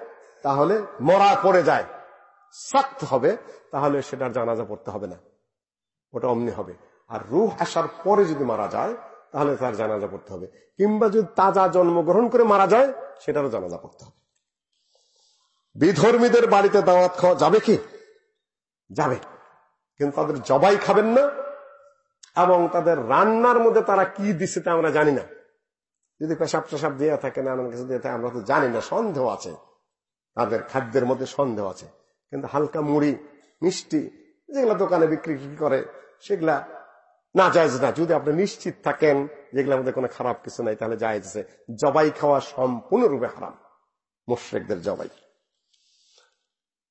A: তাহলে মরা পড়ে যায়। সাক্ত হবে, তাহলে সেটার জানাজা পড়তে হবে না। ওটা অমনি হবে। আর রুহ আসার পরে যদি মারা যায় তাহলে তার জানাজা পড়তে হবে। কিংবা যদি তাজা জন্মগ্রহণ করে মারা যায়, সেটারও জানাজা পড়তে হবে। বিধর্মীদের বাড়িতে দাওয়াত খাওয়া যাবে কি? যাবে। কিন্তু তাদের জবাই খাবেন না, এবং তাদের রান্নার মধ্যে তারা কি দিচ্ছে তা আমরা জানি না। যদি পেশাব টেশাব দিয়ে থাকে নানান কিছু দিয়ে থাকে, আমরা তো জানি না, সন্দেহ আছে। তাদের খাদ্যের মধ্যে সন্দেহ আছে। কিন্তু হালকা মুড়ি, মিষ্টি, যেগুলা দোকানে বিক্রি করে, সেগুলা না যায় না। যদি আপনি নিশ্চিত থাকেন যেগুলোর মধ্যে কোনো খারাপ কিছু নাই, তাহলে যায় জবাই খাওয়া সম্পূর্ণরূপে হারাম। মুশ্রেকদের জবাই।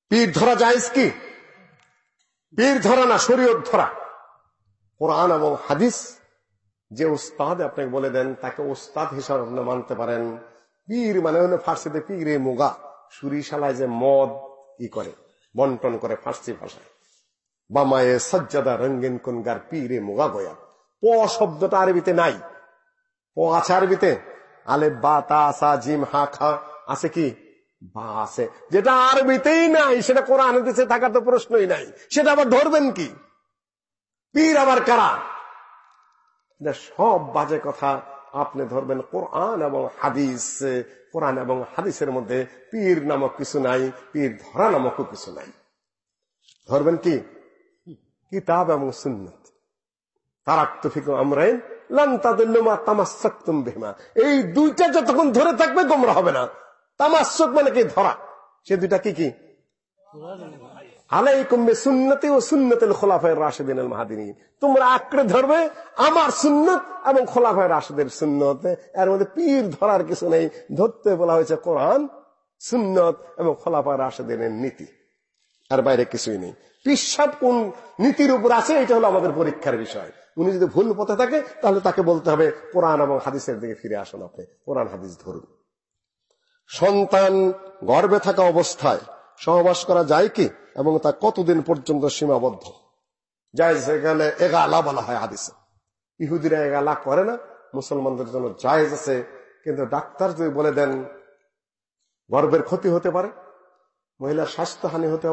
A: পীর ধরা যায় কি? পীর ধরা না, শরীয়ত ধরা। কোরআন এবং হাদিস যে উস্তাদ আপনাকে বলে দেন, তাকে উস্তাদ হিসাবে আপনি মানতে পারেন। পীর মানে হলো ফার্সিতে পীরে মুগা। সুরিশালায় যে মদ ই করে, বন্টন করে ফার্সি ভাষায়। বামায়ে সজ্জাদা রঙ্গিন কুনগার পীরে মুগা গয়া। প শব্দটা আরবিতে নাই। প আছে আরবিতে? আলে বা, তা আসা জিম, হা, খা আছে কি? বা আছে। যেটা আরবিতেই নাই, সেটা কোরআন দেশে থাকার তো প্রশ্নই নাই। সেটা আবার ধরবেন কি? পীর আবার কারা? সব বাজে কথা। আপনি ধরবেন কোরআন এবং হাদিস। কোরআন এবং হাদিসের মধ্যে পীর নামক কিছু নাই, পীর ধরা নামকও কিছু নাই। ধরবেন কি? কিতাব এবং সুন্নত। তারাক্তফিক আমরাইন বেহমা। এই দুইটা যতক্ষণ ধরে থাকবে গোমরা হবে না। তামাসক মানে কি? ধরা। সে দুইটা কি কি? সুন্নতি ও খোলাফায় রাশেদিন মাহাদিনী তোমরা আঁকড়ে ধরবে আমার সুন্নত এবং খোলাফায় রাশেদের সুন্নত। এর মধ্যে পীর ধরার কিছু নেই। ধরতে বলা হয়েছে কোরআন, সুন্নত এবং খোলাফায় রাশেদিনের নীতি। আর বাইরে কিছুই নেই। পিসাব কোন নীতির উপর আছে, এটা হলো আমাদের পরীক্ষার বিষয়। উনি যদি ভুল পথে থাকে, তাহলে তাকে বলতে হবে, কোরআন এবং হাদিসের দিকে ফিরে আসুন আপনি। কোরআন, হাদিস ধরুন। সন্তান গর্বে থাকা অবস্থায় সহবাস করা যায় কি? এবং তা কতদিন পর্যন্ত সীমাবদ্ধ? যায় সেখানে এগালা বলা হয় হাদিসে। ইহুদিরা এগালা করে না, মুসলমানদের জন্য জায়েজ আছে। কিন্তু ডাক্তার যদি বলে দেন গর্বের ক্ষতি হতে পারে মহিলার স্বাস্থ্যহানি হতে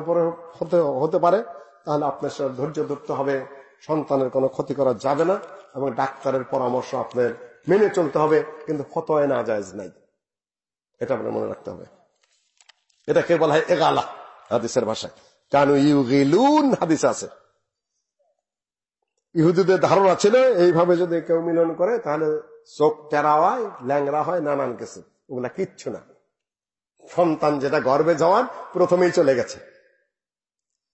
A: হতে পারে, তাহলে আপনার ধৈর্য ধরতে হবে। সন্তানের কোনো ক্ষতি করা যাবে না এবং ডাক্তারের পরামর্শ আপনার মেনে চলতে হবে, কিন্তু ফতোয় না জায়জ নাই। এটা আপনার মনে রাখতে হবে। এটাকে বলা হয় এগালা হাদিসের ভাষায়। কানু ইউগিলুন, হাদিস আছে। ইহুদিদের ধারণা ছিল, এইভাবে যদি কেউ মিলন করে, তাহলে চোখ টেরা হয় ল্যাংরা হয়, নানান কিছু। ওগুলা কিচ্ছু না। সন্তান যেটা গর্বে যাওয়ার প্রথমেই চলে গেছে।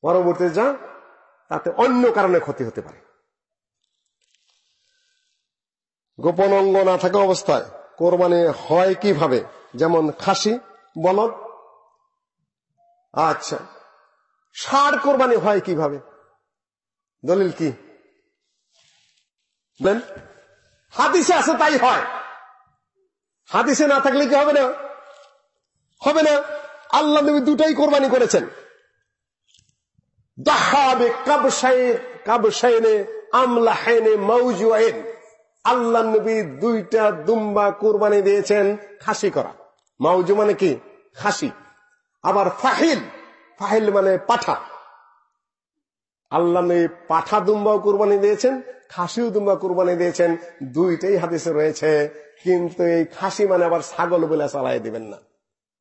A: পরবর্তী যা, তাতে অন্য কারণে ক্ষতি হতে পারে। গোপন অঙ্গ না থাকা অবস্থায় কোরবানি হয় কীভাবে? যেমন খাসি, বলদ। আচ্ছা সার কোরবানি হয় কীভাবে? দলিল কি? হাদিসে আছে তাই হয়। হাদিসে না থাকলে কি হবে না? হবে না। আল্লাহ নবী দুটাই কোরবানি করেছেন। আল্লাহ নবী দুইটা দুম্বা কোরবানি দিয়েছেন খাসি করা। মাউজু মানে কি? খাসি। আবার ফাহিল ফাহিল মানে পাঠা। আল্লাহ নবী পাঠা দুম্বাও কোরবানি দিয়েছেন, খাসিও দুম্বা কোরবানি দিয়েছেন। দুইটাই হাদিসে রয়েছে, কিন্তু এই খাসি মানে আবার ছাগল বলে চালাই দিবেন না।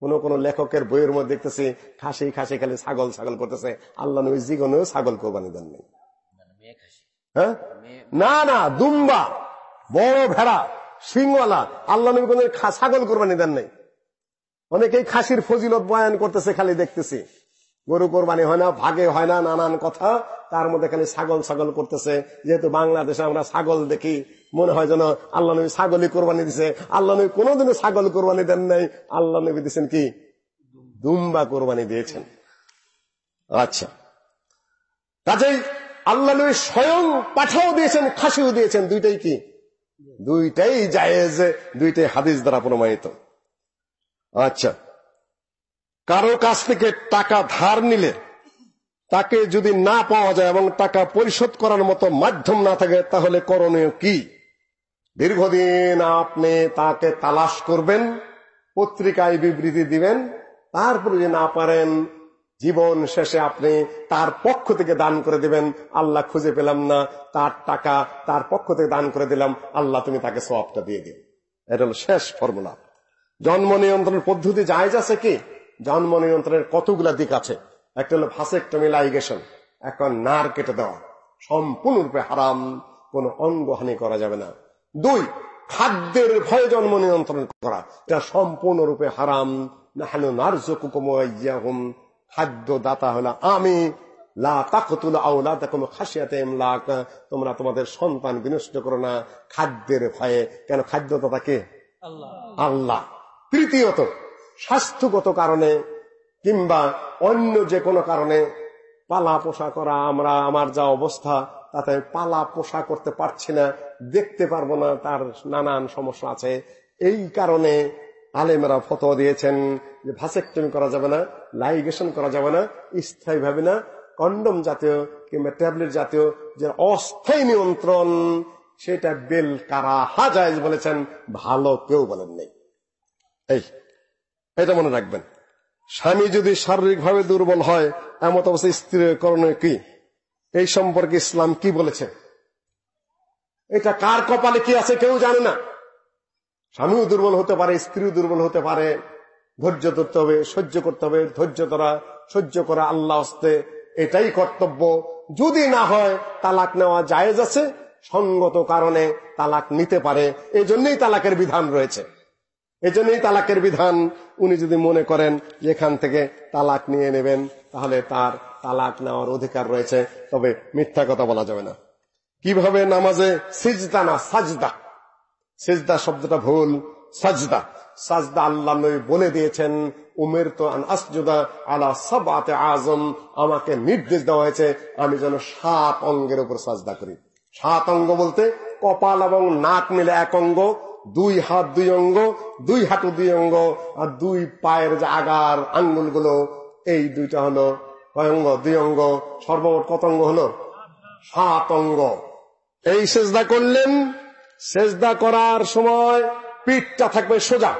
A: কোন কোন লেখকের বইয়ের মধ্যে দেখতেছি খাসি খাসি খালি ছাগল ছাগল করতেছে। আল্লাহ নবী জীবনেও ছাগল কোরবানি দেন নেই। হ্যাঁ? না না দুম্বা বড় ভেড়া সিংওয়ালা আল্লাহ নবী কোন ছাগল কোরবানি দেন নেই। অনেকেই খাসির ফজিলত বয়ান করতেছে খালি দেখতেছি। গরু কোরবানি হয় না ভাগে হয় না নানান কথা তার মধ্যে খালি ছাগল ছাগল করতেছে। যেহেতু বাংলাদেশে আমরা ছাগল দেখি মনে হয় যেন আল্লাহ নবী ছাগলই কোরবানি দিছে। আল্লাহ নবী কোনোদিনও ছাগল কোরবানি দেন নাই। আল্লাহ নবী দিচ্ছেন কি? দুম্বা কোরবানি দিয়েছেন। আচ্ছা। কাজেই আল্লাহ নবী স্বয়ং পাঠাও দিয়েছেন, খাসিও দিয়েছেন। দুইটাই কি? দুইটাই জায়েজ, দুইটাই হাদিস দ্বারা প্রমাণিত। আচ্ছা। কারও কাছ থেকে টাকা ধার নিলে, তাকে যদি না পাওয়া যায় এবং টাকা পরিশোধ করার মতো মাধ্যম না থাকে, তাহলে করণীয় কি? দীর্ঘদিন আপনি তাকে তালাশ করবেন, পত্রিকায় বিবৃতি দিবেন, তারপরে যদি না পারেন, জীবন শেষে আপনি তার পক্ষ থেকে দান করে দিবেন, আল্লাহ খুঁজে পেলাম না, তার টাকা তার পক্ষ থেকে দান করে দিলাম, আল্লাহ তুমি তাকে সবটা দিয়ে দিন এটা হলো শেষ ফর্মুলা। জন্ম নিয়ন্ত্রণের পদ্ধতি জায়জ আছে কি? জন্ম নিয়ন্ত্রণের কতগুলা দিক আছে? একটা হলো ভাসেক্টমি লাইগেশন এখন নার কেটে দেওয়া। সম্পূর্ণরূপে হারাম, কোন অঙ্গহানি করা যাবে না। দুই খাদ্যের ভয় জন্ম নিয়ন্ত্রণ করা। এটা সম্পূর্ণরূপে হারাম। নাহানু নার্জকুকুম খাদ্য হলো আমি। তোমরা তোমাদের সন্তান বিনষ্ট করো না। খাদ্যের ভয়ে। কেন খাদ্যদাতা কে?
D: আল্লাহ।
A: আল্লাহ। তৃতীয়ত স্বাস্থ্যগত কারণে কিংবা অন্য যে কোনো কারণে পালা পোষা করা। আমরা আমার যা অবস্থা তাতে পালা পোষা করতে পারছি না, দেখতে পারব না, তার নানান সমস্যা আছে। এই কারণে আলেমেরা ফতোয়া দিয়েছেন যে ভাসেক্টমি করা যাবে না, লাইগেশন করা যাবে না স্থায়ীভাবে না। কন্ডম জাতীয় কিংবা ট্যাবলেট জাতীয় যে অস্থায়ী নিয়ন্ত্রণ, সেটা বেল কারা হাজাইজ বলেছেন, ভালো কেউ বলেন নেই। এই, এটা মনে রাখবেন। স্বামী যদি শারীরিকভাবে দুর্বল হয়, এমত অবস্থায় স্ত্রীর করণীয় কি? এই সম্পর্কে ইসলাম কি বলেছে? এটা কার কপালে কি আছে কেউ জানে না। স্বামীও দুর্বল হতে পারে, স্ত্রীও দুর্বল হতে পারে। ধৈর্য ধরতে হবে, সহ্য করতে হবে, ধৈর্য ধরা, সহ্য করা আল্লাহ হস্তে এটাই কর্তব্য। যদি না হয়, তালাক নেওয়া জায়েজ আছে, সঙ্গত কারণে তালাক নিতে পারে। এই জন্যই তালাকের বিধান রয়েছে। এজন্যই তালাকের বিধান। উনি যদি মনে করেন এখান থেকে তালাক নিয়ে নেবেন, তাহলে তার তালাক নেওয়ার অধিকার রয়েছে, তবে মিথ্যা কথা বলা যাবে না। কীভাবে নামাজে সিজদা না সাজদা? সিজদা শব্দটা ভুল, সাজদা। সাজদা আল্লাহ বলে দিয়েছেন উমের তো আসজুদা আলা সাবাতে আজম আমাকে নির্দেশ দেওয়া হয়েছে, আমি যেন সাত অঙ্গের উপর সাজদা করি। সাত অঙ্গ বলতে কপাল এবং নাক মিলে এক অঙ্গ, দুই হাত দুই অঙ্গ, দুই হাঁটু দুই অঙ্গ, আর দুই পায়ের যে আগার আঙ্গুলগুলো, এই দুইটা হলো অঙ্গ দুই অঙ্গ, সর্বমোট কত অঙ্গ হলো? সাত অঙ্গ। এই সেজদা করলেন, সেজদা করার সময় পিঠটা থাকবে সোজা,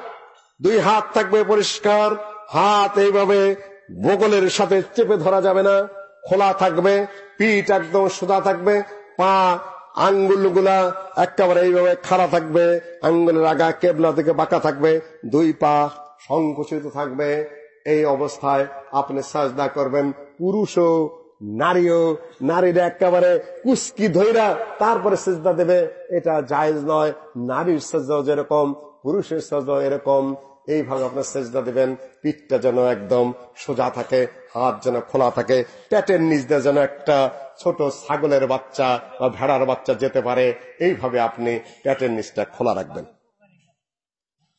A: দুই হাত থাকবে পরিষ্কার, হাত এইভাবে বগলের সাথে চেপে ধরা যাবে না, খোলা থাকবে, পিঠ একদম সোজা থাকবে, পা, আঙ্গুলগুলা একেবারে এইভাবে খাড়া থাকবে, আঙ্গুলের আগা কেবলা থেকে বাঁকা থাকবে, দুই পা সংকুচিত থাকবে। এই অবস্থায় আপনি সাজদা করবেন। পুরুষও নারীও নারীরা একেবারে কুস্কি ধৈরা তারপরে সেজদা দেবে। এটা জায়েজ নয়। নারীর সেজদাও যেরকম, পুরুষের সেজদাও এরকম। এইভাবে আপনার সেজদা দেবেন। পিঠটা যেন একদম সোজা থাকে, হাত যেন খোলা থাকে। পেটের নিচ দিয়ে যেন একটা ছোট ছাগলের বাচ্চা বা ভেড়ার বাচ্চা যেতে পারে। এইভাবে আপনি পেটের নিচটা খোলা রাখবেন।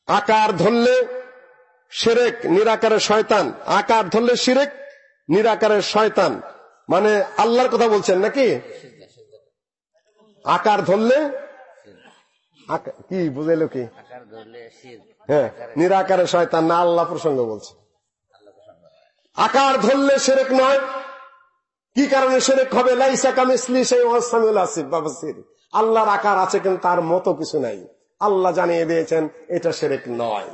A: আকার ধরলে সেরেক নিরাকারের শয়তান। আকার ধরলে শিরেক নিরাকারের শয়তান। মানে আল্লাহর কথা বলছেন নাকি? আকার ধরলে কি বুঝাইলো কি? হ্যাঁ নিরাকারে শয়তান না আল্লাহ প্রসঙ্গ বলছে। আকার ধরলে সেরেক নয়। কি কারণে সেরেক হবে? লাইসা কামিসলি সেই ওয়াসামিউল আসিফ বাবাসির আল্লাহর আকার আছে কিন্তু তার মতো কিছু নাই। আল্লাহ জানিয়ে দিয়েছেন এটা সেরেক নয়।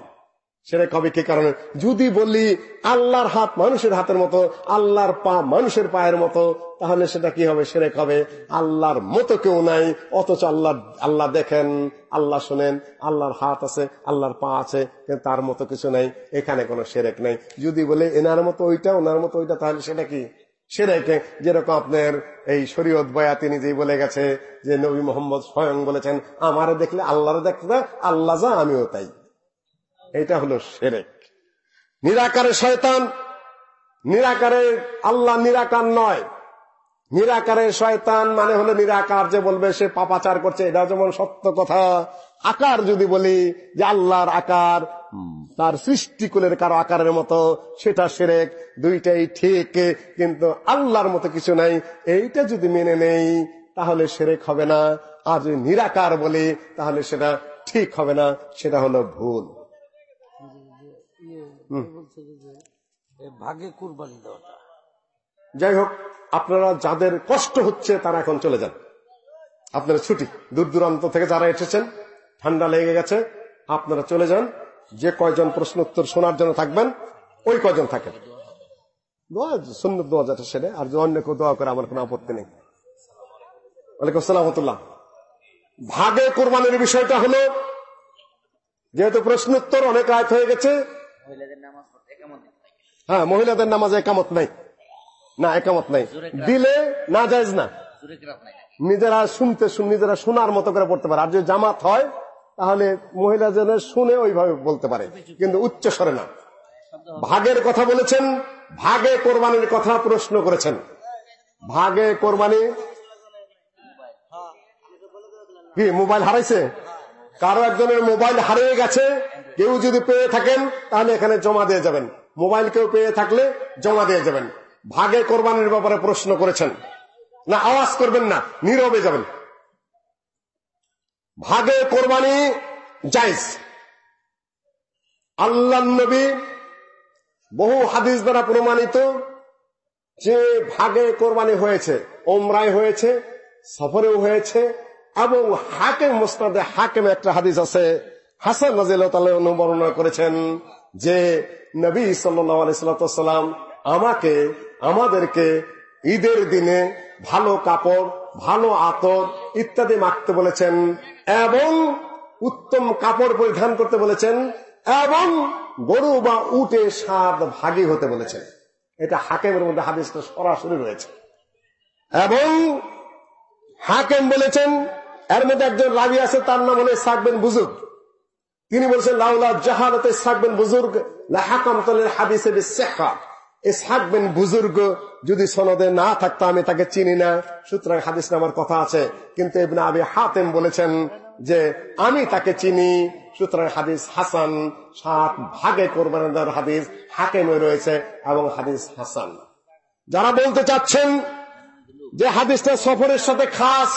A: সেরেক হবে কি কারণে? যদি বলি আল্লাহর হাত মানুষের হাতের মতো, আল্লাহর পা মানুষের পায়ের মতো, তাহলে সেটা কি হবে? সেরেক হবে আল্লাহর মতো কেউ নাই, অথচ আল্লাহ আল্লাহ দেখেন, আল্লাহ শোনেন, আল্লাহর হাত আছে, আল্লাহর পা আছে তার মতো কিছু নাই, এখানে কোনো সেরেক নাই। যদি বলে এনার মতো ওইটা, ওনার মতো ওইটা, তাহলে সেটা কি? সেরেকে, যেরকম আপনার এই শরীয়ত বয়া তিনি নিজেই বলে গেছে, যে নবী মোহাম্মদ স্বয়ং বলেছেন, আমারে দেখলে আল্লাহরে দেখতে আল্লাহ যা, আমিও তাই। এটা হলো সেরেক। নিরাকারে শয়তান, নিরাকারে আল্লাহ নিরাকার নয়। নিরাকারের শয়তান মানে হলো নিরাকার যে বলবে সে পাপাচার করছে। এটা যেমন সত্য কথা। আকার যদি বলি যে আল্লাহর আকার, তার সৃষ্টিকুলের কারও আকারের মতো, সেটা সেরেক, দুইটাই ঠিক, কিন্তু আল্লাহর মতো কিছু নাই। এইটা যদি মেনে নেই, তাহলে সেরেক হবে না। আর যদি নিরাকার বলি, তাহলে সেটা ঠিক হবে না। সেটা হলো ভুল।
D: ভাগে কুরবানি দেওয়াটা।
A: যাই হোক আপনারা যাদের কষ্ট হচ্ছে তারা এখন চলে যান। আপনারা ছুটি দূর দূরান্ত থেকে যারা এসেছেন ঠান্ডা লেগে গেছে আপনারা চলে যান। যে কয়জন প্রশ্ন উত্তর শোনার জন্য থাকবেন ওই কয়জন থাকেন। দোয়া সুন্নত দোয়া যেটা সেটা আর অন্য কেউ দোয়া করে আমার কোনো আপত্তি নেই। ওয়ালাইকুম আসসালাম রহমতুল্লাহ। ভাগে কোরবানির বিষয়টা হলো যেহেতু প্রশ্ন উত্তর অনেক রাত হয়ে গেছে হ্যাঁ মহিলাদের নামাজে একামত নাই। না একামত নাই। দিলে না। যায়জ না নিজেরা শুনতে শুন- নিজেরা শোনার মতো করে পড়তে পারে। আর যদি জামাত হয় তাহলে মহিলা যেন শুনে ওইভাবে বলতে পারে। কিন্তু উচ্চ স্বরে না। ভাগের কথা বলেছেন ভাগে কোরবানির কথা প্রশ্ন করেছেন। ভাগে কোরবানি কি মোবাইল হারাইছে? কারও একজনের মোবাইল হারিয়ে গেছে, কেউ যদি পেয়ে থাকেন, তাহলে এখানে জমা দিয়ে যাবেন। মোবাইল কেউ পেয়ে থাকলে জমা দিয়ে যাবেন। ভাগে কোরবানির ব্যাপারে প্রশ্ন করেছেন। না, আওয়াজ করবেন না, নীরবে যাবেন। ভাগে কোরবানি জাইজ আল্লাহ নবী বহু হাদিস দ্বারা প্রমাণিত যে ভাগে কোরবানি হয়েছে, ওমরায় হয়েছে, সফরেও হয়েছে এবং হাকেম মুস্তাদে হাকেম একটা হাদিস আছে। হাসান নাজিল বর্ণনা করেছেন যে, নবী সাল্লাম আমাকে, আমাদেরকে ঈদের দিনে ভালো কাপড়, ভালো আতর ইত্যাদি মাখতে বলেছেন এবং উত্তম কাপড় পরিধান করতে বলেছেন এবং গরু বা উটে সাত ভাগী হতে বলেছেন। এটা হাকেমের মধ্যে হাদিসটা সরাসরি রয়েছে। এবং হাকেম বলেছেন এর মধ্যে একজন রাবি আছে, তার নাম হলো সাকবেন বুজুর্গ। তিনি বলছেন, লাউলা জাহালতে সাকবেন বুজুর্গ বুজুর্গ যদি সনদে না থাকতো, আমি তাকে চিনি না। সুতরাং হাদিস নামার কথা আছে। কিন্তু আবি হাতেম বলেছেন যে, আমি তাকে চিনি। সুতরাং হাদিস হাসান, সাত ভাগে কোরবানের হাদিস হাকেমে রয়েছে এবং হাদিস হাসান। যারা বলতে চাচ্ছেন যে হাদিসটা সফরের সাথে খাস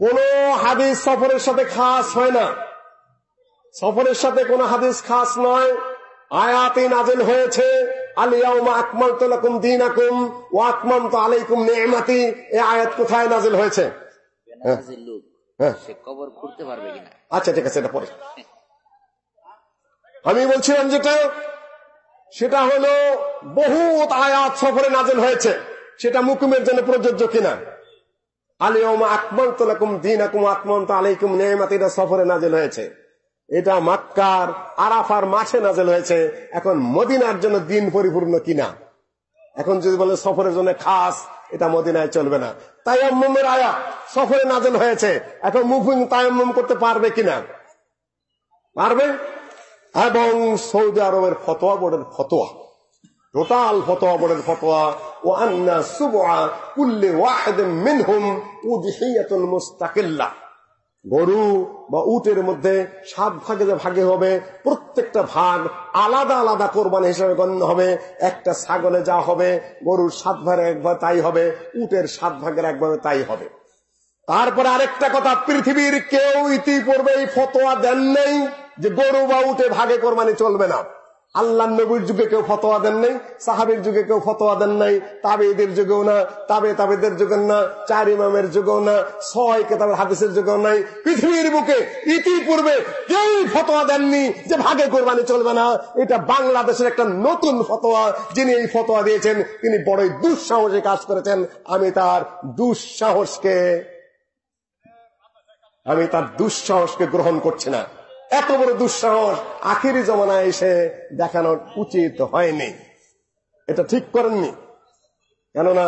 A: কোন হাদিস সফরের সাথে খাস হয় না। সফরের সাথে কোন হাদিস খাস নয়। আয়াতে নাজেল হয়েছে আলিয়াউমা আলাইকুম নি'মাতি। আয়াত কোথায় নাজেল হ্যাঁ। আচ্ছা ঠিক আছে এটা পরে। আমি বলছিলাম যেটা সেটা হলো বহুত আয়াত সফরে নাজেল হয়েছে। সেটা মুকুমের জন্য প্রযোজ্য কিনা? আলিয়মা আকমল তোলাকুম দিন আকমন্ত আলাইকুম সফরে নাজেল হয়েছে। এটা নাজেল হয়েছে। এখন মদিনার জন্য দিন পরিপূর্ণ কিনা? এখন যদি বলে সফরের জন্য খাস, এটা মদিনায় চলবে না। আয়া সফরে নাজেল হয়েছে। এখন তায়াম্মম করতে পারবে কিনা? পারবে? এবং সৌদি আরবের ফতোয়া বোর্ডের ফতোয়া। টোটাল ফতোয়া ফতোয়া ও আন্না সুবআ কুল্লি ওয়াহিদ মিনহুম উদহিয়াতুন মুস্তাকিল্লা। গরু বা উটের মধ্যে সাত ভাগে যে ভাগে হবে, প্রত্যেকটা ভাগ আলাদা আলাদা কোরবানি হিসেবে গণ্য হবে। একটা ছাগলে যা হবে, গরুর সাত ভাগে একবার তাই হবে, উটের সাত ভাগের একভাবে তাই হবে। তারপরে আরেকটা কথা, পৃথিবীর কেউ ইতিপূর্বে এই ফতোয়া দেন নেই যে গরু বা উটে ভাগে কোরবানি চলবে না। আল্লাহ নবীর যুগে কেউ ফতোয়া দেন নাই, সাহাবির যুগে কেউ ফতোয়া দেন নাই তাবেদের যুগেও না, তাবে তাবেদের যুগের না, চার ইমামের যুগেও না, ছয় কেতাবের হাদিসের যুগেও নাই। পৃথিবীর বুকে ইতিপূর্বে কেউ ফতোয়া দেননি যে ভাগে কোরবানি চলবে না। এটা বাংলাদেশের একটা নতুন ফতোয়া, যিনি এই ফতোয়া দিয়েছেন, তিনি বড়ই দুঃসাহসে কাজ করেছেন। আমি তার দুঃসাহসকে, আমি তার দুঃসাহসকে গ্রহণ করছি না। এত বড় দুঃসাহস আখিরি জমানায় এসে দেখানো উচিত হয়নি। এটা ঠিক করেননি। কেননা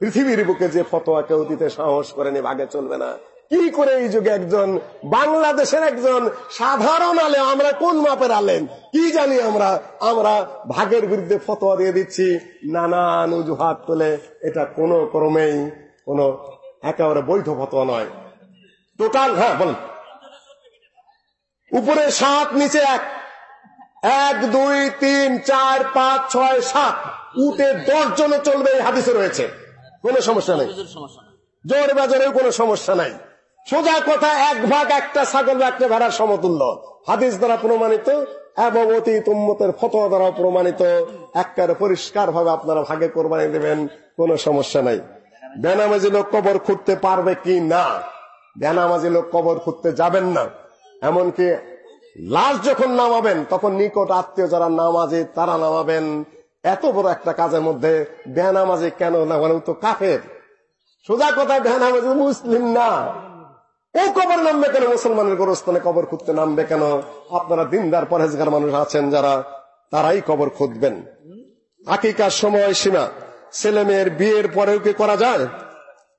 A: পৃথিবীর বুকে যে ফতোয়া কেউ দিতে সাহস করেনি ভাগে চলবে না। কি করে এই যুগে একজন, বাংলাদেশের একজন সাধারণ আলে আমরা কোন মাপের আলেন কি জানি আমরা? আমরা ভাগের বিরুদ্ধে ফতোয়া দিয়ে দিচ্ছি, নানান অজুহাত তোলে। এটা কোনো ক্রমেই কোনো একেবারে বৈধ ফতোয়া নয়। টোটাল হ্যাঁ বলুন। উপরে সাত নিচে এক। এক দুই তিন চার পাঁচ ছয় সাত। উঠে দশ জনে চলবে এই হাদিসে রয়েছে। কোনো সমস্যা নেই। জোর বাজারেও কোনো সমস্যা নাই। সোজা কথা এক ভাগ একটা ছাগল একটা ভেড়ার সমতুল্য। হাদিস দ্বারা প্রমাণিত এবং অতি তুম্মতের ফতোয়া দ্বারা প্রমাণিত। একবারে পরিষ্কার ভাবে আপনারা ভাগে কোরবানি দেবেন কোনো সমস্যা নাই। বেনামাজি লোক কবর খুঁড়তে পারবে কি না? বেনামাজি লোক কবর খুঁজতে যাবেন না। এমনকি লাশ যখন নামাবেন, তখন নিকট আত্মীয় যারা নামাজে, তারা নামাবেন। এত বড় একটা কাজের মধ্যে বেনামাজি কেন নামানো তো কাফের। সোজা কথা বেনামাজি মুসলিম না। ও কবর নামবে কেন? মুসলমানের গোরস্থানে কবর খুঁজতে নামবে কেন? আপনারা দিনদার পরেজগার মানুষ আছেন যারা, তারাই কবর খুঁজবেন। আকিকার সময় সীমা। ছেলে মেয়ের বিয়ের পরেও কি করা যায়?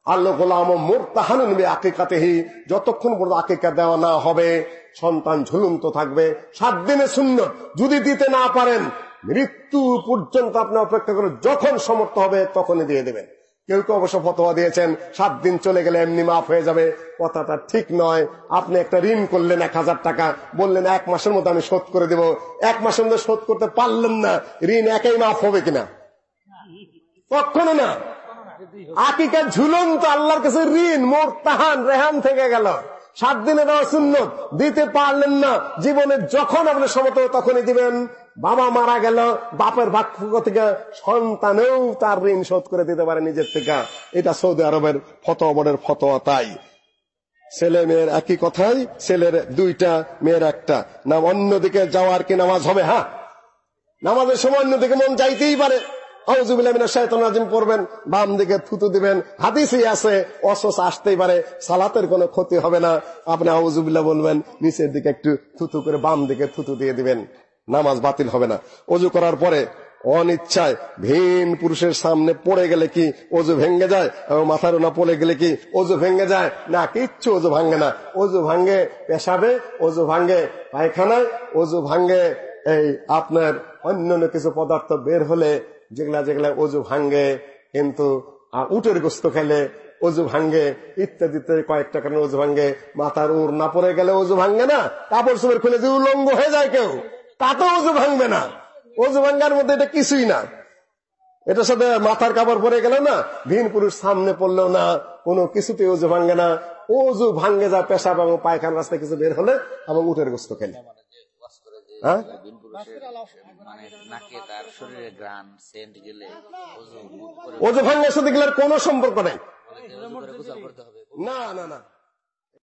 A: আল্লাহ গোলাম মোরতাহানুন আকিকাতেহি যতক্ষণ পর্যন্ত আকিকা দেওয়া না হবে, সন্তান ঝুলন্ত থাকবে। সাত দিনে শূন্য যদি দিতে না পারেন, মৃত্যু পর্যন্ত আপনি অপেক্ষা করে যখন সমর্থ হবে, তখনই দিয়ে দেবেন। কেউ কেউ অবশ্য ফতোয়া দিয়েছেন, সাত দিন চলে গেলে এমনি মাফ হয়ে যাবে। কথাটা ঠিক নয়। আপনি একটা ঋণ করলেন এক হাজার টাকা, বললেন এক মাসের মধ্যে আমি শোধ করে দেব। এক মাসের মধ্যে শোধ করতে পারলেন না। ঋণ একাই মাফ হবে কিনা? কখনো না। আকিকা ঝুলন্ত আল্লাহর কাছে ঋণ মোর তাহান রেহান থেকে গেল। সাত দিনে দেওয়া শূন্য দিতে পারলেন না। জীবনে যখন আপনি সমত, তখনই দিবেন। বাবা মারা গেল, বাপের বাক্য থেকে সন্তানেও তার ঋণ শোধ করে দিতে পারে নিজের থেকে। এটা সৌদি আরবের ফতোয়া, বোর্ডের ফতোয়া তাই। ছেলে মেয়ের একই কথাই, ছেলের দুইটা, মেয়ের একটা। না, অন্যদিকে যাওয়ার কি নামাজ হবে হ্যাঁ? নামাজের সময় অন্যদিকে মন চাইতেই পারে। পড়বেন, বাম দিকে থুতু দিবেন। হাদিসই আছে, অসস আসতেই পারে, সালাতের কোনো ক্ষতি হবে না। আপনি আউজুবিল্লাহ বলবেন, নিচের দিকে একটু থুতু করে বাম দিকে থুতু দিয়ে দিবেন। নামাজ বাতিল হবে না। অজু করার পরে অনিচ্ছায় ভিন পুরুষের সামনে পড়ে গেলে কি অজু ভেঙ্গে যায়? এবং মাথার ওনা পড়ে গেলে কি অজু ভেঙ্গে যায়? না, কিচ্ছু অজু ভাঙ্গে না। অজু ভাঙ্গে পেশাবে, অজু ভাঙ্গে পায়খানায়, অজু ভাঙ্গে এই আপনার অন্যান্য কিছু পদার্থ বের হলে যেগুলা যেগুলা অজু ভাঙ্গে, কিন্তু উটের গোস্ত খেলে অজু ভাঙ্গে ইত্যাদি ইত্যাদি কয়েকটা কারণে অজু ভাঙ্গে, মাথার উর না পড়ে গেলে অজু ভাঙ্গে না, কাপড় চোপড় খুলে যে উলঙ্গ হয়ে যায় কেউ, তাতেও অজু ভাঙবে না। অজু ভাঙ্গার মধ্যে এটা কিছুই না। এটার সাথে মাথার কাপড় পরে গেল না, ভিন পুরুষ সামনে পড়লেও না, কোনো কিছুতে অজু ভাঙ্গে না। অজু ভাঙ্গে যা পেশাব এবং পায়খানা রাস্তায় কিছু বের হলে এবং উটের গোস্ত খেলে।
F: ওজু করে
A: অজু ভাঙ্গার সাথে গেলে কোনো সম্পর্ক নেই।
F: ওজু
A: না না না।